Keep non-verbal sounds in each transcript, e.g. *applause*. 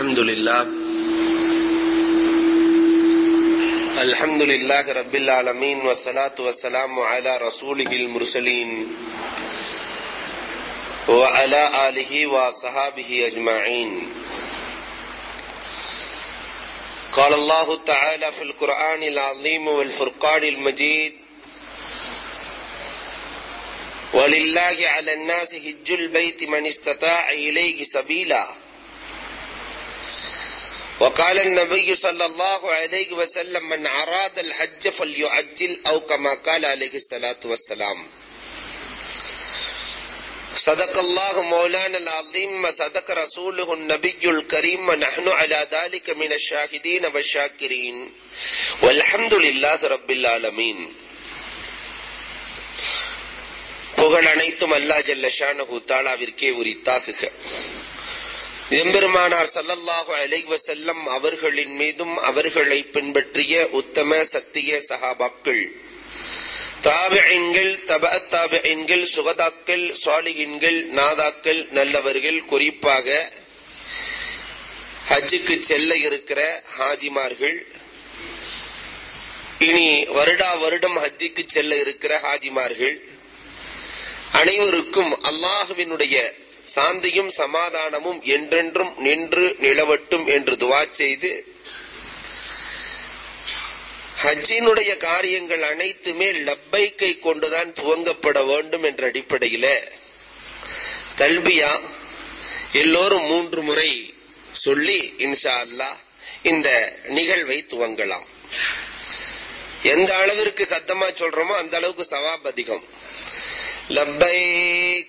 الحمد لله. الحمد لله رب العالمين والصلاة والسلام على رسوله المرسلين وعلى آله وصحابه أجمعين. قال الله تعالى في القرآن العظيم والفرقان المجيد ولله على الناس هج البيت من استطاع إليه سبيلا. وقال النبي صلى الله عليه وسلم من أراد الحج فليعجل أو كما قال عليه الصلاة والسلام صدق الله مولانا العظيم وصدق رسوله النبي الكريم ونحن على ذلك من الشاهدين والشاكرين والحمد لله رب العالمين புகழ் அனைத்தும் அல்லா ஜல்ல ஷானஹு தாலாவிற்கே உரித்தாகுக எம்பெருமானார் சல்லல்லாஹு அலைவ செல்லம் அவர்களின் மீதும் அவர்களை பின்பற்றிய உத்தம சத்திய சஹாபாக்கள். தாபியன்கள் தப தாபியன்கள் சுகதாக்கள் சாலிகின்கள் நாதாக்கள் நல்லவர்கள் குறிப்பாக ஹஜ்ஜுக்கு செல்ல இருக்கிற ஹாஜிமார்கள். இனி வருடா வருடம் ஹஜ்ஜுக்கு செல்ல இருக்கிற ஹாஜிமார்கள். அனைவருக்கும் அல்லாஹுவினுடைய சாந்தியும் சமாதானமும் என்றென்றும் நின்று நிலவட்டும் என்று துவா செய்து ஹஜ்ஜினுடைய காரியங்கள் அனைத்துமே லப்பைக்கை கொண்டுதான் துவங்கப்பட வேண்டும் என்ற அடிப்படையில தல்பியா எல்லோரும் மூன்று முறை சொல்லி இன்ஷா அல்லா இந்த நிகழ்வை துவங்கலாம். எந்த அளவிற்கு சத்தமா சொல்றோமோ அந்த அளவுக்கு சவாப் அதிகம். லப்பைக்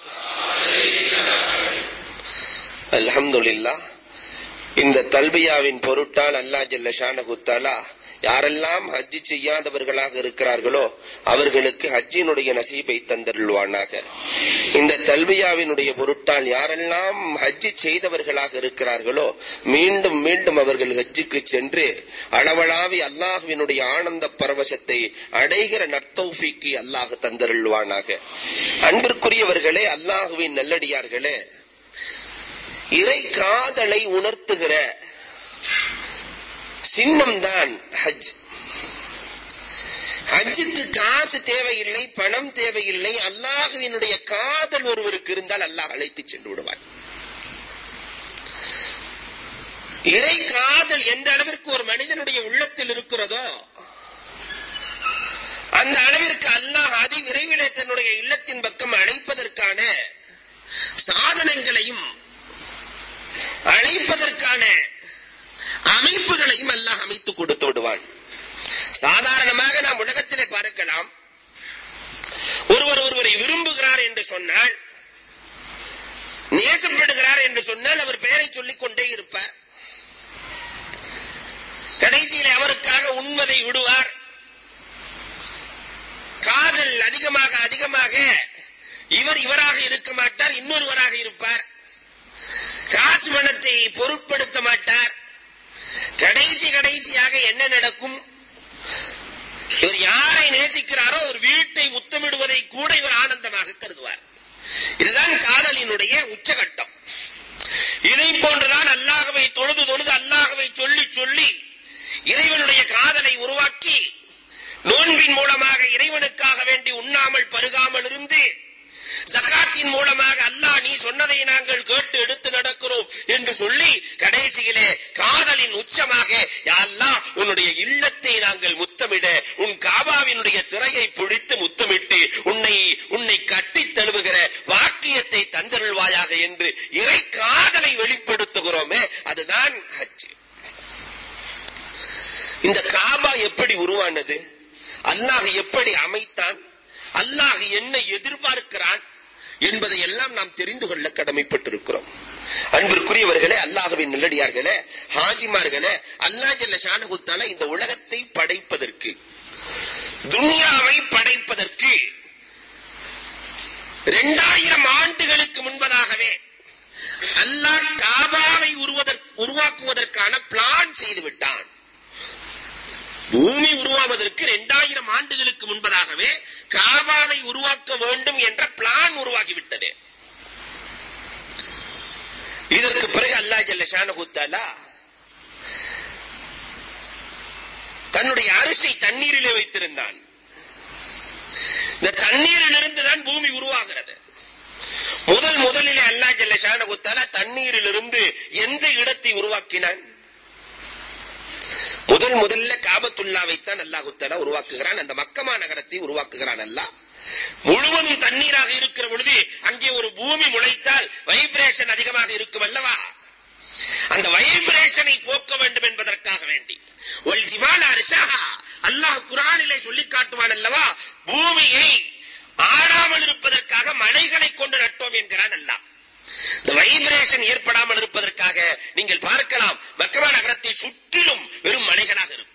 الحمد لله. இந்த தல்பியாவின் பொருட்டால் அல்லா ஜல்ல ஷானகுத்தாலா யாரெல்லாம் ஹஜ்ஜி செய்யாதவர்களாக இருக்கிறார்களோ அவர்களுக்கு ஹஜ்ஜினுடைய நசீபை தந்தருள்வானாக. இந்த தல்பியாவினுடைய பொருட்டால் யாரெல்லாம் ஹஜ்ஜி செய்தவர்களாக இருக்கிறார்களோ மீண்டும் மீண்டும் அவர்கள் ஹஜ்ஜுக்கு சென்று அளவளாவி அல்லாஹுவினுடைய ஆனந்த பரவசத்தை அடைகிற நர்த்தௌஃபிக்கு அல்லாஹ் தந்தருள்வானாக. அன்பிற்குரியவர்களே அல்லாஹுவின் நல்லடியார்களே இறை காதலை உணர்த்துகிற சின்னம்தான் ஹஜ். ஹஜ்ஜுக்கு காசு தேவையில்லை பணம் தேவையில்லை அல்லாஹுவினுடைய காதல் ஒருவருக்கு இருந்தால் அல்லாஹ் அழைத்து சென்று விடுவான். இறை காதல் எந்த அளவிற்கு ஒரு மனிதனுடைய உள்ளத்தில் இருக்கிறதோ அந்த அளவிற்கு அல்லாஹ் அதி விரைவிலே தன்னுடைய இல்லத்தின் பக்கம் அழைப்பதற்கான சாதனங்களையும் அழைப்பதற்கான அமைப்புகளையும் அல்லாஹ் அமைத்து கொடுத்து விடுவான். சாதாரணமாக நாம் உலகத்திலே பார்க்கலாம். ஒருவர் ஒருவரை விரும்புகிறார் என்று சொன்னால் நேசப்படுகிறார் என்று சொன்னால் அவர் பெயரை சொல்லிக் கொண்டே இருப்பார். கடைசியில் அவருக்காக உண்மதை விடுவார். காதல் அதிகமாக அதிகமாக இவர் இவராக இருக்க மாட்டார் இன்னொருவராக இருப்பார். காசு பணத்தை பொருட்படுத்த மாட்டார். கடைசி கடைசியாக என்ன நடக்கும்? இவர் யாரை நேசிக்கிறாரோ ஒரு வீட்டை உத்தமிடுவதை கூட இவர் ஆனந்தமாக கருதுவார். இதுதான் காதலினுடைய உச்சகட்டம். இதை போன்றுதான் அல்லாஹவை தொழுது தொழுது அல்லாஹவை சொல்லி சொல்லி இறைவனுடைய காதலை உருவாக்கி நோன்பின் மூலமாக இறைவனுக்காக வேண்டி உண்ணாமல் பருகாமல் இருந்து ஜகாத்தின் மூலமாக அல்லாஹ் நீ சொன்னதை நாங்கள் கேட்டு எடுத்து நடக்கிறோம் என்று சொல்லி கடைசியிலே காதலின் உச்சமாக அல்லாஹ் உன்னுடைய இல்லத்தை நாங்கள் முத்தமிட உன் காபாவினுடைய திரையை பிடித்து முத்தமிட்டு உன்னை உன்னை கட்டி தழுவுகிற வாக்கியத்தை தந்தருள்வாயாக என்று இறை காதலை வெளிப்படுத்துகிறோமே அதுதான் ஹஜ் இந்த காபா எப்படி உருவானது? அல்லாஹ் எப்படி அமைத்தான்? அல்லாஹ் என்ன எதிர்பார்க்கிறான் என்பதை எல்லாம் நாம் தெரிந்து கொள்ள கடமைப்பட்டிருக்கிறோம். அன்பிற்குரியவர்களே அல்லாஹ்வின் நல்லடியார்களே ஹாஜிமார்களே அல்லாஹ் ஜல்ல ஷானகுத்தால இந்த உலகத்தை படைப்பதற்கு துன்யாவை படைப்பதற்கு இரண்டாயிரம் ஆண்டுகளுக்கு முன்பதாகவே அல்லாஹ் காபாவை உருவாக்குவதற்கான பிளான் செய்து விட்டான். பூமி உருவாவதற்கு இரண்டாயிரம் ஆண்டுகளுக்கு முன்பதாகவே காபாவை உருவாக்க வேண்டும் என்ற பிளான் உருவாகிவிட்டது. இதற்கு பிறகு அல்லாஹ் ஜல்ல ஷானஹு தஆலா தன்னுடைய அரிசை தண்ணீரிலே வைத்திருந்தான். இந்த தண்ணீரிலிருந்து தான் பூமி உருவாகிறது. முதல் முதலிலே அல்லாஹ் ஜல்ல ஷானஹு தஆலா தண்ணீரிலிருந்து எந்த இடத்தை உருவாக்கினான்? முதல் முதல்ல காபத்துல்லாவைத்தான் அல்லாஹு தஆலா உருவாக்குகிறான். அந்த மக்கமா நகரத்தை உருவாக்குகிறான் அல்லாஹ். முழுவதும் தண்ணீராக இருக்கிற பொழுது அங்கே ஒரு பூமி முளைத்தால் வைப்ரேஷன் அதிகமாக இருக்கும் அல்லவா? அந்த வைப்ரேஷனை போக்க வேண்டும் என்பதற்காக வேண்டி. ஒல் ஜிமால அரிசாஹா அல்லாஹ் குரானிலே சொல்லி காட்டுவான் அல்லவா? பூமியை ஆறாமல் இருப்பதற்காக மலைகளை கொண்டு நட்டோம் என்கிறான் அல்லாஹ். இந்த வைப்ரேஷன் ஏற்படாமல் இருப்பதற்காக நீங்கள் பார்க்கலாம் மக்கமா நகரத்தை சுற்றிலும் வெறும் மலைகளாக இருக்கும்.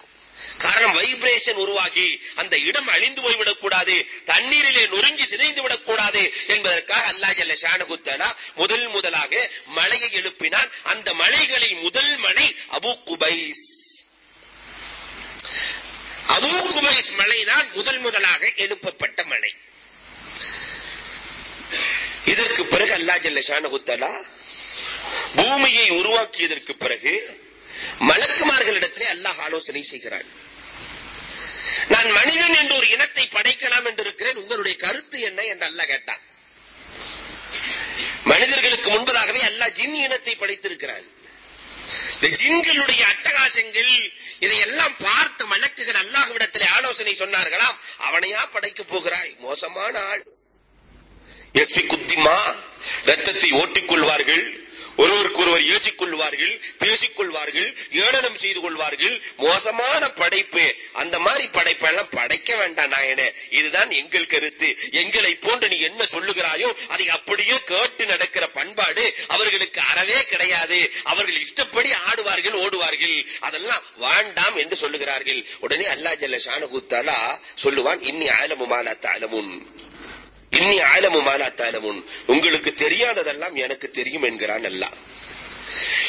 காரணம் வைப்ரேஷன் உருவாகி அந்த இடம் அழிந்து போய்விடக் கூடாது தண்ணீரிலே நொறுங்கி சிதைந்து விடக் கூடாது என்பதற்காக அல்லாஹ் ஜல்ல ஷானகுத்தனா முதல் முதலாக மலையை எழுப்பினான். அந்த மலைகளில் முதல் மலை அபு குபைஸ். அபு குபைஸ் மலைதான் முதல் முதலாக எழுப்பப்பட்ட மலை. இதற்கு பிறகு அல்லாஹ் ஜல்ல ஷானஹு பூமியை உருவாக்கியதற்கு பிறகு மலக்குமார்களிடத்திலே அல்லாஹ் ஆலோசனை செய்கிறான். நான் மனிதன் என்று ஒரு இனத்தை படைக்கலாம் என்று இருக்கிறேன் உங்களுடைய கருத்து என்ன என்று அல்லாஹ் கேட்டான். மனிதர்களுக்கு முன்பதாகவே அல்லாஹ் ஜின் இனத்தை படைத்திருக்கிறான். இந்த ஜின்களுடைய அட்டகாசங்கள் இதையெல்லாம் பார்த்த மலக்குகள் அல்லாஹ்விடத்திலே ஆலோசனை சொன்னார்களாம். அவனையா படைக்கப் போகிறாய்? மோசமான ஆள். எஸ்பி குத்திமா ரத்தத்தை ஓட்டிக் கொள்வார்கள் ஒருவருக்கு ஒருவர் ஏசிக் கொள்வார்கள் பேசிக் கொள்வார்கள் ஏளனம் செய்து கொள்வார்கள். மோசமான படைப்பு. அந்த மாதிரி படைப்பெல்லாம் படைக்க வேண்டாம் நாயனே. இதுதான் எங்கள் கருத்து. எங்களை போன்று நீ என்ன சொல்லுகிறாயோ அதை அப்படியே கேட்டு நடக்கிற பண்பாடு அவர்களுக்கு அறவே கிடையாது. அவர்கள் இஷ்டப்படி ஆடுவார்கள் ஓடுவார்கள். அதெல்லாம் வேண்டாம் என்று சொல்லுகிறார்கள். உடனே அல்லாஹ் ஜல்ல ஷானகுத்தாலா சொல்லுவான் இன்னி ஆலமு தாலமுன் இன்னி ஆலமு மாலா தாலமுன். உங்களுக்கு தெரியாததெல்லாம் எனக்கு தெரியும் என்கிறான் அல்லாஹ்.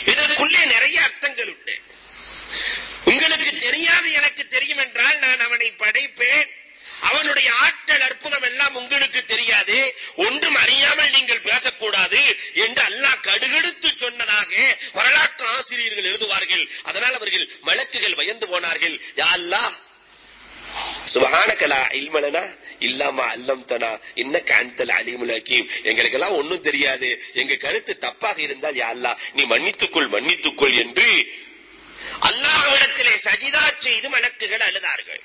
இதற்குள்ளே நிறைய அர்த்தங்கள் உண்டு. உங்களுக்கு தெரியாது எனக்கு தெரியும் என்றால் நான் அவனை படைப்பேன். அவனுடைய ஆற்றல் அற்புதம் எல்லாம் உங்களுக்கு தெரியாது. ஒன்றும் அறியாமல் நீங்கள் பேசக்கூடாது என்று அல்லாஹ் கடுகெடுத்து சொன்னதாக வரலாற்று ஆசிரியர்கள் எழுதுவார்கள். அதனால் அவர்கள் வழக்குகள் பயந்து போனார்கள். யா அல்லாஹ் சுபஹானக இல்மலனா இல்ம லனா இல்லாம அல்லம்தனா. இன்னக அன்தல் அலீமுல் ஹக்கீம். எங்களுக்கெல்லாம் ஒன்னும் தெரியாது. எங்க கருத்து தப்பாக இருந்தால் யா அல்லாஹ் நீ மன்னித்துக்கொள் மன்னித்துக்கொள் என்று அல்லாஹ்விடத்திலே சஜிதா செய்து வழக்குகள் அழுதார்கள்.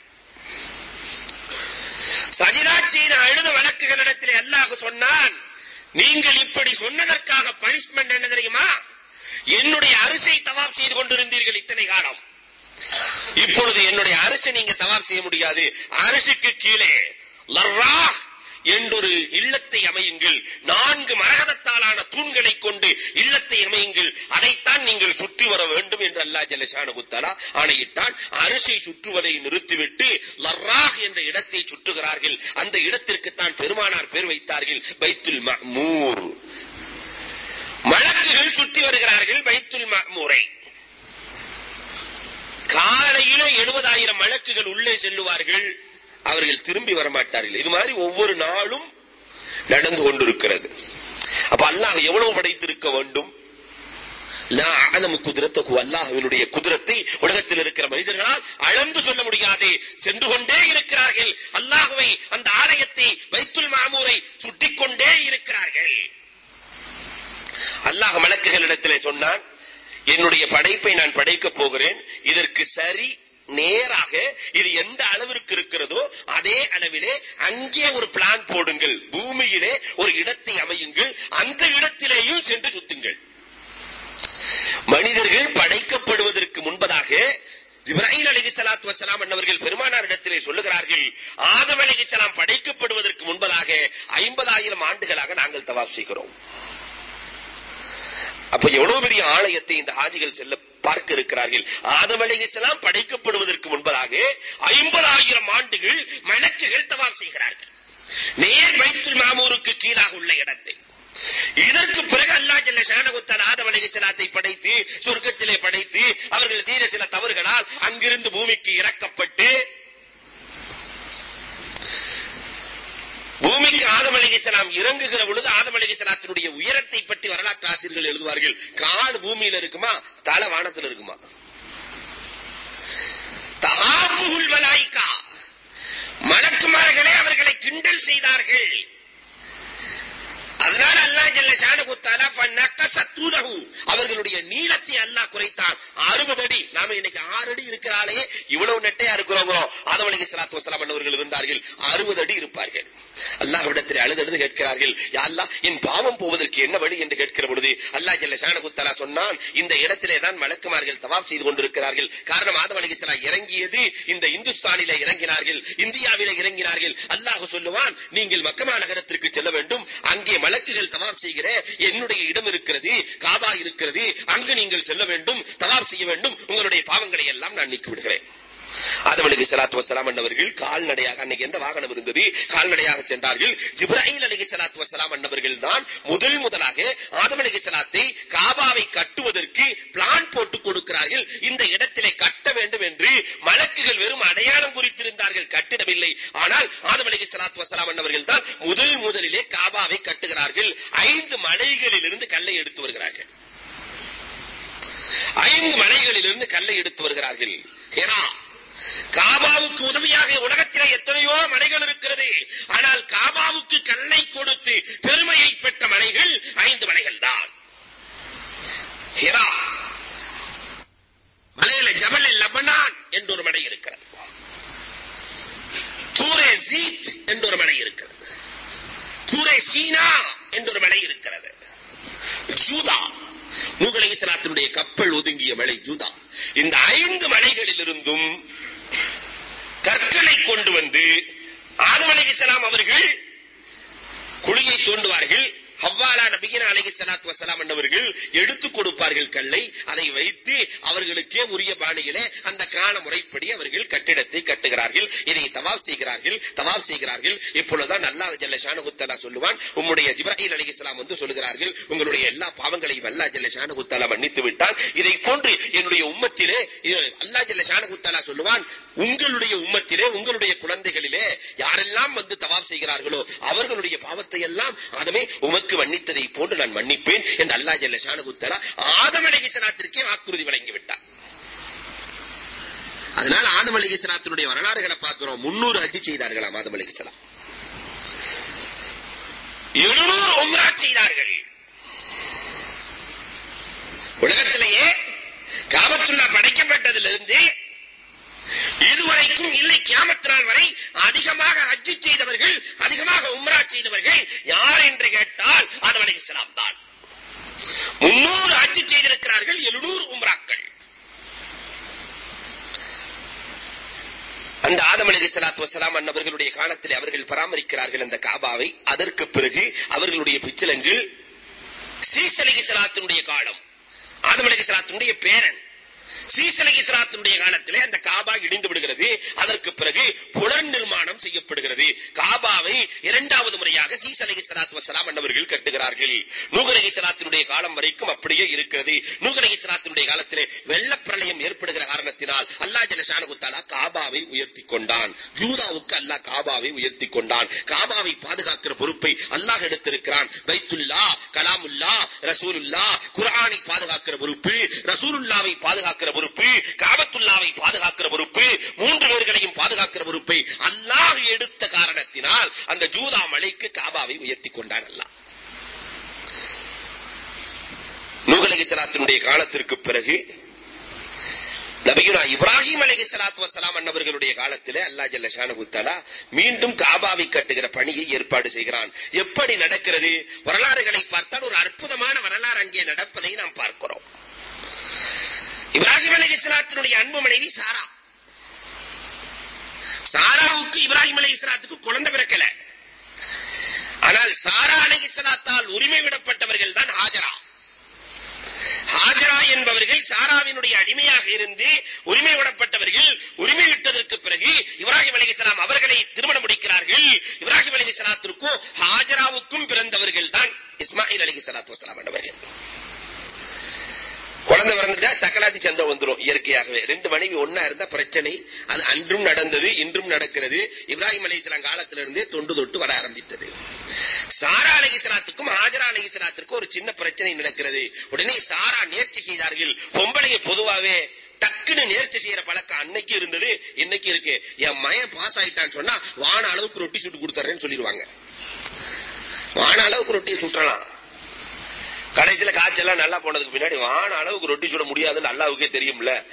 சஜிதா செய்து அழுத வழக்குகளிடத்திலே அல்லாஹ் சொன்னான் நீங்கள் இப்படி சொன்னதற்காக பனிஷ்மெண்ட் என்ன தெரியுமா? என்னுடைய அரிசை தவாப் செய்து கொண்டிருந்தீர்கள் இத்தனை காலம். இப்பொழுது என்னுடைய அரிசி நீங்க தவாப் செய்ய முடியாது. அரிசிக்கு கீழே லர்ரா என்றொரு இல்லத்தை அமையுங்கள். நான்கு மரகதத்தாலான தூண்களை கொண்டு இல்லத்தை அமையுங்கள். அதைத்தான் நீங்கள் சுற்றி வர வேண்டும் என்று அல்லாஹ் ஜல்லஷானகுத்தாலா ஆணையிட்டான். அரிசி சுற்றுவதை நிறுத்திவிட்டு லர்ராஹ் என்ற இடத்தை சுற்றுகிறார்கள். அந்த இடத்திற்கு தான் பெருமானார் பேர் வைத்தார்கள். பைத்துல் மஅமூர். மலக்குகள் சுற்றி வருகிறார்கள் பைத்துல் மஅமூரை. கீழே எழுபதாயிரம் வழக்குகள் உள்ளே செல்லுவார்கள் அவர்கள் திரும்பி வரமாட்டார்கள். இது மாதிரி ஒவ்வொரு நாளும் நடந்து கொண்டிருக்கிறது. அப்ப அல்லாஹ் எவ்வளவு படைத்திருக்க வேண்டும்? ஆலமு குதிரத்தகு அல்லாஹ்வினுடைய குதிரத்தை உலகத்தில் இருக்கிற மனிதர்களால் அளந்து சொல்ல முடியாது. சென்று கொண்டே இருக்கிறார்கள். அல்லாஹுவை அந்த ஆலயத்தை வைத்துல் மாமூரை சுட்டிக் கொண்டே இருக்கிறார்கள் மலக்குகளிடத்திலே சொன்னான் என்னுடைய படைப்பை நான் படைக்கப் போகிறேன். இதற்கு சரி நேராக இது எந்த அளவிற்கு இருக்கிறதோ அதே அளவிலே அங்கே ஒரு பிளான் போடுங்கள். பூமியிலே ஒரு இடத்தை அமையுங்கள். அந்த இடத்திலேயும் சென்று சுத்துங்கள். மனிதர்கள் படைக்கப்படுவதற்கு முன்பதாக ஜிப்ராஹிம் அலைஹிஸ்ஸலாத்து வஸ்ஸலாம் அன்னவர்கள் பெருமானாரிடத்திலே சொல்லுகிறார்கள் ஆதம் அலைஹிஸ்ஸலாம் படைக்கப்படுவதற்கு முன்பதாக ஐம்பதாயிரம் ஆண்டுகளாக நாங்கள் தவாப் செய்கிறோம். அப்ப எவ்வளவு பெரிய ஆலயத்தை இந்த ஆஜிகள் செல்ல பார்க்க இருக்கிறார்கள் ஆதம் அலைஹிஸ்ஸலாம் படைக்கப்படுவதற்கு முன்பதாக ஐம்பதாயிரம் ஆண்டுகள் மலக்குகள் தவாப் செய்கிறார்கள். நேர் பைத்துல் மாமூருக்கு கீழாக உள்ள இடத்தை. இதற்கு பிறகு அல்லாஹ் ஜல்ல ஷானகுத்தால் ஆதம் அலைஹிஸ்ஸலாத்தை படைத்து சொர்க்கத்திலே படைத்து அவர்கள் செய்த சில தவறுகளால் அங்கிருந்து பூமிக்கு இறக்கப்பட்டு பூமிக்கு ஆதம் அலைஹிஸ்ஸலாம் இறங்குகிற பொழுது ஆதம் அலைஹிஸ்ஸலாத்தினுடைய உயரத்தை பற்றி வரலாற்று ஆசிரியர்கள் எழுதுவார்கள். கால் பூமியில இருக்குமா? தலை வானத்துல இருக்குமா? தஹாபுல் மலாயிகா. மலக்குமார்களே அவர்களை கிண்டல் செய்தார்கள். அதனால் அல்லாஹ் ஜல்ல ஷானஹு தஆலா ஃபனக்கஸத் தூலஹு அவர்களுடைய நீளத்தை அல்லாஹ் குறைத்தான். 60 அடி. நாம இன்னைக்கு 6 அடி இருக்கிறாளே. இவ்வளவு நெட்டையா இருக்கிறோங்க ஆதம் அலைஹிஸ்ஸலாத்து வஸலாம் அவர்கள் இருந்தார்கள். 60 அடி இருப்பார்கள். அல்லாஹ்விடத்தில் அழுதழுது கேட்கிறார்கள். யா என் பாவம் போவதற்கு என்ன வழி என்று கேட்கிற பொழுது அல்லாஹ் ஜல்ல ஷானஹு சொன்னான் இந்த இடத்திலே தான் மலக்குமார்கள் தவாப் செய்து கொண்டிருக்கிறார்கள். காரணம் ஆதம் அலிகலா இறங்கியது இந்த இந்துஸ்தானிலே இறங்கினார்கள். இந்தியாவிலே இறங்கினார்கள். அல்லாஹ் சொல்லுவான் நீங்கள் மக்கமா நகரத்திற்கு செல்ல வேண்டும். அங்கே மலக்குகள் தவாப் செய்கிற என்னுடைய இடம் இருக்கிறது காபா இருக்கிறது. அங்கு நீங்கள் செல்ல வேண்டும் தவாப் செய்ய வேண்டும். உங்களுடைய பாவங்களை எல்லாம் நான் நீக்கி விடுகிறேன் ஆதம் அலைஹி ஸலாத்து வஸலாம் அன்னவர்கள் கால்நடையாக அன்னைக்கு எந்த வாகனம் இருந்தது? கால்நடையாக சென்றார்கள். ஜிப்ராஹீல் அலைஹி ஸலாத்து வசலாம் அண்ணவர்கள் தான் முதல் முதலாக ஆதம் அலைஹி ஸலாத்தை காபாவை கட்டுவதற்கு பிளான் போட்டு கொடுக்கிறார்கள். இந்த இடத்திலே கட்ட வேண்டும் என்று மலக்குகள் வெறும் அடையாளம் குறித்திருந்தார்கள். கட்டிடவில்லை ஆனால் ஆதம் அலைஹி ஸலாத்து வஸலாம் அன்னவர்கள் தான் முதல் முதலிலே காபாவை கட்டுகிறார்கள். ஐந்து மலைகளிலிருந்து கல்லை எடுத்து வருகிறார்கள். ஐந்து மலைகளிலிருந்து கல்லை எடுத்து வருகிறார்கள். ஹெரா. காபாவுக்கு உதவியாக உலகத்திலே எத்தனையோ மலைகள் இருக்கிறது. ஆனால் காபாவுக்கு கல்லை கொடுத்து பெரு வந்துரும் ரெண்டு மனைவி ஒன்னா இருந்தா பிரச்சனை. அது அன்றும் நடந்தது இன்றும் நடக்கிறது. இப்ராஹிம் அலி இஸ்லாம் காலத்திலிருந்தே தொண்டு தொட்டு வர ஆரம்பித்தது. சாரா அலி இஸ்லாத்துக்கும் ஹாஜரா அலி இஸ்லாத்திற்கும் ஒரு சின்ன பிரச்சனை நடக்கிறது. உடனே சாரா நேர்ச்சி செய்தார்கள். பொம்பளைய பொதுவாவே டக்குன்னு நேர்ச்சி செய்யற பழக்கம் அன்னைக்கு இருந்தது இன்னைக்கு இருக்கு. என் மயன் பாஸ் ஆயிட்டான்னு சொன்னா வான அளவுக்கு ரொட்டி சுட்டு கொடுத்துறேன்னு சொல்லிடுவாங்க. வான அளவுக்கு ரொட்டியை சுட்டலாம். கடைசியில காய்ச்சல்லாம் நல்லா போனதுக்கு பின்னாடி வான அளவுக்கு ரொட்டி சுட முடியாதுன்னு அல்லாவுக்கே தெரியும்ல.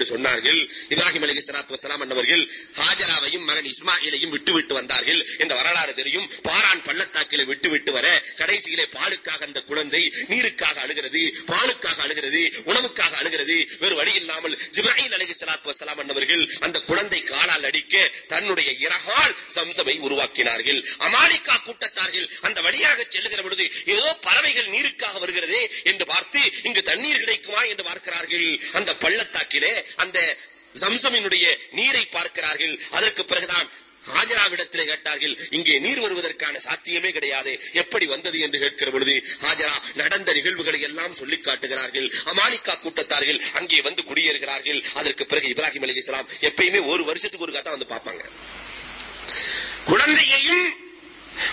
என்று சொன்னார்கள். இப்ராஹிம் அலி சலாத்து வசலாம் என்பவர்கள் ஹாஜராவையும் மகன் இஸ்மாயிலையும் விட்டு விட்டு வந்தார்கள் என்ற வரலாறு தெரியும் பாரான் பள்ளத்தாக்கிலே விட்டு விட்டு வர கடைசியிலே பாலுக்காக அந்த குழந்தை நீருக்காக அழுகிறது பாலுக்காக அழுகிறது உணவுக்காக அழுகிறது வேறு வழி இல்லாமல் ஜிப்ராஹிம் அலைஹி ஸலாத்து வஸலாம் என்பவர்கள் அந்த குழந்தை காலால் அடிக்க தன்னுடைய இறகால் சம்சமை உருவாக்கினார்கள் அமாலிகா கூட்டத்தார்கள் அந்த வழியாக செல்லுகிற பொழுது ஏதோ பறவைகள் நீருக்காக வருகிறதே என்று பார்த்து இங்கு தண்ணீர் என்று பார்க்கிறார்கள். அந்த பள்ளத்தாக்கிலே அந்த சம்சமினுடைய நீரை பார்க்கிறார்கள். அதற்கு பிறகுதான் ஹாஜராவிடத்திலே கேட்டார்கள் இங்கே நீர் வருவதற்கான சாத்தியமே கிடையாது. எப்படி வந்தது? என்று கேட்கிற பொழுது ஹாஜரா நடந்த நிகழ்வுகளை எல்லாம் சொல்லி காட்டுகிறார்கள். அமானிக்கா கூட்டத்தார்கள் அங்கே வந்து குடியேறுகிறார்கள். அதற்கு பிறகு இப்ராஹிம் அலி இஸ்லாம் எப்பயுமே ஒரு வருஷத்துக்கு ஒரு தான் வந்து பார்ப்பாங்க. குழந்தையையும்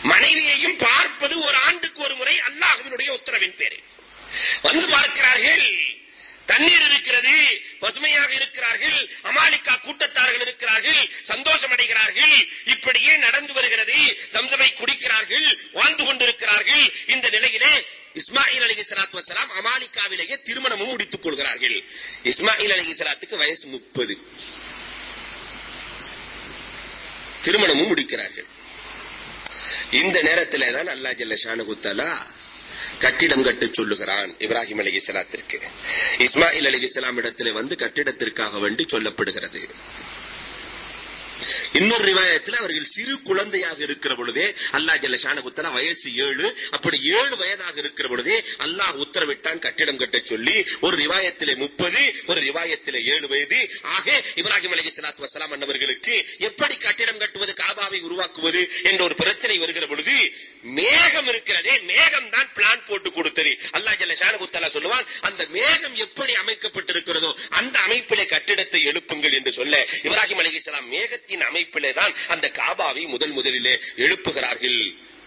மனைவியையும் பார்ப்பது ஒரு ஆண்டுக்கு ஒரு முறை அல்லாஹுவினுடைய உத்தரவின் பேரு. வந்து பார்க்கிறார்கள். தண்ணீர் இருக்கிறது பசுமையாக இருக்கிறார்கள் அமாலிகா கூட்டத்தார்கள் இருக்கிறார்கள் சந்தோஷம் அடைகிறார்கள் இப்படியே நடந்து வருகிறது சம்சமை குடிக்கிறார்கள் வாழ்ந்து கொண்டிருக்கிறார்கள். இந்த நிலையிலே இஸ்மாயில் அலி சலாத்து வசலாம் அமாலிக்காவிலேயே திருமணமும் முடித்துக் கொள்கிறார்கள். இஸ்மாயில் அலி சலாத்துக்கு வயசு முப்பது. திருமணமும் முடிக்கிறார்கள். இந்த நேரத்தில் தான் அல்லா ஜல்ல ஷானுகுத்தலா கட்டிடம் கட்டச் சொல்லுகிறான் இப்ராஹிம் அலிகிஸ்லாத்திற்கு இஸ்மாயில் அலிகிஸ்லாம் இடத்திலே வந்து கட்டிடத்திற்காக வேண்டி சொல்லப்படுகிறது. இன்னொரு ரிவாயத்தில் அவர்கள் சிறு குழந்தையாக இருக்கிற பொழுதே அல்லாஹ் ஜல்லஷானகுத்தலா வயசு ஏழு. அப்படி ஏழு வயதாக இருக்கிற பொழுதே அல்லாஹ் உத்தரவிட்டான் கட்டிடம் கட்ட சொல்லி ஒரு ரிவாயத்திலே முப்பது ஒரு ரிவாயத்திலே ஏழு வயது. ஆக இப்ராஹிம் அலி சலாத் வசலாம் அண்ணவர்களுக்கு எப்படி கட்டிடம் கட்டுவது காபாவை உருவாக்குவது என்ற ஒரு பிரச்சனை வருகிற பொழுது மேகம் இருக்கிறதே மேகம் தான் பிளான் போட்டு கொடுத்தது. அல்லாஹ் ஜல்ல ஷானகுத்தலா சொல்லுவான் அந்த மேகம் எப்படி அமைக்கப்பட்டிருக்கிறதோ அந்த அமைப்பிலே கட்டிடத்தை எழுப்புங்கள் என்று சொல்ல இப்ராஹிம் அலிகலாம் மேகத்தின் அமைப்பு அமைப்பிலே தான் அந்த காபாவை முதல் முதலிலே எழுப்புகிறார்கள்.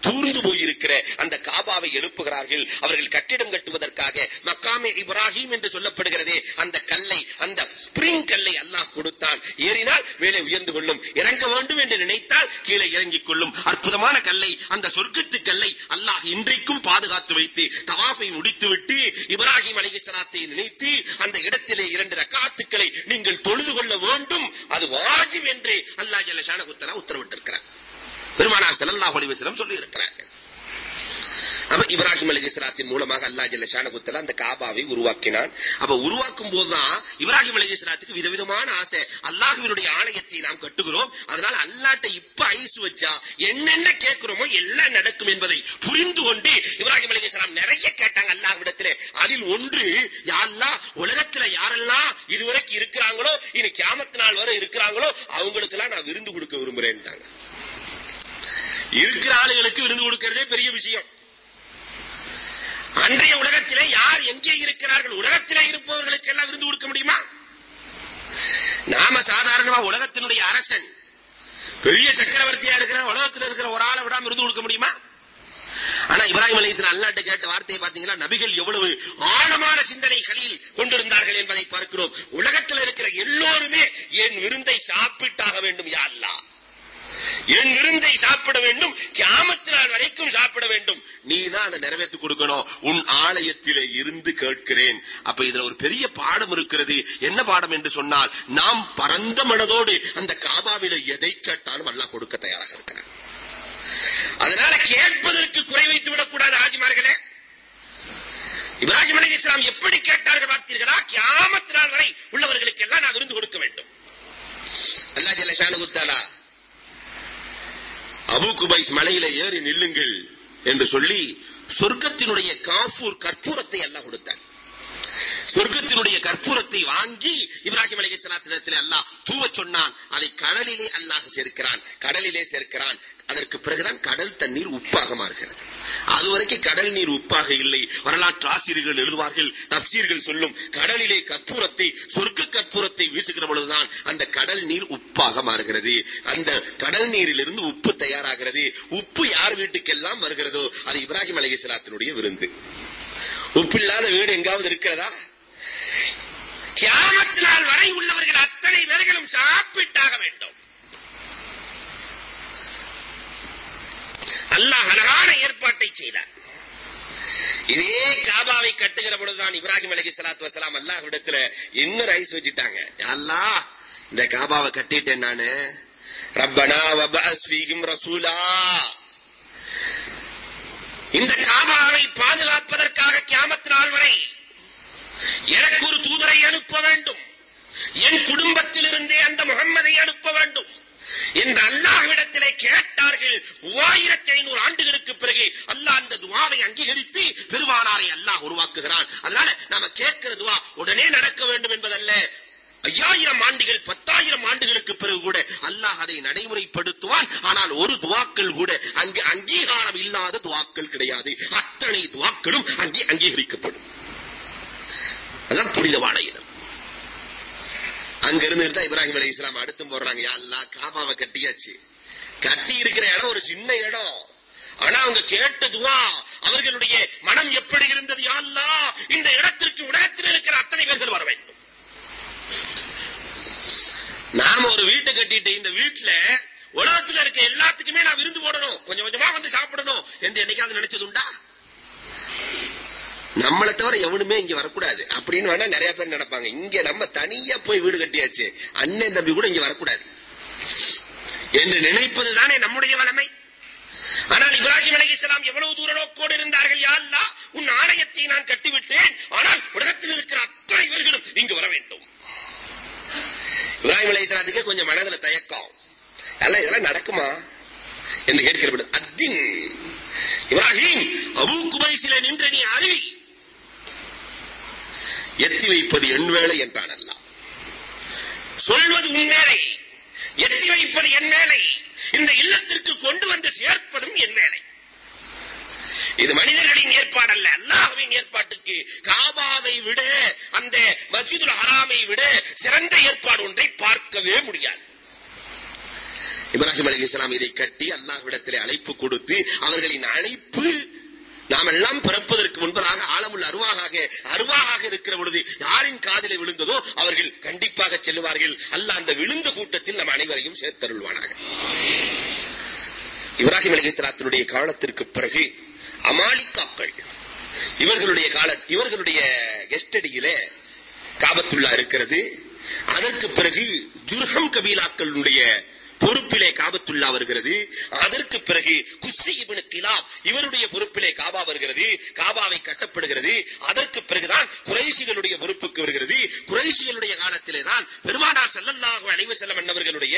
தூர்ந்து போயிருக்கிற அந்த காபாவை எழுப்புகிறார்கள். அவர்கள் கட்டிடம் கட்டுவதற்காக மக்காமே இப்ராஹிம் என்று சொல்லப்படுகிறதே அந்த கல்லை அந்த ஸ்பிரிங் கல்லை அல்லாஹ் கொடுத்தான். ஏறினால் மேலே உயர்ந்து கொள்ளும். இறங்க வேண்டும் என்று நினைத்தால் கீழே இறங்கிக் கொள்ளும். அற்புதமான கல்லை அந்த சொர்க்கத்து கல்லை அல்லாஹ் இன்றைக்கும் பாதுகாத்து வைத்து தவாஃபை முடித்துவிட்டு இப்ராஹிம் அலிகலாத்தை நினைத்து அந்த இடத்திலே இரண்டு ரக்காத்துக்களை நீங்கள் தொழுது கொள்ள வேண்டும். அது வாஜிப் என்று அல்லாஹ் ஜல்ல ஷானஹு உத்தரவிட்டிருக்கிறார். பெருமானா செல்லல்லா அலைஹி சொல்லி இருக்கிறார்கள் அப்ப இப்ராஹிம் அலைஹிஸ்ஸலாத்தின் மூலமாக அல்லாஹ் ஜல்ல ஷானஹு அந்த காபாவை உருவாக்கினான். அப்ப உருவாக்கும் போதுதான் இப்ராஹிம் அலைஹிஸ்ஸலாத்துக்கு விதவிதமான ஆசை. அல்லாஹுவினுடைய ஆலயத்தை நாம் கட்டுகிறோம். அதனால அல்லாட்ட இப்ப ஐஸ் வச்சா என்னென்ன கேட்கிறோமோ எல்லாம் நடக்கும் என்பதை புரிந்து கொண்டு இப்ராஹிம் அலைஹிஸ்ஸலாம் நிறைய கேட்டாங்க அல்லாஹ்விடத்திலே. அதில் ஒன்று யாரெல்லாம் உலகத்துல யாரெல்லாம் இதுவரைக்கும் இருக்கிறாங்களோ இனி கேமத்து நாள் வரை இருக்கிறாங்களோ அவங்களுக்கு எல்லாம் நான் விருந்து கொடுக்க விரும்புறேன்ட்டாங்க. இருக்கிற ஆளுகளுக்கு விருந்து கொடுக்கிறதே பெரிய விஷயம். அன்றைய உலகத்திலே யார் எங்கே இருக்கிறார்கள் உலகத்திலே இருப்பவர்களுக்கு எல்லாம் விருந்து கொடுக்க முடியுமா? நாம சாதாரணமா உலகத்தினுடைய அரசன் பெரிய சக்கரவர்த்தியா இருக்கிற உலகத்தில் இருக்கிற ஒரு ஆளை விடாம விருந்து கொடுக்க முடியுமா? ஆனா இப்ராஹிம் அலைஹிஸ்ஸலாம் அல்லாஹ்ட்ட கேட்ட வார்த்தையை பாத்தீங்கன்னா நபிகள் எவ்வளவு ஆழமான சிந்தனைகளில் கொண்டிருந்தார்கள் என்பதை பார்க்கிறோம். உலகத்தில் இருக்கிற எல்லோருமே என் விருந்தை சாப்பிட்டாக வேண்டும் யா அல்லாஹ். என் விருந்தை சாப்பிட வேண்டும் கியாமத்து நாள் வரைக்கும் சாப்பிட வேண்டும். நீ தான் அதை நிறைவேற்றி கொடுக்கணும். உன் ஆலயத்திலே இருந்து கேட்கிறேன். அப்ப இதுல ஒரு பெரிய பாடம் இருக்கிறது. என்ன பாடம் என்று சொன்னால் நாம் பரந்த மனதோடு அந்த காபாவில எதை கேட்டாலும் அல்லாஹ் கொடுக்க தயாராக இருக்கிறார் அதனால கேட்பதற்கு குறை வைத்து விடக்கூடாது ஆஜிமார்களே. இப்ராஹிம் அலி இஸ்லாம் எப்படி கேட்டார்கள் பார்த்தீர்களா? கியாமத்து நாள் வரை உள்ளவர்களுக்கு எல்லாம் நான் விருந்து கொடுக்க வேண்டும். அல்லா ஜலசானு அபு குபைஸ் மலையில ஏறி நில்லுங்கள் என்று சொல்லி சொர்க்கத்தினுடைய காஃபூர் கற்பூரத்தை அல்லாஹ் கொடுத்தார் சொர்க்கத்தினுடைய கற்பூரத்தை வாங்கி இப்ராஹிம் அலைஹிஸ்ஸலாத்திடத்தில் அல்லாஹ் தூவ சொன்னான். அதை கடலிலே அல்லாஹ் சேர்க்கிறான். கடலிலே சேர்க்கிறான். அதற்கு பிறகுதான் கடல் தண்ணீர் உப்பாக மாறுகிறது அதுவரைக்கும் கடல் நீர் உப்பாக இல்லை. வரலாற்று ஆசிரியர்கள் எழுதுவார்கள் தப்சீர்கள் சொல்லும் கடலிலே கற்பூரத்தை சொர்க்க கற்பூரத்தை வீசுகிற பொழுதுதான் அந்த கடல் நீர் உப்பாக மாறுகிறது அந்த கடல் நீரிலிருந்து உப்பு தயாராகிறது. உப்பு யார் வீட்டுக்கெல்லாம் வருகிறதோ அது இப்ராஹிம் அலைஹிஸ்ஸலாத்தினுடைய விருந்து. உப்பில்லாத வீடு எங்காவது இருக்கிறதா? கியாமத்து நாள் வரை உள்ளவர்கள் அத்தனை பேர்களும் சாப்பிட்டாக வேண்டும். அல்லாஹ் அழகான ஏற்பாட்டை செய்தார். இதே காபாவை கட்டுகிற பொழுதுதான் இப்ராஹிம் அலகி சலாத்து வசலாம் அல்லாஹ் இடத்துல இன்னும் ரைஸ் வச்சுட்டாங்க. அல்லாஹ் இந்த காபாவை கட்டிட்டேன் நானு. ரப்பனா ரசூலா. இந்த காபாவை பாதுகாப்பதற்காக கியாமத் நாள் வரை எனக்கு ஒரு தூதரை அனுப்ப வேண்டும். என் குடும்பத்திலிருந்தே அந்த முகம்மதை அனுப்ப வேண்டும். என்று அல்லாஹ்விடத்திலே கேட்டார்கள். மூவாயிரத்தி ஐநூறு ஆண்டுகளுக்கு பிறகு அல்லாஹ் அந்த துவாவை அங்கீகரித்து பெருமானாரை அல்லாஹ் உருவாக்குகிறான். அதனால நாம கேட்கிற துவா உடனே நடக்க வேண்டும் என்பதல்ல. ஐயாயிரம் ஆண்டுகள் பத்தாயிரம் ஆண்டுகளுக்கு பிறகு கூட அல்லாஹ் அதை நடைமுறைப்படுத்துவான். ஆனால் ஒரு துவாக்கள் கூட அங்கு அங்கீகாரம் இல்லாத துவாக்கள் கிடையாது. அத்தனை துவாக்களும் அங்கே அங்கீகரிக்கப்படும். அதான் புனித வாழையிடம் அங்க இருந்து தான் இப்ராஹிம் அலி இஸ்லாம் அடுத்தும் போடுறாங்க யா அல்லாஹ் காபாவை கட்டியாச்சு. கட்டி இருக்கிற இடம் ஒரு சின்ன இடம். ஆனா அவங்க கேட்டதுவா அவர்களுடைய மனம் எப்படி இருந்தது? யா அல்லாஹ் இந்த இடத்திற்கு உலகத்தில் இருக்கிற அத்தனை பேர்கள் வர வேண்டும். நாம ஒரு வீட்டை கட்டிட்டு இந்த வீட்டுல உலகத்துல இருக்க எல்லாத்துக்குமே நான் விருந்து போடணும். கொஞ்சம் கொஞ்சமா வந்து சாப்பிடணும் என்று என்னைக்காவது நினைச்சது உண்டா? நம்மளை தவிர எவனுமே இங்க வரக்கூடாது. அப்படின்னு வேணா நிறைய பேர் நினைப்பாங்க. இங்க நம்ம தனியா போய் வீடு கட்டியாச்சு. அண்ணன் தம்பி கூட இங்க வரக்கூடாது. என்று நினைப்பதுதானே நம்முடைய வளமை ஆனால் இப்ராஹிம் அலி இஸ்லாம் எவ்வளவு தூர நோக்கோடு இருந்தார்கள்? யா உன் ஆலயத்தை நான் கட்டிவிட்டேன். ஆனால் உலகத்தில் இருக்கிற அத்தனை இவர்களும் இங்கு வர வேண்டும். இப்ராஹிம் அலி கொஞ்சம் மனதுல தயக்கம். எல்லாம் இதெல்லாம் நடக்குமா? என்று கேட்கிற அத்தின் இப்ராஹிம் அபு குபைசில நின்ற நீ அறிவி எத்தி வைப்பது என் வேலை என்றான் அல்ல சொல்வது உன் வேலை. எத்தி வைப்பது என் வேலை. இந்த இல்லத்திற்கு கொண்டு வந்து சேர்ப்பதும் என் வேலை. இது மனிதர்களின் ஏற்பாடு அல்ல அல்லாஹ்வின் ஏற்பாட்டுக்கு காபாவை விட அந்த மஸ்ஜிதுல் ஹராமை விட சொல்லவே முடியாது. இப்ராஹிம் அலி இஸ்லாம் இதை கட்டி அல்லாஹ்விடத்திலே அழைப்பு கொடுத்து அவர்களின் அழைப்பு நாம் எல்லாம் பிறப்பதற்கு முன்பதாக ஆழமுள்ள அருவாக அருவாக இருக்கிற பொழுது யாரின் காதிலே விழுந்ததோ அவர்கள் கண்டிப்பாக செல்லுவார்கள். அல்லாஹ் அந்த விழுந்த கூட்டத்தில் நம் அனைவரையும் சேர்த்தருள்வானாக. இப்ராஹிம் அலி இஸ்லாத்தினுடைய காலத்திற்கு பிறகு அமாலிக்காக்கள் இவர்களுடைய கால இவர்களுடைய கெஸ்டடியில காபத்துல்லா இருக்கிறது. அதற்கு பிறகு ஜுர்ஹம் கபீலாக்களுடைய பொறுப்பிலே காபத்துல்லா வருகிறது. அதற்கு பிறகு குஸ்தி இபின் கிலாப் இவருடைய பொறுப்பிலே காபா வருகிறது காபாவை கட்டப்படுகிறது. அதற்கு பிறகுதான் குறைஷிகளுடைய பொறுப்புக்கு வருகிறது. குறைஷிகளுடைய காலத்திலே தான் பெருமானார் செல்லல்லாக அனைவர் செல்லம் அன்னவர்களுடைய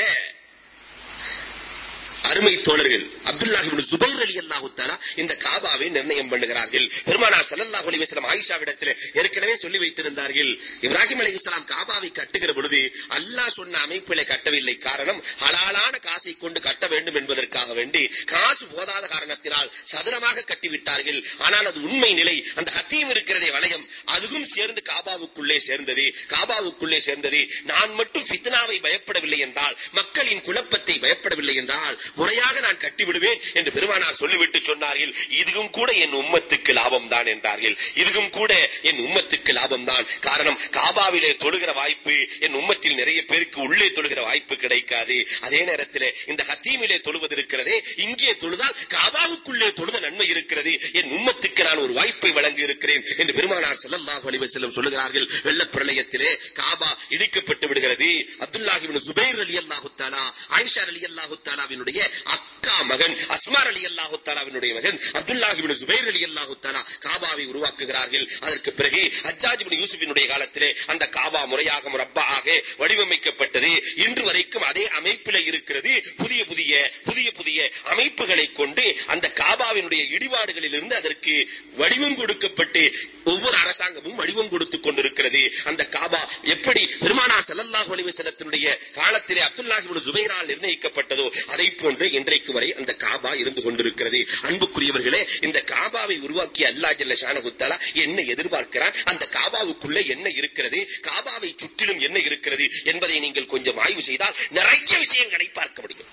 அருமை தோழர்கள் அப்துல்லாஹிபின் சுபைர் அலி அல்லாஹு தாலா இந்த காபாவை நிர்ணயம் பண்ணுகிறார்கள். பெருமானார் ஸல்லல்லாஹு அலைஹி வஸல்லம் ஆயிஷாவிடத்தில் ஏற்கனவே சொல்லி வைத்திருந்தார்கள். இப்ராஹிம் அலைஹிஸ்ஸலாம் காபாவை கட்டுகிற பொழுது அல்லாஹ் சொன்ன அமைப்பிலே கட்டவில்லை. காரணம் ஹலாலான காசை கொண்டு கட்ட வேண்டும் என்பதற்காக வேண்டி காசு போதாத காரணத்தினால் சதுரமாக கட்டிவிட்டார்கள். ஆனால் அது உண்மை நிலை. அந்த ஹத்தீம் இருக்கிறதே வளையம். அதுவும் சேர்ந்து காபாவுக்குள்ளே சேர்ந்தது. காபாவுக்குள்ளே சேர்ந்தது. நான் மட்டும் ஃபித்னாவை பயப்படவில்லை என்றால் மக்களின் குழப்பத்தை பயப்படவில்லை என்றால் முறையாக நான் கட்டிவிடுவேன் என்று பெருமானார் சொல்லிவிட்டு சொன்னார்கள் இதுவும் கூட என் உம்மத்துக்கு லாபம் தான் என்றார்கள். இதுவும் கூட என் உம்மத்துக்கு லாபம் தான் காரணம் காபாவிலே தொழுகிற வாய்ப்பு என் உம்மத்தில் நிறைய பேருக்கு உள்ளே தொழுகிற வாய்ப்பு கிடைக்காது. அதே நேரத்தில் இந்த ஹத்தீமிலே தொழுவது இருக்கிறதே இங்கே தொழுதால் காபாவுக்குள்ளே தொழுத நன்மை இருக்கிறது. என் உம்மத்துக்கு நான் ஒரு வாய்ப்பை வழங்கி இருக்கிறேன் என்று பெருமானார் செல்லல்லாஹு அலைஹி செல்லும் சொல்லுகிறார்கள். வெள்ளப் பிரளயத்திலே காபா இடிக்கப்பட்டு விடுகிறது. அப்துல்லாஹி சுபைர் சுபைர் ரலியல்லாஹு தாலா ஆயிஷா அலி அல்லாஹு தாலாவினுடைய அக்கா மகன் அஸ்மார் அலி அல்லாஹு தாலாவினுடைய மகன் அப்துல்லாஹி ஜுபைர் அலி அல்லாஹு தாலா காபாவை உருவாக்குகிறார்கள். அதற்கு பிறகு அஜாஜ் பின் யூசுஃபினுடைய காலத்திலே அந்த காபா முறையாக முரப்பாக வடிவமைக்கப்பட்டது. இன்று வரைக்கும் அதே அமைப்பில் இருக்கிறது. புதிய புதிய புதிய புதிய அமைப்புகளை கொண்டு அந்த காபாவினுடைய இடிபாடுகளில் இருந்து அதற்கு வடிவம் கொடுக்கப்பட்டு ஒவ்வொரு அரசாங்கமும் வடிவம் கொடுத்துக் கொண்டிருக்கிறது. அந்த காபா எப்படி பெருமானா செல்லல்லாஹ் வலிவசனத்தினுடைய காலத்திலே அப்துல்லாஹிபின் ஜுபைரால் நிர்ணயிக்கப்பட்டதோ அதை போன்று போன்று இன்றைக்கு வரை அந்த காபா இருந்து கொண்டிருக்கிறது. அன்புக்குரியவர்களே இந்த காபாவை உருவாக்கிய அல்லா ஜல்ல ஷானஹு என்ன எதிர்பார்க்கிறான்? அந்த காபாவுக்குள்ள என்ன இருக்கிறது? காபாவை சுற்றிலும் என்ன இருக்கிறது என்பதை நீங்கள் கொஞ்சம் ஆய்வு செய்தால் நிறைய விஷயங்களை பார்க்க முடியும்.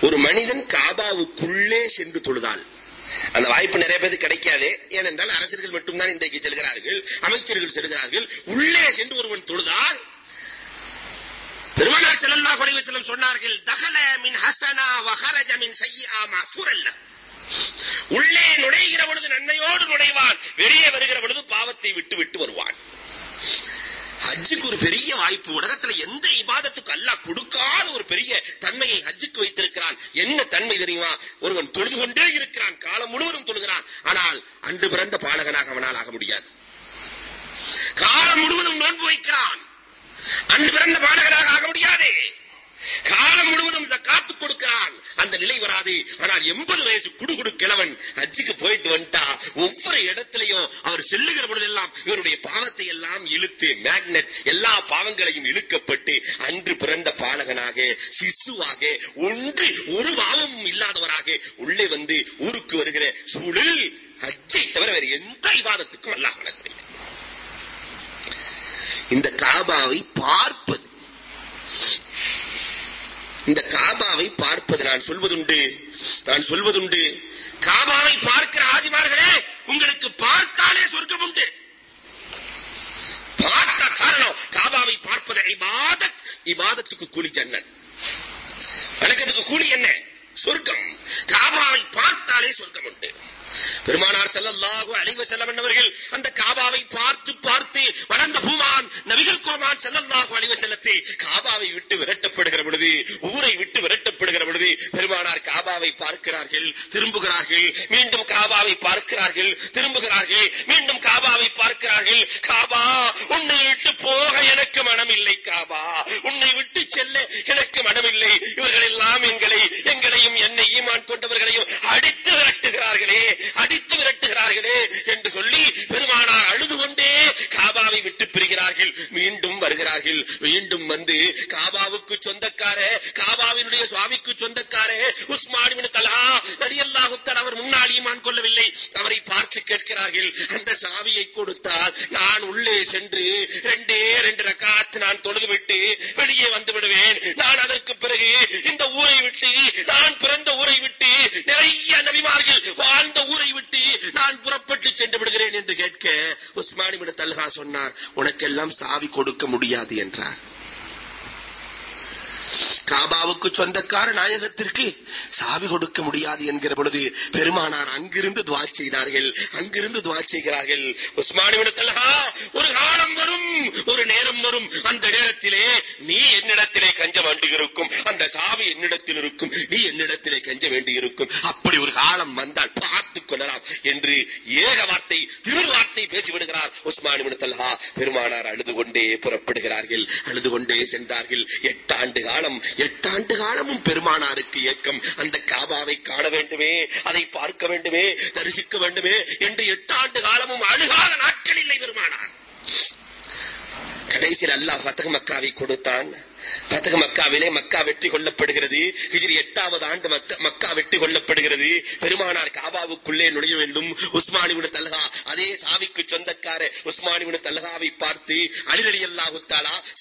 ஒரு மனிதன் காபாவுக்குள்ளே சென்று தொழுதால் அந்த வாய்ப்பு நிறைய பேருக்கு கிடைக்காது. ஏனென்றால் அரசர்கள் மட்டும்தான் இன்றைக்கு செல்கிறார்கள் அமைச்சர்கள் செல்கிறார்கள். உள்ளே சென்று ஒருவன் தொழுதால் பெருமானார் செல்லல்லா அலைஹி செல்லும் சொன்னார்கள் தகல மின் ஹசனா வஹரஜ மின் சய்யிஆ மஃபூரல்ல. உள்ளே நுழைகிற பொழுது நன்மையோடு நுழைவான். வெளியே வருகிற பொழுது பாவத்தை விட்டு விட்டு வருவான். ஹஜ்ஜுக்கு ஒரு பெரிய வாய்ப்பு. உலகத்துல எந்த இபாதத்துக்கு அல்லாஹ் கொடுக்காத ஒரு பெரிய தன்மையை ஹஜ்ஜுக்கு வைத்திருக்கிறான். என்ன தன்மை தெரியுமா? ஒருவன் தொழுது கொண்டே இருக்கிறான். காலம் முழுவதும் தொழுகிறான். ஆனால் அன்று பிறந்த பாலகனாக அவனால் ஆக முடியாது. காலம் முழுவதும் நோன்பு வைக்கிறான். அன்று பிறந்த பாடகராக ஆக முடியாது. காலம் முழுவதும் காத்து கொடுக்கிறான். அந்த நிலை வராது. ஆனால் எண்பது வயசு குடுகுடு கிழவன் ஹஜ்ஜுக்கு போயிட்டு வந்துட்டா. ஒவ்வொரு இடத்திலையும் அவர் செல்லுகிற பொழுதெல்லாம் இவருடைய பாவத்தை எல்லாம் இழுத்து மேக்னெட் எல்லா பாவங்களையும் இழுக்கப்பட்டு அன்று பிறந்த பாலகனாக சிசுவாக ஒன்று ஒரு பாவமும் இல்லாதவராக உள்ளே வந்து ஊருக்கு வருகிற சூழல் ஹஜ்ஜை தவிர வேறு எந்த விவாதத்துக்கும் அல்லாஹ் வழங்கவில்லை. இந்த காபாவை பார்ப்பது. இந்த காபாவை பார்ப்பது நான் சொல்வதுண்டு. நான் சொல்வதுண்டு. காபாவை பார்க்கிற ஆதிமார்களே உங்களுக்கு பார்த்தாலே சொர்க்கம் உண்டு. பார்த்த காரணம் காபாவை பார்ப்பது இபாதத் இபாதத்துக்கு கூலி ஜன்னத் வணக்கத்துக்கு கூலி என்ன? சொர்க்கம். காபாவை பார்த்தாலே சொர்க்கம் உண்டு. பெருமானார் ஸல்லல்லாஹு அலைஹி வஸல்லம் அவர்கள் அந்த காபாவை பார்த்து பார்த்து வளர்ந்த பூமான் நபிகள் கோமான் ஸல்லல்லாஹு அலைஹி செல்லத்தை காபாவை விட்டு விரட்டப்படுகிற பொழுது ஊரை விட்டு விரட்டப்படுகிற பொழுது பெருமானார் காபாவை பார்க்கிறார்கள் திரும்புகிறார்கள் மீண்டும் காபாவை பார்க்கிறார்கள் திரும்புகிறார்கள் மீண்டும் காபாவை பார்க்கிறார்கள். காபா உன்னை விட்டு போக எனக்கு மனம் இல்லை காபா. உன்னை விட்டு செல்ல எனக்கு மனமில்லை. இவர்கள் எல்லாம் எங்களை எங்களையும் என்னை ஈமான் கொண்டவர்களையும் அடித்து விரட்டுகிறார்களே. அடித்து விரட்டுகிறார்களே என்று சொல்லி பெருமானார் அழுது கொண்டே காபாவை விட்டு பிரிகிறார்கள். மீண்டும் வருகிறார்கள். மீண்டும் வந்து காபாவுக்கு சொந்தக்கார காபாவினுடைய சுவாமிக்கு சொந்தக்கார உஸ்மான் தலா தல்ஹா அவர் முன்னால் ஈமான் கொள்ளவில்லை. அவரை பார்த்து கேட்கிறார்கள் அந்த சாவியை கொடுத்தால் நான் உள்ளே சென்று ரெண்டே ரெண்டு ரக்காத்து நான் தொழுதுவிட்டு வெளியே வந்து விடுவேன். நான் அதற்கு பிறகு இந்த ஊரை விட்டு நான் பிறந்த ஊரை விட்டு நிறைய நபிமார்கள் வாழ்ந்த ஊரை விட்டு நான் புறப்பட்டு சென்று விடுகிறேன் என்று கேட்க உஸ்மான் இப்னு தல்ஹா சொன்னார் உனக்கெல்லாம் சாவி கொடுக்க முடியாது என்றார். காபாவுக்கு சொந்தக்கார நாயகத்திற்கு சாவி கொடுக்க முடியாது என்கிற பொழுது பெருமானார் அங்கிருந்து துவா செய்தார்கள். அங்கிருந்து துவா செய்கிறார்கள். உஸ்மான் ஒரு காலம் வரும் ஒரு நேரம் வரும். அந்த நேரத்திலே நீ என்னிடத்திலே கஞ்ச வேண்டியிருக்கும் அந்த சாவி என்னிடத்தில் இருக்கும். நீ என்னிடத்திலே கஞ்ச வேண்டியிருக்கும். அப்படி ஒரு காலம் வந்தால் பார்த்துக் கொள்ளலாம் என்று ஏக வார்த்தை திரு வார்த்தை பேசிவிடுகிறார் உஸ்மான் பெருமானார் அழுது கொண்டே புறப்படுகிறார்கள். அழுது கொண்டே சென்றார்கள். எட்டாண்டு காலம் எட்டாண்டு காலமும் பெருமானாருக்கு ஏக்கம் அந்த காபாவை காண வேண்டுமே அதை பார்க்க வேண்டுமே தரிசிக்க வேண்டுமே. என்று எட்டாண்டு காலமும் அழுகாத நாட்கள் இல்லை பெருமானார். கடைசியில் அல்லாஹ் ஃபத்தக மக்காவை கொடுத்தான். ஃபத்தக மக்காவிலே மக்கா வெற்றி கொள்ளப்படுகிறது. ஹிஜ்ரி எட்டாவது ஆண்டு மக்க- மக்கா வெற்றி கொள்ளப்படுகிறது. பெருமானார் காபாவுக்குள்ளே நுழைய வேண்டும். உஸ்மான் இப்னு தல்ஹா அதே சாவிக்கு சொந்தக்கார உஸ்மான் தல்ஹாவை பார்த்து அலிரலி அல்லாஹு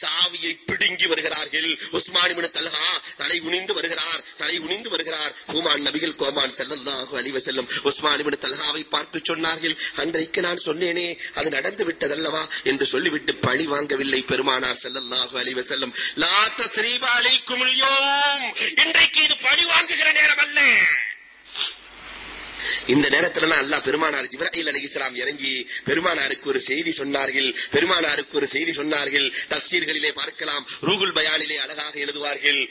சாவியை பிடுங்கி வருகிறார்கள். உஸ்மான் தல்ஹா தலை குனிந்து வருகிறார் தலை குனிந்து வருகிறார். ஹூமான் நபிகள் கோமான் செல்லல்லாஹு அலிவ செல்லும் உஸ்மான் தல்ஹாவை பார்த்து சொன்னார்கள். அன்றைக்கு நான் சொன்னேனே அது நடந்து விட்டதல்லவா? என்று சொல்லிவிட்டு பழி வாங்கவில்லை பெருமானார் செல்லல்லாஹு அலிவ செல்லும் லா தஸ்ரீப அலைக்கும் இன்றைக்கு இது பழி வாங்குகிற நேரம் அல்ல. இந்த நேரத்துல அல்லாஹ் பெருமானார் ஜிப்ராஹில் அலி இஸ்லாம் இறங்கி பெருமானாருக்கு ஒரு செய்தி சொன்னார்கள். பெருமானாருக்கு ஒரு செய்தி சொன்னார்கள். தப்சீர்களிலே பார்க்கலாம். ரூகுல் பயானிலே அழகாக எழுதுவார்கள்.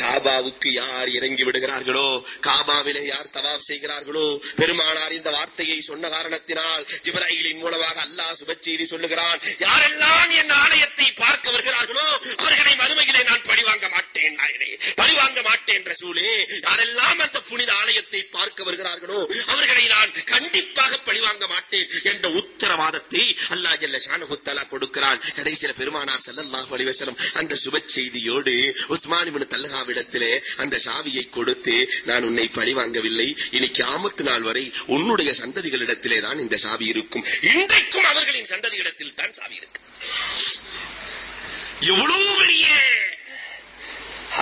காபாவுக்கு யார் இறங்கி விடுகிறார்களோ காபாவிலே யார் தவாப் செய்கிறார்களோ பெருமானார் இந்த வார்த்தையை சொன்ன காரணத்தினால் ஜிப்ராயிலின் மூலமாக அல்லாஹ் சுப செய்தி சொல்லுகிறான் யாரெல்லாம் என் ஆலயத்தை பார்க்க வருகிறார்களோ அவர்களை மறுமையிலே நான் பழிவாங்க மாட்டேன் நாயனே பழிவாங்க மாட்டேன் ரசூலே. யாரெல்லாம் அந்த புனித ஆலயத்தை பார்க்க வருகிறார்களோ அவர்களை நான் கண்டிப்பாக பழிவாங்க மாட்டேன் என்ற உத்தரவாதத்தை அல்லாஹ் ஜல்ல ஷானுகுத்தலா கொடுக்கிறான். கடைசியில பெருமானார் ஸல்லல்லாஹு அலைஹி வஸல்லம் அந்த சுப செய்தியோடு உஸ்மான் இப்னு அல்லாவிடத்திலே அந்த சாவியை கொடுத்து நான் உன்னை பழி வாங்கவில்லை இனி கியாமத்து நாள் வரை உன்னுடைய சந்ததிகளிடத்திலே தான் இந்த சாவி இருக்கும். இன்றைக்கும் அவர்களின் சந்ததிகளிடத்தில் தான் சாவி இருக்கு. எவ்வளவு பெரிய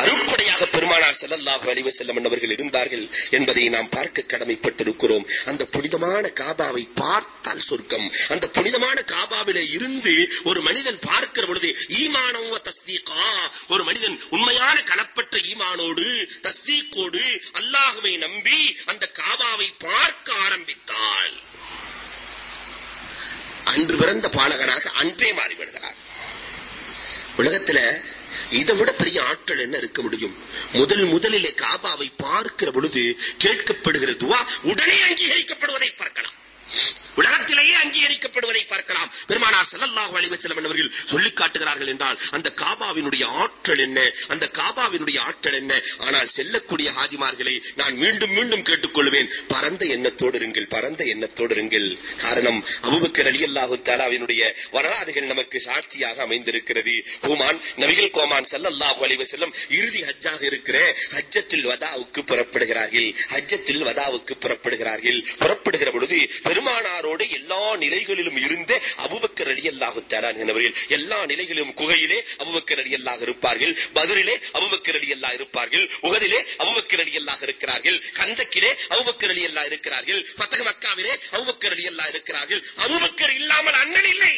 அருட்படையாக பெருமானார் செல்லல்லாஹு அலைஹி வஸல்லம் அவர்கள் இருந்தார்கள் என்பதை நாம் பார்க்க கடமைப்பட்டிருக்கிறோம். அந்த புனிதமான காபாவை பார்த்தால் சொர்க்கம். அந்த புனிதமான காபாவில இருந்து ஒரு மனிதன் பார்க்கிற பொழுது ஈமானம் தஸ்தீகா. ஒரு மனிதன் உண்மையான களப்பற்ற ஈமானோடு தஸ்தீக்கோடு அல்லாஹுவை நம்பி அந்த காபாவை பார்க்க ஆரம்பித்தால் அன்று பிறந்த பாலகனாக அன்றே மாறிவிடுகிறார். உலகத்துல இதை விட பெரிய ஆற்றல் என்ன இருக்க முடியும்? முதல் முதலிலே காபாவை பார்க்கிற பொழுது கேட்கப்படுகிற துவா உடனே அங்கீகரிக்கப்படுவதை பார்க்கலாம். உலகத்திலேயே அங்கீகரிக்கப்படுவதை பார்க்கலாம். பெருமானார் ஸல்லல்லாஹு அலைஹி வஸல்லம் அவர்கள் சொல்லி காட்டுகிறார்கள் என்றால் அந்த காபாவினுடைய ஆற்றல் என்ன? அந்த காபாவினுடைய ஆற்றல் என்ன? ஆனால் செல்லக்கூடிய ஹாஜிமார்களை நான் மீண்டும் மீண்டும் கேட்டுக்கொள்வேன். பரந்த எண்ணத்தோடு இருங்கள் பரந்த எண்ணத்தோடு இருங்கள். காரணம் அபூபக்கர் ரலியல்லாஹு தஆலாவினுடைய வரலாறுகள் நமக்கு சாட்சியாக அமைந்திருக்கிறது. ஹுமான் நபிகள் கோமான் ஸல்லல்லாஹு அலைஹி வஸல்லம் இறுதி ஹஜ்ஜாக இருக்கிற ஹஜ்ஜத்துல் வதாவுக்கு புறப்படுகிறார்கள். ஹஜ்ஜத்துல் வதாவுக்கு புறப்படுகிறார்கள். புறப்படுகிற பொழுது பெருமானார் பெருமானாரோடு எல்லா நிலைகளிலும் இருந்தே அபுபக்கர் ரலியல்லாஹு அல்லாஹு என்பவர்கள் எல்லா நிலைகளிலும் குகையிலே அபூபக்கர் அல்லாஹ் இருப்பார்கள் பத்ரிலே அபூபக்கர் அல்லாஹ் இருப்பார்கள் உகதிலே அபுபக்கர் அபூபக்கர் அல்லாஹ் இருக்கிறார்கள் கந்தக்கிலே அபூபக்கர் அல்லாஹ் இருக்கிறார்கள் பத்தக மக்காவிலே அபூபக்கர் அல்லாஹ் இருக்கிறார்கள். அபுபக்கர் இல்லாமல் அண்ணன் இல்லை.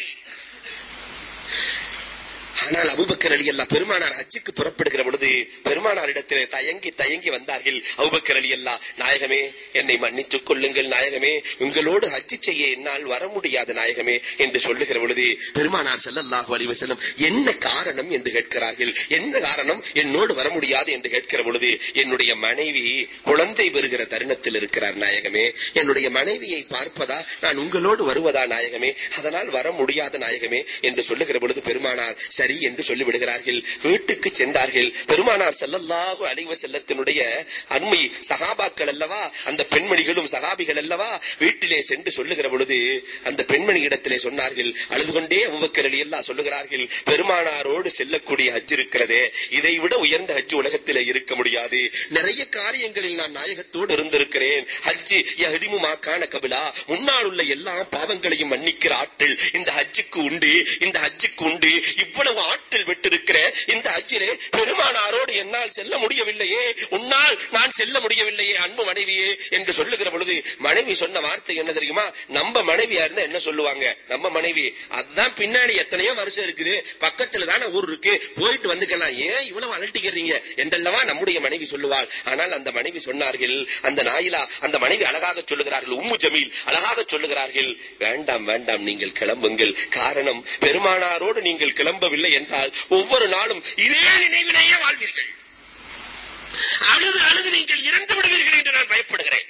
ஆனால் அபுபக்கர் அலி அல்லா பெருமானார் ஹஜ்ஜுக்கு புறப்படுகிற பொழுது பெருமானாரிடத்திலே தயங்கி தயங்கி வந்தார்கள். அபுபக்கர் அலி அல்லா நாயகமே என்னை மன்னித்துக் கொள்ளுங்கள் நாயகமே. உங்களோடு ஹஜ்ஜு செய்ய என்னால் வர முடியாது நாயகமே என்று சொல்லுகிற பொழுது பெருமானார் செல்லல்லாஹு அலி வஸல்லம் என்ன காரணம்? என்று கேட்கிறார்கள். என்ன காரணம்? என்னோடு வர முடியாது என்று கேட்கிற பொழுது என்னுடைய மனைவி குழந்தை பெறுகிற தருணத்தில் இருக்கிறார் நாயகமே. என்னுடைய மனைவியை பார்ப்பதா? நான் உங்களோடு வருவதா நாயகமே? அதனால் வர முடியாத நாயகமே என்று சொல்லுகிற பொழுது பெருமானார் சரி என்று சொல்லிவிடுகிறார்கள். வீட்டுக்கு சென்றார்கள். பெருமானார் ஸல்லல்லாஹு அலைஹி செல்லத்தினுடைய அண்மை சகாபாக்கள் அல்லவா அந்த பெண்மணிகளும் சகாபிகள் அல்லவா வீட்டிலே சென்று சொல்லுகிற பொழுது அந்த பெண்மணி இடத்திலே சொன்னார்கள் அழுது கொண்டே அபூபக்கர் ரலியல்லாஹு சொல்லுகிறார்கள் பெருமானாரோடு செல்லக்கூடிய ஹஜ் இருக்கிறதே இதைவிட உயர்ந்த ஹஜ் உலகத்திலே இருக்க முடியாது. நிறைய காரியங்களில் நான் நாயகத்தோடு இருந்திருக்கிறேன். ஹஜ் யஹ்திமு மா கபிலா. முன்னால் உள்ள எல்லா பாவங்களையும் மன்னிக்கிற ஆற்றல் இந்த ஹஜ்ஜுக்கு உண்டு. இந்த ஹஜ்ஜுக்கு உண்டு. இவ்வளவு ஆற்றல் விட்டிருக்கிற இந்த அஜிலே பெருமானாரோடு என்னால் செல்ல முடியவில்லையே. உன்னால் நான் செல்ல முடியவில்லையே அன்பு மனைவியே என்று சொல்லுகிற பொழுது மனைவி சொன்ன வார்த்தை என்ன தெரியுமா? நம்ம மனைவியா இருந்தா என்ன சொல்லுவாங்க? நம்ம மனைவி. அதுதான் பின்னாடி எத்தனையோ வருஷம் இருக்குது. பக்கத்துல தானே ஊர் இருக்கு. போயிட்டு வந்துக்கலாம். ஏன் இவ்வளவு அலட்டிக்கிறீங்க? என்றல்லவா நம்முடைய மனைவி சொல்லுவாள். ஆனால் அந்த மனைவி சொன்னார்கள் அந்த நாயிலா அந்த மனைவி அழகாக சொல்லுகிறார்கள் உம்மு ஜமீல் அழகாக சொல்லுகிறார்கள் வேண்டாம் வேண்டாம் நீங்கள் கிளம்புங்கள். காரணம் பெருமானாரோடு நீங்கள் கிளம்பவில்லை என்றால் ஒவ்வொரு நாளும் இதே நினைவிலேயே வாழ்வீர்கள். அழுது அழுது நீங்கள் இறந்து விடுவீர்கள் என்று நான் பயப்படுகிறேன்.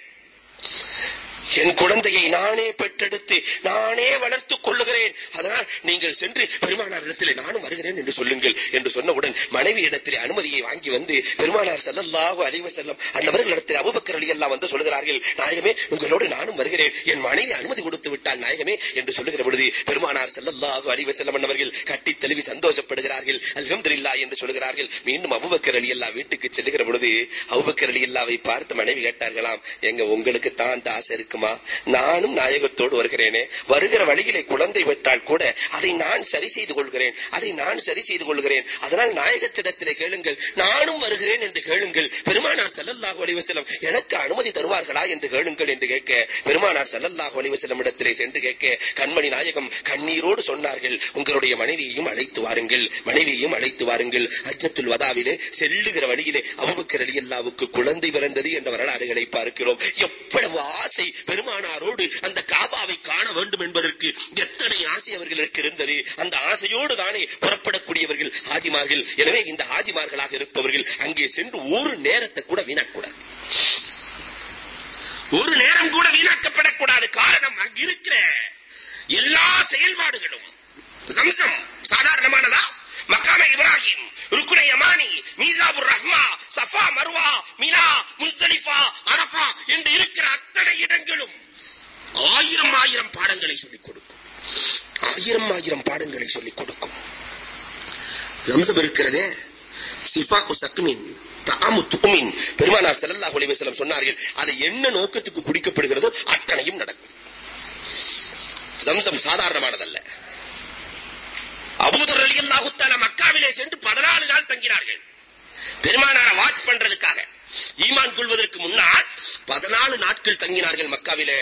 என் குழந்தையை நானே பெற்றெடுத்து நானே வளர்த்துக் கொள்ளுகிறேன். அதனால் நீங்கள் சென்று பெருமானார் இடத்திலே நானும் வருகிறேன் என்று சொல்லுங்கள் என்று சொன்னவுடன் மனைவி இடத்திலே அனுமதியை வாங்கி வந்து பெருமானார் ஸல்லல்லாஹு அலைஹி வஸல்லம் அன்னவர்களிடத்தில் அபூபக்கர் எல்லாம் வந்து சொல்கிறார்கள் நாயகமே உங்களோடு நானும் வருகிறேன். என் மனைவி அனுமதி கொடுத்து விட்டால் நாயகமே என்று சொல்லுகிற பொழுது பெருமானார் செல்லல்லாக அலைஹி செல்லும் அன்னவர்கள் கட்டி தெளிவி சந்தோஷப்படுகிறார்கள். அல்ஹம்துலில்லாஹ் என்று சொல்கிறார்கள் மீண்டும் அபுபக்கர் அலி அல்லா வீட்டுக்கு செல்லுகிற பொழுது அவுபக்கிரளி அல்லாவை பார்த்து மனைவி கேட்டார்களாம் எங்க உங்களுக்கு தான் அந்த ஆசை நானும் நாயகத்தோடு வருகிறேனே. வருகிற வழியிலே குழந்தை விட்டால் கூட அதை நான் சரி செய்து கொள்கிறேன். அதை நான் சரி செய்து கொள்கிறேன். அதனால் நாயகத்திடத்திலே கேளுங்கள். நானும் வருகிறேன் என்று கேளுங்கள். பெருமானார் ஸல்லல்லாஹு அலைஹி எனக்கு அனுமதி தருவார்களா என்று கேளுங்கள் என்று கேட்க பெருமானார் ஸல்லல்லாஹு அலைஹி இடத்திலே சென்று கேட்க கண்மணி நாயகம் கண்ணீரோடு சொன்னார்கள் உங்களுடைய மனைவியையும் அழைத்து வாருங்கள். மனைவியையும் அழைத்து வாருங்கள். அஜத்துல் வதாவிலே செல்லுகிற வழியிலே அபுபக்கர் அலி அல்லாவுக்கு குழந்தை பிறந்தது என்ற வரலாறுகளை பார்க்கிறோம். எவ்வளவு ஆசை பெருமானாரோடு அந்த காபாவை காண வேண்டும் என்பதற்கு எத்தனை ஆசை அவர்களுக்கு இருந்தது அந்த ஆசையோடு தானே புறப்படக்கூடியவர்கள் ஹாஜிமார்கள். எனவே இந்த ஹாஜிமார்களாக இருப்பவர்கள் அங்கே சென்று ஒரு நேரத்தை கூட வீணாக்கூடாது ஒரு நேரம் கூட வீணாக்கப்படக்கூடாது. காரணம் அங்கிருக்கிற எல்லா செயல்பாடுகளும் சம்சம் சாதாரணமானதா மக்காம இப்ராஹிம் ருக்குனை யமானி மீசாபுர் Rahma Safa Marwa Mina Muzdalifah Arafah என்று இருக்கிற அத்தனை இடங்களும் ஆயிரம் ஆயிரம் பாடங்களை சொல்லிக் கொடுக்கும் ஆயிரம் ஆயிரம் பாடங்களை சொல்லிக் கொடுக்கும் ஜம்சம் இருக்கிறதே சிஃபாக்கு சக்மின் தாமு துமின் பெருமானார் செல்லல்லா அலைஹி வஸல்லம் சொன்னார்கள் அது என்ன நோக்கத்துக்கு குடிக்கப்படுகிறதோ அத்தனையும் நடக்கும் ஜம்சம் சாதாரணமானதல்ல அபூதர் ரலியல்லாஹு தஆலா மக்காவிலே சென்று 14 நாள் தங்கினார்கள். பெருமானார வாட்ச் பண்றதுக்காக. ஈமான் கொள்வதற்கு முன்னால் 14 நாட்கள் தங்கினார்கள் மக்காவிலே.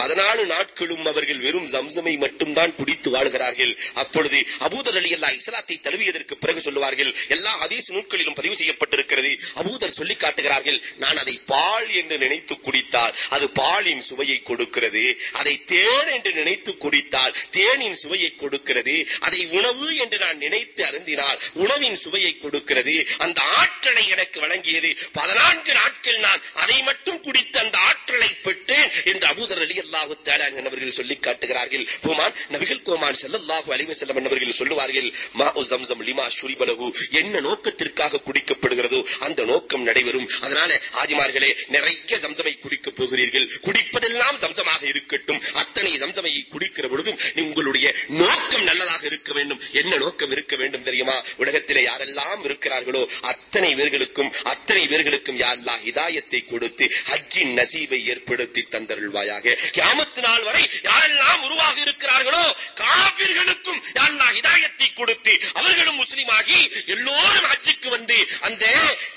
பதினாலு நாட்களும் அவர்கள் வெறும் ஜம்சமை மட்டும்தான் குடித்து வாழ்கிறார்கள். அப்பொழுது அபூதர் அலி அல்லா இஸ்லாத்தை தழுவியதற்கு பிறகு சொல்லுவார்கள் எல்லா ஹதீஸ் நூல்களிலும் பதிவு செய்யப்பட்டிருக்கிறது. அபூதர் சொல்லி காட்டுகிறார்கள் நான் அதை பால் என்று நினைத்து குடித்தால் அது பாலின் சுவையை கொடுக்கிறது. அதை தேன் என்று நினைத்து குடித்தால் தேனின் சுவையை கொடுக்கிறது. அதை உணவு என்று நான் நினைத்து அருந்தினால் உணவின் சுவையை கொடுக்கிறது. அந்த ஆற்றலை எனக்கு வழங்கியது பதினான்கு நாட்கள் நான் அதை மட்டும் குடித்து அந்த ஆற்றலை பெற்றேன் என்று அபூதர் அலி அல்லாஹு தஆலா என்பவர்கள் சொல்லி காட்டுகிறார்கள். ஹுமான் நபிகள் கோமான் செல்லல்லாஹு அலைஹி செல்லம் என்பவர்கள் சொல்லுவார்கள் மாஉ ஜம்சம் லிமா ஷுரிபலஹு என்ன நோக்கத்திற்காக குடிக்கப்படுகிறதோ அந்த நோக்கம் நடைபெறும். அதனால ஆஜிமார்களே நிறைய ஜம்சமை குடிக்க போகிறீர்கள். குடிப்பதெல்லாம் ஜம்சமாக இருக்கட்டும். அத்தனை ஜம்சமையை குடிக்கிற பொழுதும் உங்களுடைய நோக்கம் நல்லதாக இருக்க வேண்டும். என்ன நோக்கம் இருக்க வேண்டும் தெரியுமா? உலகத்திலே யாரெல்லாம் இருக்கிறார்களோ அத்தனை பேர்களுக்கும் அத்தனை பேர்களுக்கும் யாரெல்லாம் அல்லாஹ் ஹிதாயத்தை கொடுத்து ஹஜ்ஜின் நசீபை ஏற்படுத்தி தந்தருள்வாயாக. கியாமத்து நாள் வரை யாரெல்லாம் உருவாக இருக்கிறார்களோ காபிர்களுக்கும் யா ஹிதாயத்தை கொடுத்து அவர்களும் முஸ்லிமாகி எல்லோரும் ஹஜ்ஜுக்கு வந்து அந்த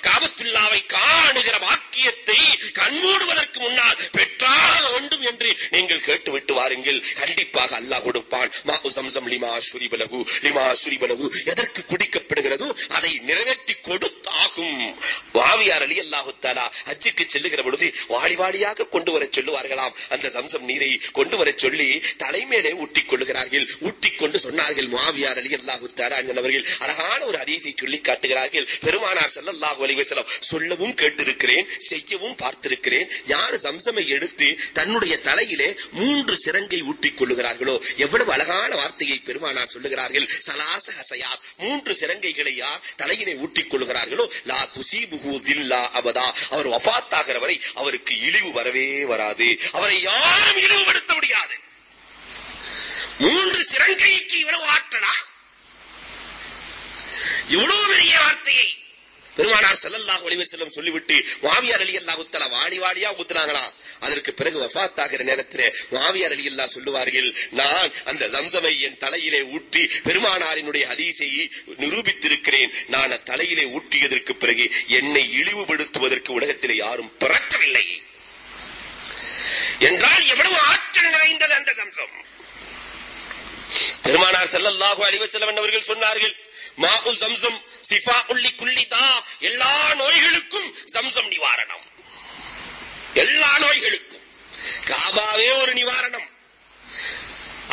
காபத்துல்லாவை காணுகிற வாக்கியத்தை கண்மூடுவதற்கு முன்னால் பெற்றாக வேண்டும் என்று நீங்கள் கேட்டு விட்டு வாருங்கள். கண்டிப்பாக அல்லாஹ் கொடுப்பான். மாஹு சம்சம் லிமா சுரிபலகு லிமா சுரிபலகு. எதற்கு குடிக்கப்படுகிறதோ அதை நிறைவேற்றி கொடுத்தான் ஆகும் மாவியார் அலி அல்லாஹு தாலா ஹஜ்ஜுக்கு செல்லுகிற பொழுது வாளி வாளியாக கொண்டு வர சொல்லுவார்களாம். அந்த சம்சம் நீரை கொண்டு வர சொல்லி தலைமையிலே ஊட்டிக் கொள்ளுகிறார்கள் ஊட்டிக் கொண்டு சொன்னார்கள் மாவியார் அலி அல்லாஹு தாலா அவர்கள் அழகான ஒரு அதிசை சொல்லி காட்டுகிறார்கள். பெருமானார் செல்லல்லாஹு அலிவசலம் சொல்லவும் கேட்டிருக்கிறேன் செய்யவும் பார்த்திருக்கிறேன். யார் சம்சமை எடுத்து தன்னுடைய தலையிலே மூன்று சிறங்கை ஊட்டிக் கொள்ளுகிறார்களோ எவ்வளவு அழகான வார்த்தையை பெருமானார் சொல்லுகிறார்கள். சலாச ஹசயாத் மூன்று சிறங்கைகளை யார் தலையினை ஊட்டிக் கொள்ளுகிறார்களோ லா துசீபுஹு தில்லா அவதா அவர் வபாத்தாகிற வரை அவருக்கு இழிவு வரவே வராது. அவரை யார் யாரும் இழிவுபடுத்த முடியாது. மூன்று சிறங்கைக்கு இவ்வளவு ஆற்றலா? இவ்வளவு பெரிய வார்த்தையை பெருமானார் ஸல்லல்லாஹு ஒளிவு செல்லும் சொல்லிவிட்டு மாவியார் அலி அல்லா உத்தல வாடி வாடியா ஊத்துனாங்களாம் அதற்கு பிறகு வஃத் ஆகிற நேரத்தில் மாவியார் அலி அல்லா சொல்லுவார்கள் நான் அந்த ஜம்சமை என் தலையிலே ஊற்றி பெருமானாரினுடைய ஹதீஸை நிரூபித்திருக்கிறேன். நான் அந்த தலையிலே ஊற்றியதற்கு பிறகு என்னை இழிவுபடுத்துவதற்கு உலகத்திலே யாரும் பிறக்கவில்லை. என்றால் எவ்வளவு ஆற்றல் நிறைந்தது அந்த சம்சம். பெருமானார் ஸல்லல்லாஹு அலைஹி வஸல்லம் அவர்கள் சொன்னார்கள் மாவு சம்சம் சிஃபா உள்ளி குள்ளி தா. எல்லா நோய்களுக்கும் சம்சம் நிவாரணம். எல்லா நோய்களுக்கும். காபாவே ஒரு நிவாரணம்.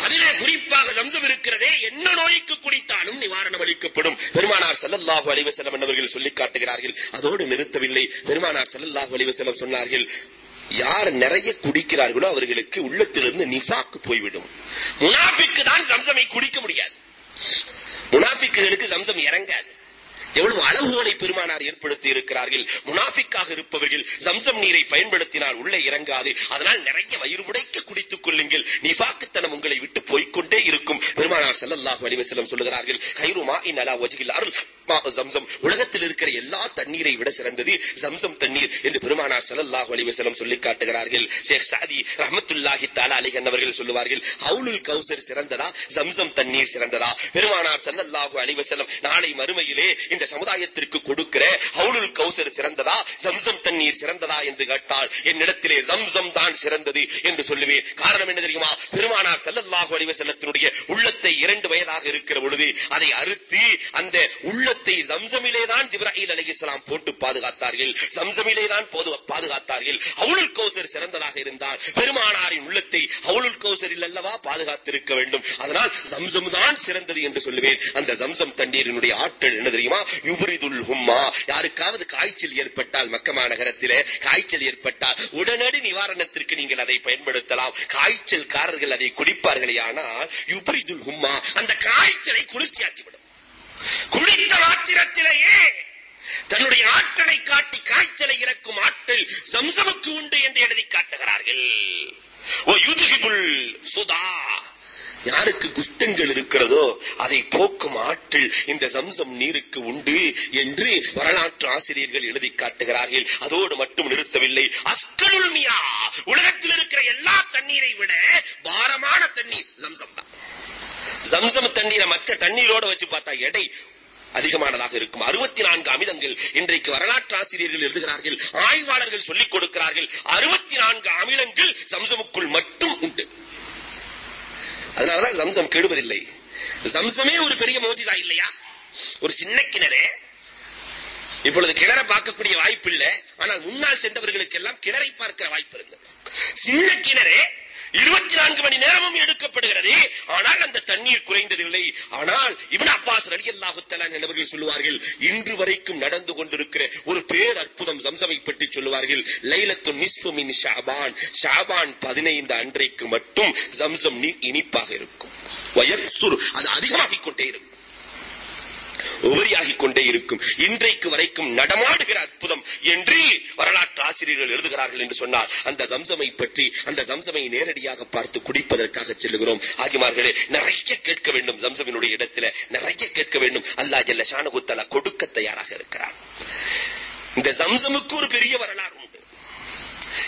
அதிலே குறிப்பாக சம்சம் இருக்கிறதே என்ன நோய்க்கு குடித்தாலும் நிவாரணம் அளிக்கப்படும். பெருமானார் ஸல்லல்லாஹு அலைஹி வஸல்லம் அவர்கள் சொல்லி காட்டுகிறார்கள் அதோடு நிறுத்தவில்லை. பெருமானார் ஸல்லல்லாஹு அலைஹி வஸல்லம் சொன்னார்கள் யார் நிறைய குடிக்கிறார்களோ அவர்களுக்கு உள்ளத்திலிருந்து நிசாக்கு போய்விடும். முனாஃபிக்கு தான் ஜம்சமை குடிக்க முடியாது. முனாஃபிக்குகளுக்கு ஜம்சம் இறங்காது. எவ்வளவு அளவுகோலை பெருமானார் ஏற்படுத்தி இருக்கிறார்கள். முனாஃபிக்காக இருப்பவர்கள் சம்சம் நீரை பயன்படுத்தினால் உள்ளே இறங்காது. அதனால் நிறைய வயிறு உடைக்க குடித்துக் கொள்ளுங்கள். நிஃபாக்குத்தனம் உங்களை விட்டு போய்கொண்டே இருக்கும். பெருமானார் ஸல்லல்லாஹு அலைஹி சொல்லுகிறார்கள் கைருமா இன் அலா வஜ்ஹில் அருள். சம்சம். உலகத்தில் இருக்கிற எல்லா தண்ணீரை விட சிறந்தது சம்சம் தண்ணீர் என்று பெருமானார் ஸல்லல்லாஹு அலைஹி வஸல்லம் சொல்லி காட்டுகிறார்கள். ஷேக் சாதி ரஹமத்துல்லாஹி தாலா அலிகன் அவர்கள் சொல்லுவார்கள் ஹவுலுல் கௌசர் சிறந்ததா? சம்சம் தண்ணீர் சிறந்ததா? பெருமானார் ஸல்லல்லாஹு அலிவசலம் நாளை மறுமையிலே இந்த சமுதாயத்திற்கு கொடுக்கிற ஹவுலுல் கௌசர் சிறந்ததா? ஜம்சம் தண்ணீர் சிறந்ததா என்று கேட்டால் என்னிடத்திலே ஜம்சம் தான் சிறந்தது என்று சொல்லுவேன். காரணம் என்ன தெரியுமா? பெருமானார் ஸல்லல்லாஹு அலைஹி செல்லத்தினுடைய உள்ளத்தை இரண்டு வயதாக இருக்கிற பொழுது அதை அறுத்து அந்த உள்ளத்தை ஜம்சமிலே தான் ஜிப்ராஹில் அலி இஸ்லாம் போட்டு பாதுகாத்தார்கள். ஜம்சமிலே தான் பாதுகாத்தார்கள். ஹவுலுல் கௌசர் சிறந்ததாக இருந்தால் பெருமானாரின் உள்ளத்தை ஹவுலுல் கௌசரில் அல்லவா பாதுகாத்திருக்க வேண்டும். அதனால் ஜம்சம் தான் சிறந்தது என்று சொல்லுவேன். அந்த ஜம்சம் தண்ணீரினுடைய ஆற்றல் என்ன தெரியுமா? யுபரிதுல் ஹும்மா யாருக்காவது காய்ச்சல் ஏற்பட்டால் மக்கமா நகரத்திலே காய்ச்சல் ஏற்பட்டால் உடனடி நிவாரணத்திற்கு நீங்கள் அதை பயன்படுத்தலாம். காய்ச்சல்காரர்கள் அதை குடிப்பார்களே ஆனால் யுபரிதுல் ஹும்மா அந்த காய்ச்சலை குளிர்ச்சியாக்கிவிடும். குடித்த மாத்திரத்திலேயே தன்னுடைய ஆற்றலை காட்டி காய்ச்சலை இறக்கும் ஆற்றல் சம்சமுக்கு உண்டு என்று எழுதி காட்டுகிறார்கள். ஓ யுதுகிபுல் சுதா யாருக்கு குஷ்டங்கள் இருக்கிறதோ அதை போக்கும் ஆற்றல் இந்த சம்சம் நீருக்கு உண்டு என்று வரலாற்று ஆசிரியர்கள் எழுதி காட்டுகிறார்கள். அதோடு மட்டும் நிறுத்தவில்லை. அஸ்கலுல்மியா உலகத்தில் இருக்கிற எல்லா தண்ணீரை விட பாரமான தண்ணீர் சம்சம் தான். சம்சம் தண்ணீரை மற்ற தண்ணீரோட வச்சு பார்த்தா எடை அதிகமானதாக இருக்கும். அறுபத்தி நான்கு அமிலங்கள் இன்றைக்கு வரலாற்று ஆசிரியர்கள் எழுதுகிறார்கள். ஆய்வாளர்கள் சொல்லிக் கொடுக்கிறார்கள். அறுபத்தி நான்கு அமிலங்கள் சம்சமுக்குள் மட்டும் உண்டு. அதனாலதான் ஜம்சம் கெடுவதில்லை. ஜம்சமே ஒரு பெரிய மோஜிதா இல்லையா? ஒரு சின்ன கிணறு. இப்பொழுது கிணற பார்க்கக்கூடிய வாய்ப்பு இல்லை. ஆனால் முன்னால் சென்றவர்களுக்கு எல்லாம் கிணறை பார்க்கிற வாய்ப்பு இருந்தது. சின்ன கிணறு இருபத்தி நான்கு மணி நேரமும் எடுக்கப்படுகிறது. ஆனால் அந்த தண்ணீர் குறைந்ததில்லை. ஆனால் இவன் அப்பாஸ் ரலி அல்லாஹு என்பவர்கள் சொல்லுவார்கள் இன்று வரைக்கும் நடந்து கொண்டிருக்கிற ஒரு பேர் அற்புதம் சம்சமை பற்றி சொல்லுவார்கள் லைலத்து நிஸ்பு மின் ஷாபான். ஷாபான் பதினைந்து அன்றைக்கு மட்டும் ஜம்சம் நீர் இனிப்பாக இருக்கும். வயசுர் அது அதிகமாகிக் கொண்டே இருக்கும். உபரியாகிக் கொண்டே இருக்கும். இன்றைக்கு வரைக்கும் நடமாடுகிற அற்புதம் என்று வரலாற்று ஆசிரியர்கள் எழுதுகிறார்கள் என்று சொன்னார் அந்த சம்சமை பற்றி அந்த சம்சமை நேரடியாக பார்த்து குடிப்பதற்காக செல்லுகிறோம். ஆஜிமார்களே நிறைய கேட்க வேண்டும். சம்சமினுடைய இடத்துல நிறைய கேட்க வேண்டும். அல்லா ஜல்ல ஷானகுத்தலா கொடுக்க தயாராக இருக்கிறார் இந்த சம்சமுக்கு ஒரு பெரிய வரலாறு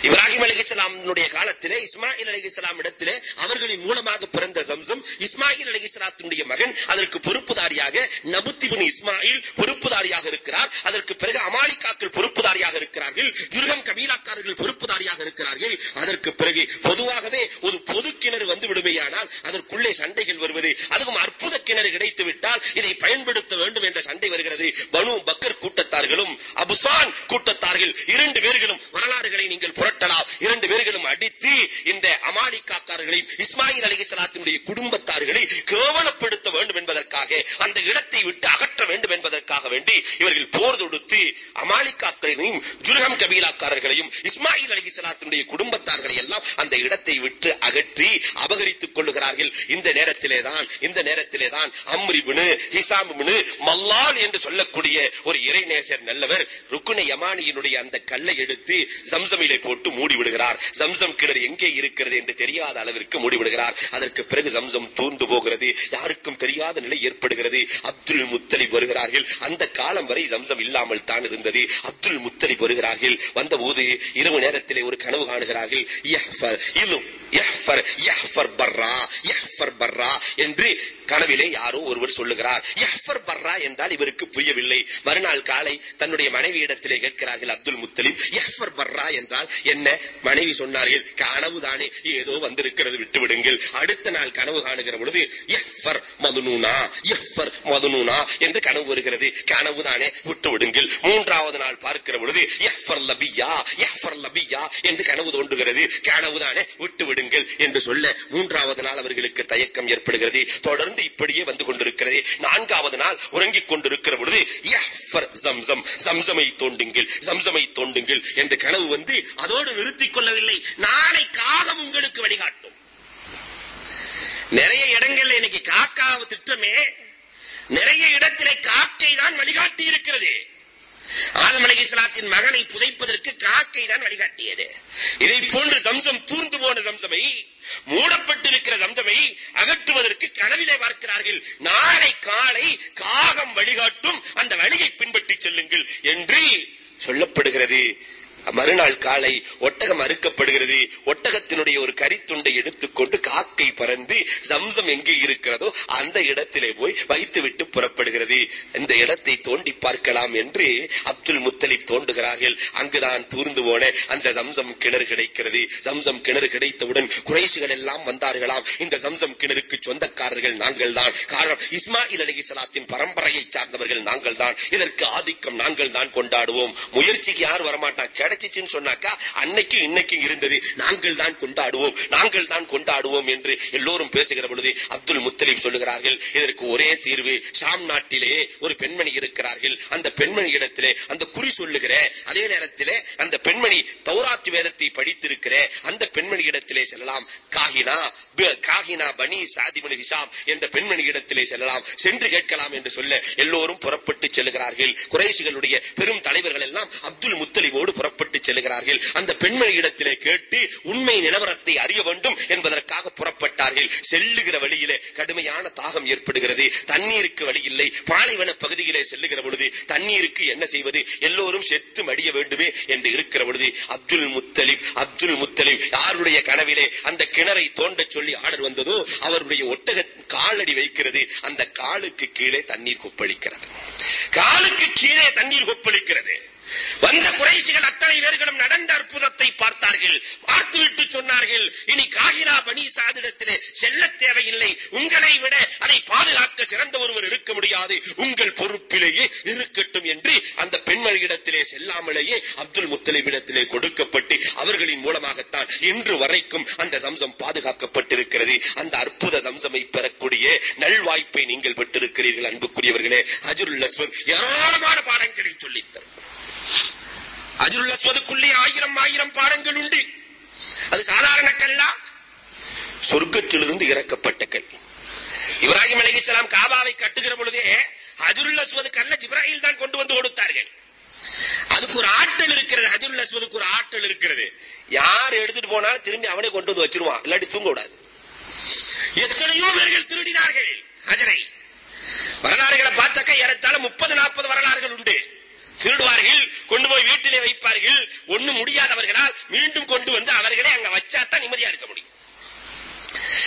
இப்ராஹிம் அலிஹிஸ்லாமுடைய காலத்திலே இஸ்மாயில் அலிஹிஸ்லாம் இடத்திலே அவர்களின் மூலமாக பிறந்த சம்சம் இஸ்மாயில் அலிஹிஸ்லாத்தினுடைய மகன் அதற்கு பொறுப்புதாரியாக நபுத்திபின் இஸ்மாயில் பொறுப்புதாரியாக இருக்கிறார். அதற்கு பிறகு அமாலிகாக்கள் பொறுப்புதாரியாக இருக்கிறார்கள். துர்கம் கபீலாக்காரர்கள் பொறுப்புதாரியாக இருக்கிறார்கள். அதற்கு பிறகு பொதுவாகவே ஒரு பொது கிணறு வந்து விடுமையானால் அதற்குள்ளே சண்டைகள் வருவது அதுவும் அற்புத கிணறு கிடைத்து விட்டால் இதை பயன்படுத்த வேண்டும் என்ற சண்டை வருகிறது. பனு பக்கர் கூட்டத்தார்களும் அபுசான் கூட்டத்தார்கள் இரண்டு பேர்களும் வரலாறுகளை நீங்கள் புரட்டலாம் இரண்டு பேர்களும் அடித்து இந்த அமாலிக்காக்காரர்களையும் இஸ்மாயில் அலிகலாத்தினுடைய குடும்பத்தார்களை கேவலப்படுத்த வேண்டும் என்பதற்காக அந்த இடத்தை விட்டு அகற்ற வேண்டும் என்பதற்காக வேண்டி இவர்கள் போர் தொடுத்து அமாலிக்காக்களையும் ஜுருகம் கபீலாக்காரர்களையும் இஸ்மாயில் அலிகலாத்தினுடைய குடும்பத்தார்களை எல்லாம் அந்த இடத்தை விட்டு அகற்றி அபகரித்துக் கொள்ளுகிறார்கள். இந்த நேரத்திலே தான் இந்த நேரத்திலே தான் அம்ரிபுனு ஹிசாமுனு மல்லான் என்று சொல்லக்கூடிய ஒரு இறைநேசர் நல்லவர் ருக்குனை யமானியினுடைய அந்த கல்லை எடுத்து சம்சமிலே போட்டு மூடி விடுகிறார். ஜம்சம் கிணறு எங்கே இருக்கிறது என்று தெரியாத அளவிற்கு மூடி விடுகிறார். அதற்கு பிறகு ஜம்சம் தூர்ந்து போகிறது. யாருக்கும் தெரியாத நிலை ஏற்படுகிறது. அப்துல் முத்தலிப் வருகிறார்கள். அந்த காலம் வரை ஜம்சம் இல்லாமல் தான் இருந்தது. அப்துல் முத்தலிப் வருகிறார்கள். வந்தபோது இரவு நேரத்திலே ஒரு கனவு காணுகிறார்கள். யஹ்ஃபர் என்று கனவிலே யாரோ ஒருவர் சொல்லுகிறார். யஹ்ஃபர் பர்ரா என்றால் இவருக்கு புரியவில்லை. மறுநாள் காலை தன்னுடைய மனைவியிடத்திலே கேட்கிறார்கள் அப்துல் முத்தலிப். யஹ்ஃபர் பர்ரா என்றால் என்ன? மனைவி சொன்னார்கள் கனவு தானே ஏதோ வந்திருக்கிறது விட்டு விடுங்கள் அடுத்த நாள் கனவு காணுகிற பொழுது எஃபர் மதுனூனா? எஃபர் மதுனூனா? என்று கனவு வருகிறது. கனவு தானே விட்டு விடுங்கள் மூன்றாவது நாள் பார்க்கிற பொழுது எஃபர் லபியா? எஃபர் லபியா? என்று கனவு தோன்றுகிறது. கனவு தானே விட்டு விடுங்கள் என்று சொல்ல மூன்றாவது நாள் அவர்களுக்கு தயக்கம் ஏற்படுகிறது. தொடர்ந்து இப்படியே வந்து கொண்டிருக்கிறது. நான்காவது நாள் உறங்கிக் கொண்டிருக்கிற பொழுது எஃபர் ஜம்சம் ஜம்சமை தோண்டுங்கள் ஜம்சமை தோண்டுங்கள் என்று கனவு வந்து அதோ அதோடு நிறுத்திக் கொள்ளவில்லை. நாளைக்காக உங்களுக்கு வழிகாட்டும். நிறைய இடங்கள்ல இன்னைக்கு காக்காவு திட்டமே நிறைய இடத்திலே காக்கை தான் வழிகாட்டி இருக்கிறது ஆதம் அலி இஸ்லாத்தின் மகனை புதைப்பதற்கு காக்கை தான் வழிகாட்டியது. இதை போன்று சம்சம் தூர்ந்து போன சம்சமை மூடப்பட்டிருக்கிற சம்சமை அகற்றுவதற்கு கனவிலே பார்க்கிறார்கள். நாளை காலை காகம் வழிகாட்டும் அந்த வழியை பின்பற்றி செல்லுங்கள் என்று சொல்லப்படுகிறது. மறுநாள் காலை ஒட்டகம் அறுக்கப்படுகிறது. ஒட்டகத்தினுடைய ஒரு கரித்துண்டை எடுத்துக்கொண்டு காக்கை பறந்து சம்சம் எங்கே இருக்கிறதோ அந்த இடத்திலே போய் வைத்துவிட்டு புறப்படுகிறது. இந்த இடத்தை தோண்டி பார்க்கலாம் என்று அப்துல் முத்தலிப் தோண்டுகிறார்கள் அங்குதான் தூர்ந்து போன அந்த சம்சம் கிணறு கிடைக்கிறது. சம்சம் கிணறு கிடைத்தவுடன் குறைசுகள் எல்லாம் வந்தார்களாம். இந்த சம்சம் கிணறுக்கு சொந்தக்காரர்கள் நாங்கள் தான் காரணம் இஸ்மாயில் அலி சலாத்தின் பரம்பரையை சார்ந்தவர்கள் நாங்கள் தான் இதற்கு ஆதிக்கம் நாங்கள் தான் கொண்டாடுவோம். முயற்சிக்கு யார் வரமாட்டான்? கிடை கிடைச்சிச்சுன்னு சொன்னாக்கா அன்னைக்கு இன்னைக்கு இருந்தது. நாங்கள் தான் கொண்டாடுவோம். நாங்கள் தான் கொண்டாடுவோம் என்று எல்லோரும் பேசுகிற பொழுது அப்துல் முத்தலீப் சொல்லுகிறார்கள் இதற்கு ஒரே தீர்வு ஷாம் நாட்டிலே ஒரு பெண்மணி இருக்கிறார்கள். அந்த பெண்மணி இடத்திலே அந்த குறி சொல்லுகிற அதே நேரத்திலே அந்த பெண்மணி தௌராத்து வேதத்தை படித்திருக்கிற அந்த பெண்மணி இடத்திலே செல்லலாம். காகினா காகினா பனி சாதிமணி ஹிசாம் என்ற பெண்மணி இடத்திலே செல்லலாம். சென்று கேட்கலாம் என்று சொல்ல எல்லோரும் புறப்பட்டு செல்லுகிறார்கள் குறைசிகளுடைய பெரும் தலைவர்கள் எல்லாம் அப்துல் முத்தலிவோடு புறப்பட்டு செல்லுகிறார்கள் அந்த பெண்மணி இடத்திலே கேட்டு உண்மை நிலவரத்தை அறிய வேண்டும் என்பதற்காக புறப்பட்டார்கள். செல்லுகிற வழியிலே கடுமையான தாகம் ஏற்படுகிறது. தண்ணீருக்கு வழி இல்லை. பாலைவன பகுதியிலே செல்லுகிற பொழுது தண்ணீருக்கு என்ன செய்வது? எல்லோரும் செத்து மடிய வேண்டுமே என்று இருக்கிற பொழுது அப்துல் முத்தலிப் அப்துல் முத்தலிப் யாருடைய கனவிலே அந்த கிணறை தோண்ட சொல்லி ஆர்டர் வந்ததோ அவருடைய ஒட்டக காலடி வைக்கிறது. அந்த காலுக்கு கீழே தண்ணீர் கொப்பளிக்கிறது. காலுக்கு கீழே தண்ணீர் கொப்பளிக்கிறது. வந்த குறைசிகள் அத்தனை பேர்களும் நடந்த அற்புதத்தை பார்த்தார்கள். பார்த்துவிட்டு சொன்னார்கள் இனி காகினா பனி சாதிடத்திலே செல்ல தேவையில்லை. உங்களை விட அதை பாதுகாக்க சிறந்த ஒருவர் இருக்க முடியாது. உங்கள் பொறுப்பிலேயே இருக்கட்டும் என்று அந்த பெண்மணியிடத்திலே செல்லாமலேயே அப்துல் முத்தலிபிடத்திலே கொடுக்கப்பட்டு அவர்களின் மூலமாகத்தான் இன்று வரைக்கும் அந்த சம்சம் பாதுகாக்கப்பட்டிருக்கிறது. அந்த அற்புத சம்சமை பெறக்கூடிய நல்வாய்ப்பை நீங்கள் பெற்றிருக்கிறீர்கள் அன்புக்குரியவர்களே. அஜுருல் அஸ்வத் ஏராளமான பாடங்களை சொல்லித்தரும். தரும் அஸ்வதுக்குள்ளே ஆயிரம் ஆயிரம் பாடங்கள் உண்டு. அது சாதாரண கல்லா. சொர்க்கத்திலிருந்து இறக்கப்பட்ட கல். இப்ராஹிம் அலிஸ்லாம் காபாவை கட்டுகிற பொழுதே அஜுல் அஸ்வது கல்ல ஜிப்ராஹில் தான் கொண்டு வந்து கொடுத்தார்கள். அதுக்கு ஒரு ஆற்றல் இருக்கிறது. ஹஜுல் அஸ்வதுக்கு ஒரு ஆற்றல் இருக்கிறது. யார் எடுத்துட்டு போனாலும் திரும்பி அவனே கொண்டு வந்து வச்சிருவான். இல்லாட்டி தூங்க கூடாது. எத்தனையோ பேர்கள் திருடினார்கள் அஜரை. வரலாறுகளை பார்த்தாக்க ஏறத்தாழ முப்பது நாற்பது வரலாறுகள் உண்டு. திருடுவார்கள் கொண்டு போய் வீட்டிலே வைப்பார்கள். ஒண்ணு முடியாதவர்களால் மீண்டும் கொண்டு வந்து அவர்களே அங்க வச்சாதான் நிம்மதியா இருக்க முடியும்.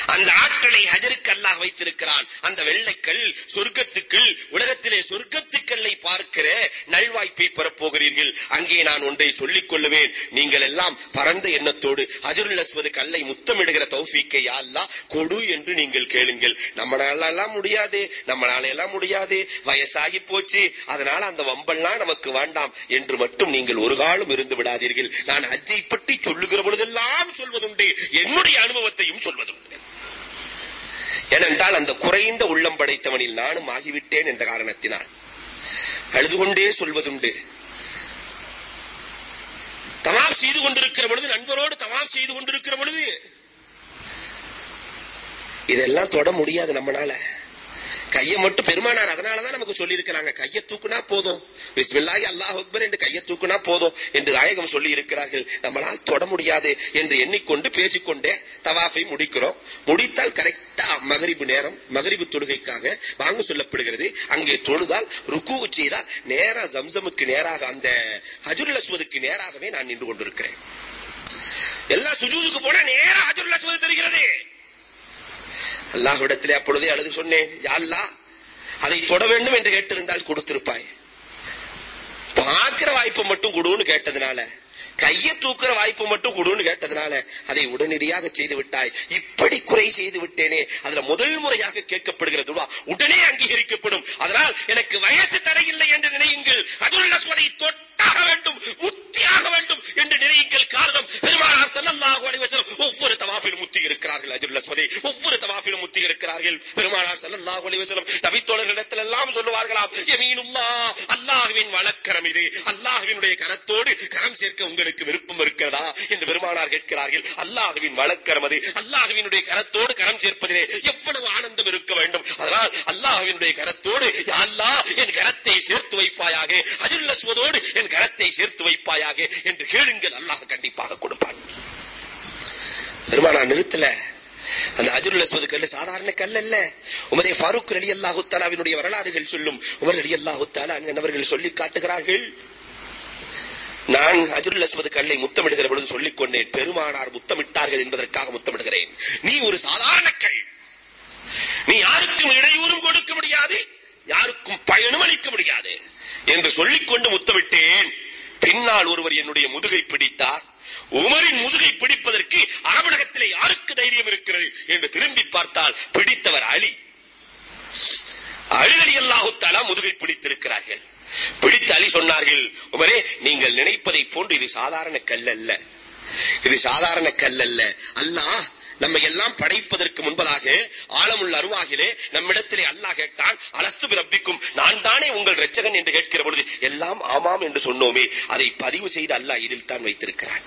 அந்த ஆற்றலை ஹஜருக்கு அல்லாஹ் வைத்திருக்கிறான். அந்த வெள்ளைக்கல் சொர்க்கத்துக்கள் உலகத்திலே சொர்க்கத்துக்களை பார்க்கிற நல்வாய்ப்பை பெறப்போகிறீர்கள். அங்கே நான் ஒன்றை சொல்லிக் கொள்ளுவேன். நீங்கள் எல்லாம் பரந்த எண்ணத்தோடு ஹஜருல் அஸ்வது கல்லை முத்தமிடுகிற தௌஃபீக்கை அல்லா கொடு என்று நீங்கள் கேளுங்கள். நம்மளால எல்லாம் முடியாது நம்மளால எல்லாம் முடியாது. வயசாகி போச்சு. அதனால அந்த வம்பெல்லாம் நமக்கு வேண்டாம் என்று மட்டும் நீங்கள் ஒரு காலம் இருந்து விடாதீர்கள். நான் ஹஜ்ஜை பற்றி சொல்லுகிற பொழுதெல்லாம் சொல்வதுண்டு. என்னுடைய அனுபவத்தையும் சொல்வதுண்டு. ஏனென்றால் அந்த குறைந்த உள்ளம் படைத்தவனில் நானும் ஆகிவிட்டேன் என்ற காரணத்தினால். அழுது கொண்டே சொல்வதுண்டு. தவாப் செய்து கொண்டிருக்கிற பொழுது நண்பரோடு தவாப் செய்து கொண்டிருக்கிற பொழுது இதெல்லாம் தொட முடியாது நம்மனால கையை மட்டும் பெருமானார் அதனாலதான் நமக்கு சொல்லி இருக்கிறாங்க கையை தூக்குனா போதும். பிஸ்மில்லாஹி அல்லாஹ் அக்பர் என்று கையை தூக்குனா போதும் என்று நாயகம் சொல்லி இருக்கிறார்கள் நம்மளால் தொட முடியாது என்று எண்ணிக்கொண்டு பேசிக்கொண்டே தவாஃபை முடிக்கிறோம். முடித்தால் கரெக்டா மகரிபு நேரம் மகரிபு தொழுகைக்காக வாங்க சொல்லப்படுகிறது. அங்கே தொழுதால் ருக்கு செய்தால் நேரா ஜம்சமுக்கு நேராக அந்த ஹஜுல் அஸ்வதுக்கு நேராகவே நான் நின்று கொண்டிருக்கிறேன். எல்லா சுஜூதுக்கு போனா நேரா ஹஜுல் அஸ்வது தெரிகிறது. அல்லாஹ்விடத்திலே அப்பொழுதே அழுது சொன்னேன் யாழ்லா அதை தொட வேண்டும் என்று கேட்டிருந்தால் கொடுத்திருப்பாய். பார்க்கிற வாய்ப்பு மட்டும் கொடுன்னு கேட்டதுனால கையை தூக்குற வாய்ப்பு மட்டும் கொடுன்னு கேட்டதுனால அதை உடனடியாக செய்து விட்டாய். இப்படி குறை செய்து விட்டேனே அதுல முதல் முறையாக கேட்கப்படுகிற துவா உடனே அங்கீகரிக்கப்படும். அதனால் எனக்கு வயசு தடையில்லை என்று நினையுங்கள். அதுள்ள சொலை தொட்டாக வேண்டும் முத்தியாக வேண்டும் என்று நினையுங்கள். காரணம் பெருமானார் செல்லல்லாஹு அலைஹி ஒவ்வொரு தவாஃபிலும் முத்தி இருக்கிறார்கள் அஜுல்ல அஸ்வதை. ஒவ்வொரு தவாஃபிலும் முத்தி இருக்கிறார்கள். பெருமானார் செல்லல்லாஹு அலைஹி நபித்தோழர்களிடத்தில் எல்லாம் சொல்லுவார்களாம் யமீனுல்லாஹ் அல்லாஹுவின் வழக்கரம் இது. அல்லாஹுவினுடைய கரத்தோடு கரம் சேர்க்க உங்களுக்கு விருப்பம் இருக்கிறதா? என்று பெருமானார் கேட்கிறார்கள். அல்லாஹுவின் வழக்கரம் அது. அல்லாஹுவினுடைய கரத்தோடு கரம் சேர்ப்பதிலே எவ்வளவு ஆனந்தம் இருக்க வேண்டும்? அதனால் அல்லாஹுவினுடைய கரத்தோடு யா அல்லாஹ் என் கரத்தை சேர்த்து வைப்பாயாக. அஜுல்ல சுவதோடு என் கரத்தை சேர்த்து வைப்பாயாக என்று கேளுங்கள். அல்லாஹ் கண்டிப்பாக கொடுப்பான். பெருமானா நிறுத்தல. அந்த அஜருல் அஸ்வது கல்லு சாதாரண கல் அல்ல. உமரே ஃபாரூக் அலி அல்லாஹு தாலாவினுடைய வரலாறுகள் சொல்லும். உமர் அலி அல்லாஹு தாலா என்பவர்கள் சொல்லி காட்டுகிறார்கள். நான் அஜருல் அஸ்வது கல்லை முத்தமிடுகிற பொழுது சொல்லிக் கொண்டேன். பெருமானார் முத்தமிட்டார்கள் என்பதற்காக முத்தமிடுகிறேன். நீ ஒரு சாதாரண கல். நீ யாருக்கும் இடையூறும் கொடுக்க முடியாது. யாருக்கும் பயனும் அளிக்க முடியாது என்று சொல்லிக்கொண்டு முத்தமிட்டேன். பின்னால் ஒருவர் என்னுடைய முதுகை பிடித்தார். உமரின் முதுகை பிடிப்பதற்கு அரபுலகத்திலே யாருக்கு தைரியம் இருக்கிறது என்று திரும்பி பார்த்தால் பிடித்தவர் அலி. அலி அலி அல்லாஹுத்தாலா முதுகை பிடித்திருக்கிறார்கள். பிடித்த அலி சொன்னார்கள் உமரே நீங்கள் நினைப்பதை போன்று இது சாதாரண கல் அல்ல இது சாதாரண கல் அல்ல அல்லாஹ் நம்ம எல்லாம் படைப்பதற்கு முன்பதாக ஆழமுள்ள அருவாகிலே நம்மிடத்திலே அல்லாஹ் கேட்டான் அலஸ்து ரப்பிக்கும் நான் தானே உங்கள் ரச்சகன் என்று கேட்கிற பொழுது எல்லாம் ஆமாம் என்று சொன்னோமே. அதை பதிவு செய்து அல்லாஹ் இதில் தான் வைத்திருக்கிறான்.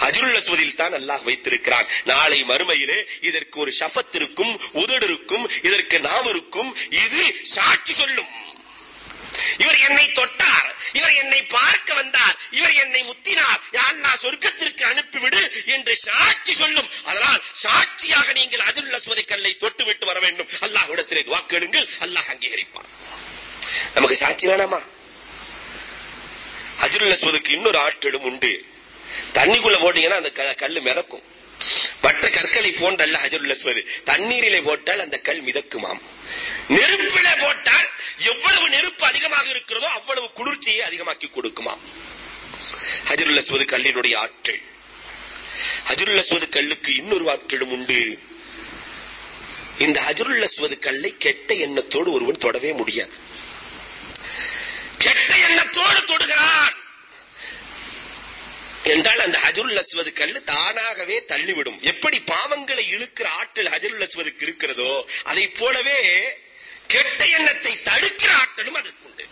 அஜுல் தான் அல்லாஹ் வைத்திருக்கிறான். நாளை மறுமையிலே இதற்கு ஒரு ஷஃபத் இருக்கும் உதடு இருக்கும் இதற்கு நாம் இருக்கும். இது சாட்சி சொல்லும். இவர் என்னை தொட்டார். இவர் என்னை பார்க்க வந்தார். இவர் என்னை முத்தினார். அல்லாஹ் சொர்க்கத்திற்கு அனுப்பிவிடு என்று சாட்சி சொல்லும். அதனால் சாட்சியாக நீங்கள் அதுல் சுவதை கல்லை தொட்டு விட்டு வர வேண்டும். அல்லாஹ் இடத்திலே வாக்கெடுங்கள் அல்லாஹ் அங்கீகரிப்பார் நமக்கு சாட்சி வேணாமா? அஜுல் சுவதுக்கு இன்னொரு ஆற்றலும் உண்டு. தண்ணிக்குள்ள போட்டீங்கன்னா அந்த கல்லு மிதக்கும். மற்ற கற்களை போன்றல்ல ஹஜருல் அஸ்வது தண்ணீரிலே போட்டால் அந்த கல் மிதக்குமாம். நெருப்பிலே போட்டால் எவ்வளவு நெருப்பு அதிகமாக இருக்கிறதோ அவ்வளவு குளிர்ச்சியை அதிகமாக்கி கொடுக்குமாம். ஹஜருல் அஸ்வது கல்லினுடைய ஆற்றல். ஹஜருல் அஸ்வது கல்லுக்கு இன்னொரு ஆற்றலும் உண்டு. இந்த ஹஜருல் அஸ்வது கல்லை கெட்ட எண்ணத்தோடு ஒருவன் தொடவே முடியாது. கெட்ட எண்ணத்தோடு தொடுகிறான். என்றால் அந்த ஹஜருல் அஸ்வது கல்லு தானாகவே தள்ளிவிடும். எப்படி பாவங்களை இழுக்கிற ஆற்றல் ஹஜருல் அஸ்வதுக்கு இருக்கிறதோ அதை போலவே கெட்ட எண்ணத்தை தடுக்கிற ஆற்றலும் அதற்கு உண்டு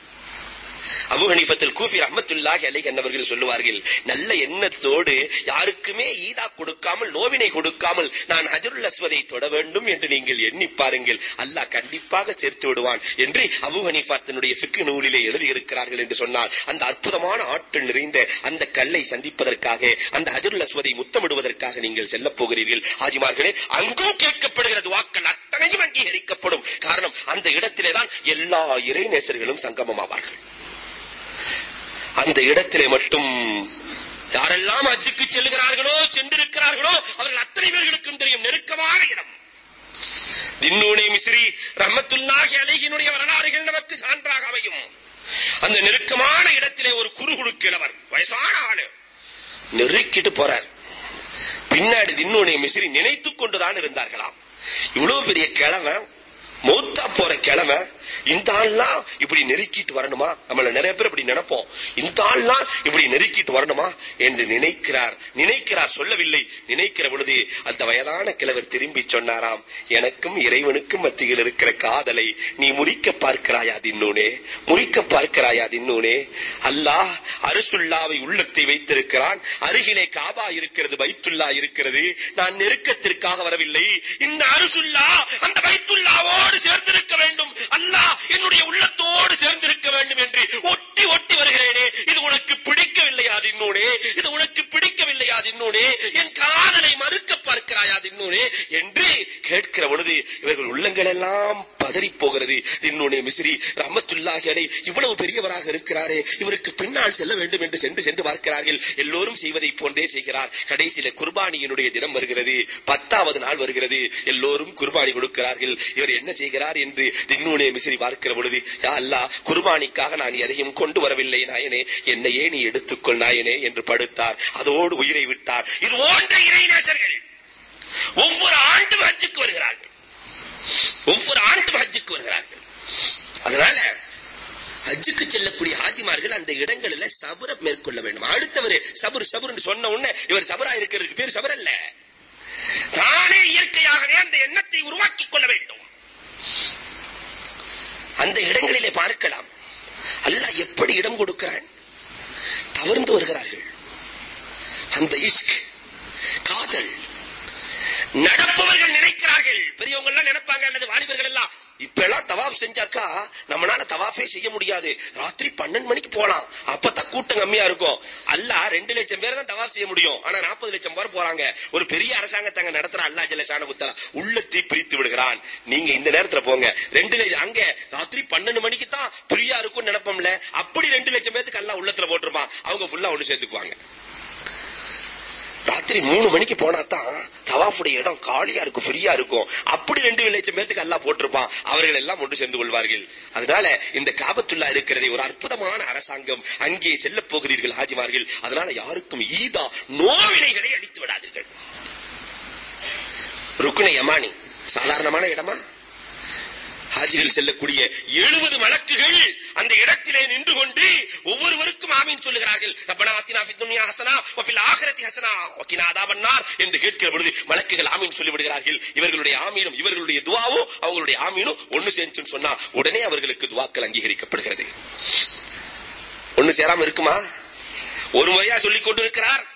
அபு ஹனீஃபத்தில் கூஃபி ரஹமத்துல்லாஹி அலைஹி என்பவர்கள் சொல்லுவார்கள் நல்ல எண்ணத்தோடு யாருக்குமே ஈதா கொடுக்காமல் நோவினை கொடுக்காமல் நான் ஹஜருல் அஸ்வதை தொட வேண்டும் என்று நீங்கள் எண்ணி பாருங்கள். அல்லாஹ் கண்டிப்பாக சேர்த்து விடுவான் என்று அபு ஹனீஃபா தன்னுடைய ஃபிக்கு நூலிலே எழுதியிருக்கிறார்கள் என்று சொன்னால் அந்த அற்புதமான ஆற்றல் நிறைந்த அந்த கல்லை சந்திப்பதற்காக அந்த ஹஜருல் அஸ்வதை முத்தமிடுவதற்காக நீங்கள் செல்ல போகிறீர்கள். ஆஜிமார்களே அங்கும் கேட்கப்படுகிற துவாக்கள் அத்தனையும் அங்கீகரிக்கப்படும். காரணம் அந்த இடத்திலே தான் எல்லா இறைநேசர்களும் சங்கமமாவார்கள். அந்த இடத்திலே மட்டும் யாரெல்லாம் அஜுக்கு செல்கிறார்களோ சென்றிருக்கிறார்களோ அவர்கள் அத்தனை பேர்களுக்கும் தெரியும். நெருக்கமான இடம். தின்னூனே மிஸ்ரி ரஹமத்துல்லாஹி அலைஹினுடைய வரலாறுகள் நமக்கு சான்றாக அமையும். அந்த நெருக்கமான இடத்திலே ஒரு குறுகுடு கிழவர் வயசான ஆளு நெருக்கிட்டு போறார். பின்னாடி தின்னுடைய மிஸ்ரி நினைத்துக் கொண்டுதான் இருந்தார்களாம். இவ்வளவு பெரிய கிழவன் மௌத்தா போற கிழமை இந்த ஆள்லாம் இப்படி நெருக்கிட்டு வரணுமா? நம்மள நிறைய பேர் இப்படி நினைப்போம். இந்த ஆள்லாம் இப்படி நெருக்கிட்டு வரணுமா? என்று நினைக்கிறார். நினைக்கிறார் சொல்லவில்லை. நினைக்கிற பொழுது அந்த வயதான கிழவர் திரும்பி சொன்னாராம் எனக்கும் இறைவனுக்கும் மத்தியில் இருக்கிற காதலை நீ முறிக்க பார்க்கிறாயா தின்னூனே? முறிக்க பார்க்கிறாயா தின்னூனே? அல்லாஹ் அருசுல்லாவை உள்ளத்தை வைத்திருக்கிறான். அருகிலே காபா இருக்கிறது பைத்துல்லா இருக்கிறது. நான் நெருக்கத்திற்காக வரவில்லை. இந்த அருசுல்லா அந்த பைத்துல்லாவோடு சேர்ந்திருக்க வேண்டும். அல்லாஹ் என்னுடைய உள்ளத்தோடு சேர்ந்திருக்க வேண்டும் என்று ஒட்டி ஒட்டி வருகிறேனே. இது உனக்கு பிடிக்கவில்லையா தின்னூனே? இது உனக்கு பிடிக்கவில்லையா தின்னூனே? என் காதலை மறுக்க பார்க்கிறாயா தின்னூனே? என்று கேட்கிற பொழுது இவர்கள் உள்ளங்கள் எல்லாம் பதறி போகிறது. தின்னூனே மிஸ்ரி ரஹமத்துல்லாஹி அலை இவ்வளவு பெரியவராக இருக்கிறாரே. இவருக்கு பின்னால் செல்ல வேண்டும் என்று சென்று சென்று பார்க்கிறார்கள். எல்லோரும் செய்வதை போன்றே செய்கிறார். கடைசியில குர்பானியினுடைய தினம் வருகிறது. பத்தாவது நாள் வருகிறது. எல்லோரும் குர்பானி கொடுக்கிறார்கள். இவர் என்ன செய்கிறார் என்று தின்னூனே மிசிறி பார்க்கிற பொழுது யா அல்லாஹ் குர்பானிக்காக நான் எதையும் கொண்டு வரவில்லை நாயனே. என்னையே நீ எடுத்துக்கொள் நாயனே என்று படுத்தார். அதோடு உயிரை விட்டார். இது போன்ற இறைநேசர்கள் ஒவ்வொரு ஆண்டும் ஹஜ்ஜுக்கு வருகிறார்கள். ஒவ்வொரு ஆண்டும் ஹஜ்ஜுக்கு வருகிறார்கள். அதனால ஹஜ்ஜுக்கு செல்லக்கூடிய ஹாஜிமார்கள் அந்த இடங்களில் சபுர மேற்கொள்ள வேண்டும். அடுத்தவர் சபுர் சபுர்னு சொன்ன உடனே இவர் சபரா இருக்கிறதுக்கு பேர் சபர் அல்ல. தானே இயற்கையாகவே அந்த எண்ணத்தை உருவாக்கிக் கொள்ள வேண்டும். அந்த இடங்களிலே பார்க்கலாம். அல்லாஹ் எப்படி இடம் கொடுக்கிறான்? தவறுந்து வருகிறார்கள். அந்த இஸ்க் காதல் நடப்பவர்கள் நினைக்கிறார்கள். பெரியவங்க எல்லாம் நினைப்பாங்க அல்லது வாலிபர்கள் எல்லாம் இப்ப எல்லாம் தவாப் செஞ்சாக்கா நம்மளால தவாஃபே செய்ய முடியாது. ராத்திரி பன்னெண்டு மணிக்கு போலாம். அப்பதான் கூட்டம் கம்மியா இருக்கும். அல்ல ரெண்டு லட்சம் பேர் தான் தவாப் செய்ய முடியும். ஆனா நாற்பது லட்சம் பேர் போறாங்க. ஒரு பெரிய அரசாங்கத்தங்க நடத்துற அல்லா ஜல்ல சாணபுத்தலா உள்ளத்தை பிரித்து விடுகிறான். நீங்க இந்த நேரத்துல போங்க. ரெண்டு லட்சம் அங்க ராத்திரி பன்னெண்டு மணிக்கு தான் பிரியா இருக்கும் நினைப்போம்ல. அப்படி ரெண்டு லட்சம் பேருக்கு அல்லா உள்ளத்துல போட்டிருப்பான். அவங்க ஃபுல்லா ஒண்ணு சேர்த்துக்குவாங்க. ராத்திரி மூணு மணிக்கு போனா தான் தவாஃபுடைய இடம் காலியா இருக்கும் ஃப்ரீயா இருக்கும். அப்படி ரெண்டு லட்சம் பேத்துக்கு எல்லாம் போட்டிருப்பான். அவர்கள் எல்லாம் ஒன்று சேர்ந்து கொள்வார்கள். அதனால இந்த காபத்துல்லா இருக்கிறதே ஒரு அற்புதமான அரசாங்கம் அங்கே செல்ல போகிறீர்கள் ஹாஜிமார்கள் அதனால யாருக்கும் ஈதா நோவினைகளை அளித்து விடாதீர்கள். ருக்குனை யமானி சாதாரணமான இடமா? ஹாஜிகள் செல்லக்கூடிய எழுபது வழக்குகள் அந்த இடத்திலே நின்று கொண்டு ஒவ்வொருவருக்கும் ஆமீன் சொல்லுகிறார்கள். ரப்பனா ஆத்தினா ஃபித் துன்யா ஹசனா வ ஃபில் ஹசனா வ கினா என்று கேட்கிற பொழுது வழக்குகள் ஆமீன் சொல்லிவிடுகிறார்கள். இவர்களுடைய ஆமீனும் இவர்களுடைய துவாவும் அவங்களுடைய ஆமீனும் ஒன்னு சேர்ந்துன்னு சொன்னா உடனே அவர்களுக்கு துவாக்கள் அங்கீகரிக்கப்படுகிறது. ஒன்னு சேராம இருக்குமா? ஒரு முறையா சொல்லிக் கொண்டிருக்கிறார்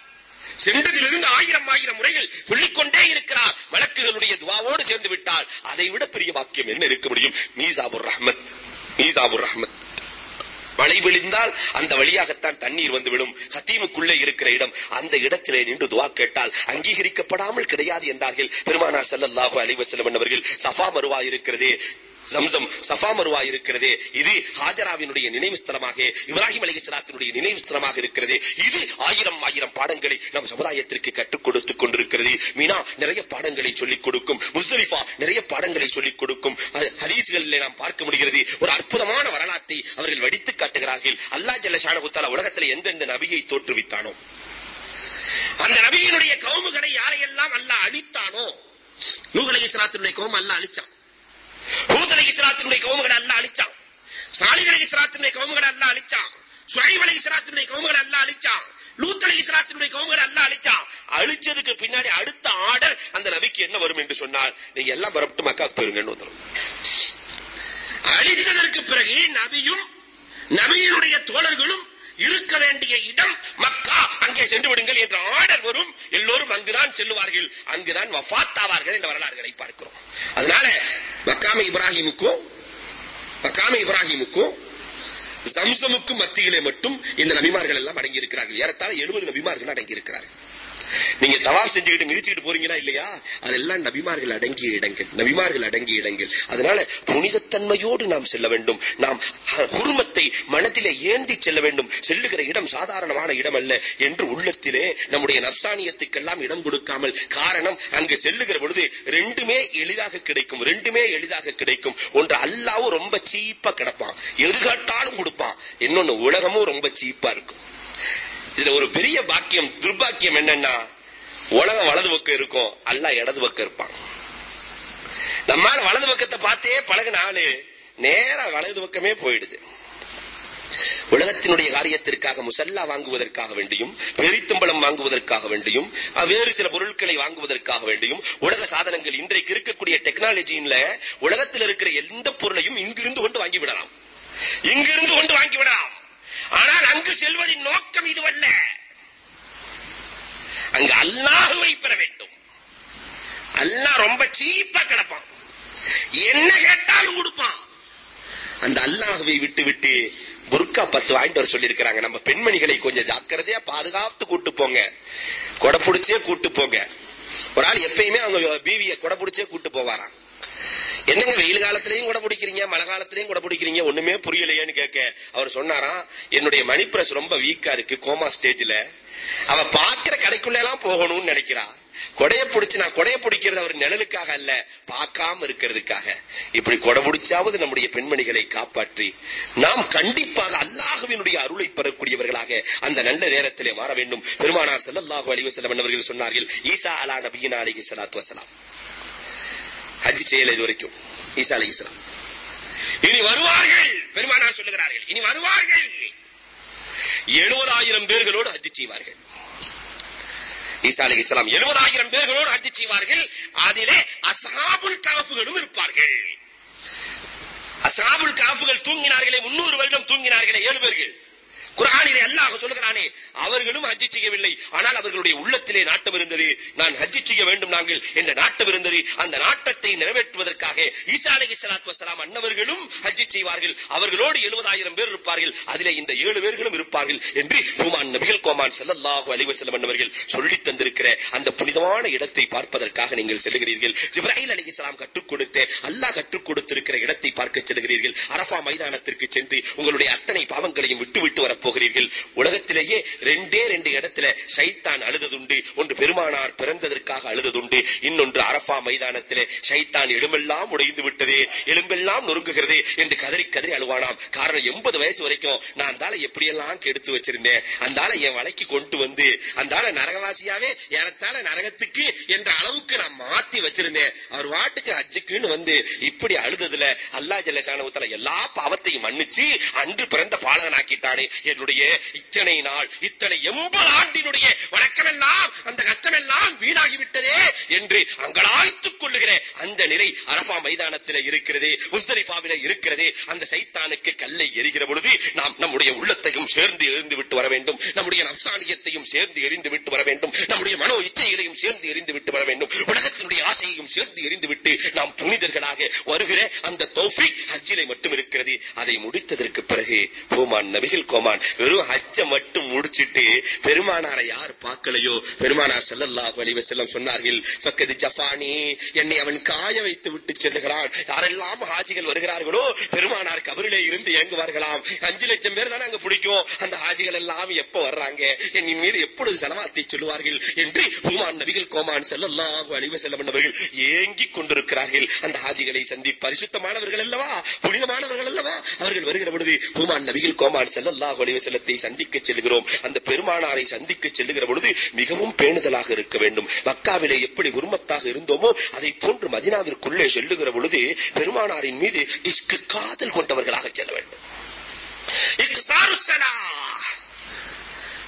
சென்றதிலிருந்து ஆயிரம் ஆயிரம் முறைகள் சொல்லிக்கொண்டே இருக்கிறார். வழக்குகளுடைய துவாவோடு சேர்ந்து விட்டால் அதை விட பெரிய வாக்கியம் என்ன இருக்க முடியும்? மீசாபுர் ரஹ்மத். மீசாபுர் ரஹ்மத். மழை விழுந்தால் அந்த வழியாகத்தான் தண்ணீர் வந்துவிடும். ஹத்தீமுக்குள்ளே இருக்கிற இடம் அந்த இடத்திலே நின்று துவா கேட்டால் அங்கீகரிக்கப்படாமல் கிடையாது என்றார்கள். பெருமானார் ஸல்லல்லாஹு அலைவசலம் வஸல்லம் அவர்கள் சஃபா மருவா இருக்கிறதே ஜம்சம் சஃபா மருவா இருக்கிறது இது ஹாஜராவினுடைய நினைவு ஸ்தலமாக இப்ராஹிம் அலைஹிஸ்ஸலாத்தினுடைய நினைவு ஸ்தலமாக இருக்கிறது. இது ஆயிரம் ஆயிரம் பாடங்களை நம் சமுதாயத்திற்கு கற்றுக் கொடுத்துக் கொண்டிருக்கிறது. மீனா நிறைய பாடங்களை சொல்லிக் கொடுக்கும். முஸ்தலிஃபா நிறைய பாடங்களை சொல்லிக் கொடுக்கும். ஹதீஸ்களில் நாம் பார்க்க முடிகிறது. ஒரு அற்புதமான வரலாற்றை அவர்கள் வடித்து காட்டுகிறார்கள். அல்லா ஜல்ல ஷானஹு உலகத்தில் எந்தெந்த நபியை தோற்றுவித்தானோ அந்த நபியினுடைய கவுமுகளை யாரையெல்லாம் அல்லாஹ் அழித்தானோ நூஹ் அலைஹிஸ்ஸலாத்தினுடைய கவும் அல்லாஹ் அழிச்சான். ஹூத் அலைஹிஸ்ஸலாத்தினுடைய கவுமுகளை அல்லா அழிச்சான். சாலிஹ் அலைஹிஸ்ஸலாத்தினுடைய கவுமுகளை அல்லா அழிச்சான். ஷுஐப் அலைஹிஸ்ஸலாத்தினுடைய கவுமுகளை அல்லா அழிச்சான். லூத் அலைஹிஸ்ஸலாத்தினுடைய கவுமுகளை அல்லா அழிச்சான். அழிச்சதுக்கு பின்னாடி அடுத்த ஆர்டர் அந்த நபிக்கு என்ன வரும் என்று சொன்னால் நீங்க எல்லாம் பரப்பிட்டு மக்கா போயிருங்கன்னு வந்துரும் அழித்ததற்கு பிறகு நபியும் நபியினுடைய தோழர்களும் இருக்க வேண்டிய இடம் மக்கா. அங்கே சென்று விடுங்கள் என்ற ஆர்டர் வரும். எல்லோரும் அங்குதான் செல்லுவார்கள். அங்குதான் வஃபாத் ஆவார்கள் என்ற வரலாறுகளை பார்க்கிறோம். அதனால மக்காம இப்ராஹிமுக்கும் மக்காம இப்ராஹிமுக்கும் ஜம்சமுக்கும் மத்தியிலே மட்டும் இந்த நபிமார்கள் எல்லாம் அடங்கி இருக்கிறார்கள் ஏறத்தாழ எழுபது நபிமார்கள் அடங்கி இருக்கிறார்கள் நீங்க தவாப் செஞ்சுக்கிட்டு மிதிச்சுக்கிட்டு போறீங்களா இல்லையா? அதெல்லாம் நபிமார்கள் அடங்கிய இடங்கள். நபிமார்கள் அடங்கிய இடங்கள். அதனால புனிதத்தன்மையோடு நாம் செல்ல வேண்டும். நாம் குருமத்தை மனத்திலே ஏந்தி செல்ல வேண்டும். செல்லுகிற இடம் சாதாரணமான இடம் அல்ல என்று உள்ளத்திலே நம்முடைய நப்சானியத்துக்கெல்லாம் இடம் கொடுக்காமல் காரணம் அங்கு செல்லுகிற பொழுது ரெண்டுமே எளிதாக கிடைக்கும். ரெண்டுமே எளிதாக கிடைக்கும். ஒன்று அல்லாவும் ரொம்ப சீப்பா கிடப்பான். எது கேட்டாலும் கொடுப்பான். இன்னொன்னு உலகமும் ரொம்ப சீப்பா இருக்கும். இதுல ஒரு பெரிய பாக்கியம் துர்பாக்கியம் என்னன்னா உலகம் வலது பக்கம் இருக்கும் அல்ல இடது பக்கம் இருப்பான். நம்மால வலது பக்கத்தை பார்த்தே பழகின ஆளு நேரா வலது பக்கமே போயிடுது. உலகத்தினுடைய காரியத்திற்காக முசல்லா வாங்குவதற்காக வேண்டியும் பெரித்தம்பளம் வாங்குவதற்காக வேண்டியும் வேறு சில பொருட்களை வாங்குவதற்காக வேண்டியும் உலக சாதனங்கள் இன்றைக்கு இருக்கக்கூடிய டெக்னாலஜியில உலகத்தில் இருக்கிற எந்த பொருளையும் இங்கிருந்து கொண்டு வாங்கி விடலாம். இங்கிருந்து கொண்டு வாங்கி விடலாம். ஆனால் அங்கு செல்வதின் நோக்கம் இதுவல்ல. அங்கு அல்லாஹுவை பெற வேண்டும். அல்லாஹ் ரொம்ப சீப்பா கிடப்பான். என்ன கேட்டாலும் கொடுப்பான். அந்த அல்லாஹுவை விட்டு விட்டு புர்கா பத்து வாங்கிட்டு வர சொல்லியிருக்கிறாங்க. நம்ம பெண்மணிகளை கொஞ்சம் ஜாக்கிரதையா பாதுகாத்து கூட்டு போங்க. கொடை பிடிச்சே கூட்டு போங்க. ஒரு ஆள் எப்பயுமே அவங்க பீவிய கொடை பிடிச்சே கூட்டு போவாராம். என்னங்க வெயில் காலத்திலையும் கூட பிடிக்கிறீங்க மழை காலத்திலையும் கூட பிடிக்கிறீங்க? ஒண்ணுமே புரியலையேன்னு கேட்க. அவர் சொன்னாராம் என்னுடைய மணிப்பிரஸ் ரொம்ப வீக்கா இருக்கு கோமா ஸ்டேஜ்ல அவ பாக்குற கடைக்குள்ள எல்லாம் போகணும்னு நினைக்கிறா. கொடைய பிடிச்சு நான் கொடைய பிடிக்கிறது அவர் நிழலுக்காக அல்ல பார்க்காம இருக்கிறதுக்காக. இப்படி கொடை பிடிச்சாவது நம்முடைய பெண்மணிகளை காப்பாற்றி நாம் கண்டிப்பாக அல்லாஹுவினுடைய அருளை பெறக்கூடியவர்களாக அந்த நல்ல நேரத்திலே மாற வேண்டும். பெருமானார் செல்லல்லாஹு அலிவசலம் அவர்கள் சொன்னார்கள் ஈசா அலா நபியின் அலிஹி சலாத்து வசலாம் ஹஜ் செய்யல இது வரைக்கும் ஈசா அலி இஸ்லாம் இனி வருவார்கள். பெருமானார் சொல்லுகிறார்கள். இனி வருவார்கள். எழுபதாயிரம் பேர்களோடு ஹஜ் செய்வார்கள். ஈசா அலி இஸ்லாம் எழுபதாயிரம் பேர்களோடு ஹஜ் செய்வார்கள். அதிலே அசாபுல் காப்புகளும் இருப்பார்கள். அசாபுல் காப்புகள் தூங்கினார்களே முன்னூறு வருடம் தூங்கினார்களே ஏழு பேர்கள். குரானிலே அல்லாஹ் சொல்லுகிறானே அவர்களும் ஹஜ் செய்யவில்லை. ஆனால் அவர்களுடைய உள்ளத்திலே நாட்டம் இருந்தது. நான் ஹஜ் செய்ய வேண்டும் நாங்கள் என்ற நாட்டம் இருந்தது. அந்த நாட்டத்தை நிறைவேற்றுவதற்காக ஈசா அலி சலாத்து வசலாம் அன்னவர்களும் ஹஜ் செய்வார்கள். அவர்களோடு எழுபதாயிரம் பேர் இருப்பார்கள். அதிலே இந்த ஏழு பேர்களும் இருப்பார்கள் என்று ஹுமான் நபிகள் கோமான் செல்லல்லாஹு அலிவசலம் அன்னவர்கள் சொல்லி தந்திருக்கிற அந்த புனிதமான இடத்தை பார்ப்பதற்காக நீங்கள் செல்லுகிறீர்கள். ஜிப்ராஹில் அலி இஸ்லாம் கற்றுக் கொடுத்த அல்லாஹ் கற்றுக் கொடுத்திருக்கிற இடத்தை பார்க்க செல்கிறீர்கள் அரபா மைதானத்திற்கு சென்று உங்களுடைய அத்தனை பாவங்களையும் விட்டுவிட்டு வரப்போகிறீர்கள். உலகத்திலேயே ரெண்டே ரெண்டு இடத்துல சைத்தான் அழுததுண்டு ஒன்று பெருமானார் பிறந்ததற்காக அழுததுண்டு இன்னொன்று அரபா மைதானத்திலே சைத்தான் எலும்பெல்லாம் உடைந்து விட்டதே எலும்பெல்லாம் நொறுங்குகிறது என்று கதறி கதறி அழுவானாம். காரணம் எண்பது வயசு வரைக்கும் நான் அந்த எப்படியெல்லாம் கெடுத்து வச்சிருந்தேன் அந்த ஆளை என் வலைக்கு கொண்டு வந்து அந்த ஆளை நரகவாசியாவே ஏறத்தாழ நரகத்துக்கு என்ற அளவுக்கு நான் மாத்தி வச்சிருந்தேன். அவர் வாட்டுக்கு அஜுக்குன்னு வந்து இப்படி அழுததுல அல்லா ஜல்லசானவத்துல எல்லா பாவத்தையும் மன்னிச்சு அன்று பிறந்த பாலகனாக்கிட்டானே. என்னுடைய இத்தனை நாள் இத்தனை எண்பது ஆண்டினுடைய வணக்கமெல்லாம் அந்த கஷ்டமெல்லாம் வீணாகிவிட்டதே என்று அங்கலாய்த்துக் கொள்ளுகிற அந்த நிலை அரபா மைதானத்தில் இருக்கிறது முஸ்தலிஃபாவில இருக்கிறது அந்த சைத்தானுக்கு கல்லை எரிகிற பொழுது நாம் நம்முடைய உள்ளத்தையும் சேர்ந்து எரிந்து விட்டு வர வேண்டும். நம்முடைய நப்சானியத்தையும் சேர்ந்து எரிந்து விட்டு வர வேண்டும். நம்முடைய மனோ இச்சைகளையும் சேர்ந்து எரிந்து விட்டு வர வேண்டும். உலகத்தினுடைய ஆசையையும் சேர்ந்து எரிந்துவிட்டு நாம் புனிதர்களாக வருகிற அந்த தௌஃபிக் ஹஜ்ஜிலை மட்டும் இருக்கிறது. அதை முடித்ததற்கு பிறகு கோமான் நபிகள் கோமான். வெறும் ஹஜ்ஜ மட்டும் முடிச்சிட்டு பெருமானாரை யார் பார்க்கலையோ? பெருமானார் செல்லல்லா வலிவ செல்லம் சொன்னார்கள் ஜஃபானி. என்னை அவன் காய வைத்து விட்டு செல்லுகிறான். யாரெல்லாம் ஹாஜிகள் வருகிறார்களோ பெருமானார் கபரிலே இருந்து ஏங்குவார்களாம். அஞ்சு லட்சம் பேர் தானே அங்க பிடிக்கும். அந்த ஹாஜிகள் எல்லாம் எப்ப வர்றாங்க? என் மீது எப்பொழுது செலவாத்தி சொல்லுவார்கள் என்று ஹூமான் நபிகள் கோமான் செல்லல்லா வலிவ செல்லம் அவர்கள் ஏங்கிக் கொண்டிருக்கிறார்கள். அந்த ஹாஜிகளை சந்தி பரிசுத்தமானவர்கள் அல்லவா? புனிதமானவர்கள் அல்லவா? அவர்கள் வருகிற பொழுது ஹூமான் நபிகள் கோமான் செல்லல்லா சல்லாஹ் வஸல்லத்தை சந்திக்க செல்கிறோம். அந்த பெருமானாரை சந்திக்க செல்லுகிற பொழுது மிகவும் பேணுதலாக இருக்க வேண்டும். மக்காவிலே எப்படி உருமத்தாக இருந்தோமோ அதை போன்று மதினாவிற்குள்ளே செல்லுகிற பொழுது பெருமானாரின் மீது இஷ்கு காதல் கொண்டவர்களாக செல்ல வேண்டும்.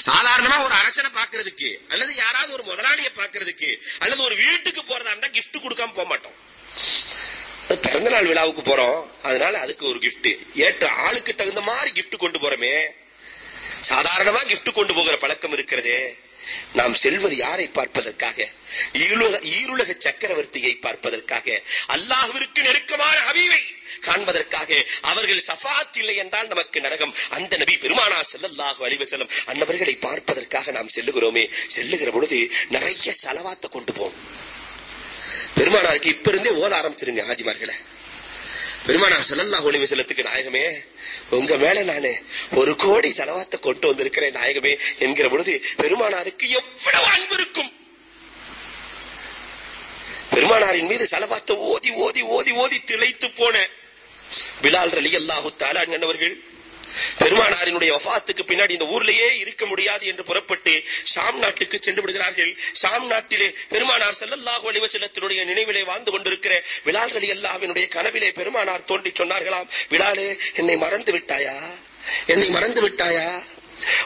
சாதாரணமா ஒரு அரசனை பாக்குறதுக்கு அல்லது யாராவது ஒரு முதலாளியை பாக்குறதுக்கு அல்லது ஒரு வீட்டுக்கு போறதா இருந்தா கிஃப்ட் கொடுக்காம போக மாட்டோம். பிறந்த நாள் விழாவுக்கு போறோம். அதனால அதுக்கு ஒரு கிஃப்ட் ஏற்ற ஆளுக்கு தகுந்த மாதிரி கிஃப்ட் கொண்டு போறோமே. சாதாரணமா கிஃப்ட் கொண்டு போகிற பழக்கம் இருக்கிறதே. நாம் செல்வது யாரை பார்ப்பதற்காக? ஈருலக சக்கரவர்த்தியை பார்ப்பதற்காக. அல்லாஹுவிற்கு நெருக்கமான ஹபீவை காண்பதற்காக. அவர்கள் சஃபாத் இல்லை என்றால் நமக்கு நரகம். அந்த நபி பெருமானா ஸல்லல்லாஹு அழிவு செல்லும் அன்னவர்களை பார்ப்பதற்காக நாம் செல்லுகிறோமே. செல்லுகிற பொழுது நிறைய செலவாத்த கொண்டு போம் பெருமானாருக்கு இப்ப இருந்தே ஓத ஆரம்பிச்சிருங்க ஹாஜிமார்களை பெருமானார் ஸல்லல்லாஹு ஒளிவு வஸல்லத்துக்கு நாயகமே உங்க மேல நானு ஒரு கோடி செலவாத்த கொண்டு வந்திருக்கிறேன் நாயகமே என்கிற பொழுது பெருமானாருக்கு எவ்வளவு அன்பு இருக்கும். பெருமானாரின் மீது செலவாத்த ஓதி ஓதி ஓதி ஓதி திளைத்து போன பிலால் ரலி அல்லாஹு தாலா அண்ணவர்கள் பெருமானாரினுடைய வஃபாத்துக்கு பின்னாடி இந்த ஊர்லயே இருக்க முடியாது என்று புறப்பட்டு ஷாம் நாட்டுக்கு சென்று விடுகிறார்கள். ஷாம் நாட்டிலே பெருமானார் ஸல்லல்லாஹு அலைஹி நினைவிலே வாழ்ந்து கொண்டிருக்கிற பிலால் எல்லாவினுடைய கனவிலே பெருமானார் தோன்றி சொன்னார்களாம். விழாலே என்னை மறந்து விட்டாயா? என்னை மறந்து விட்டாயா?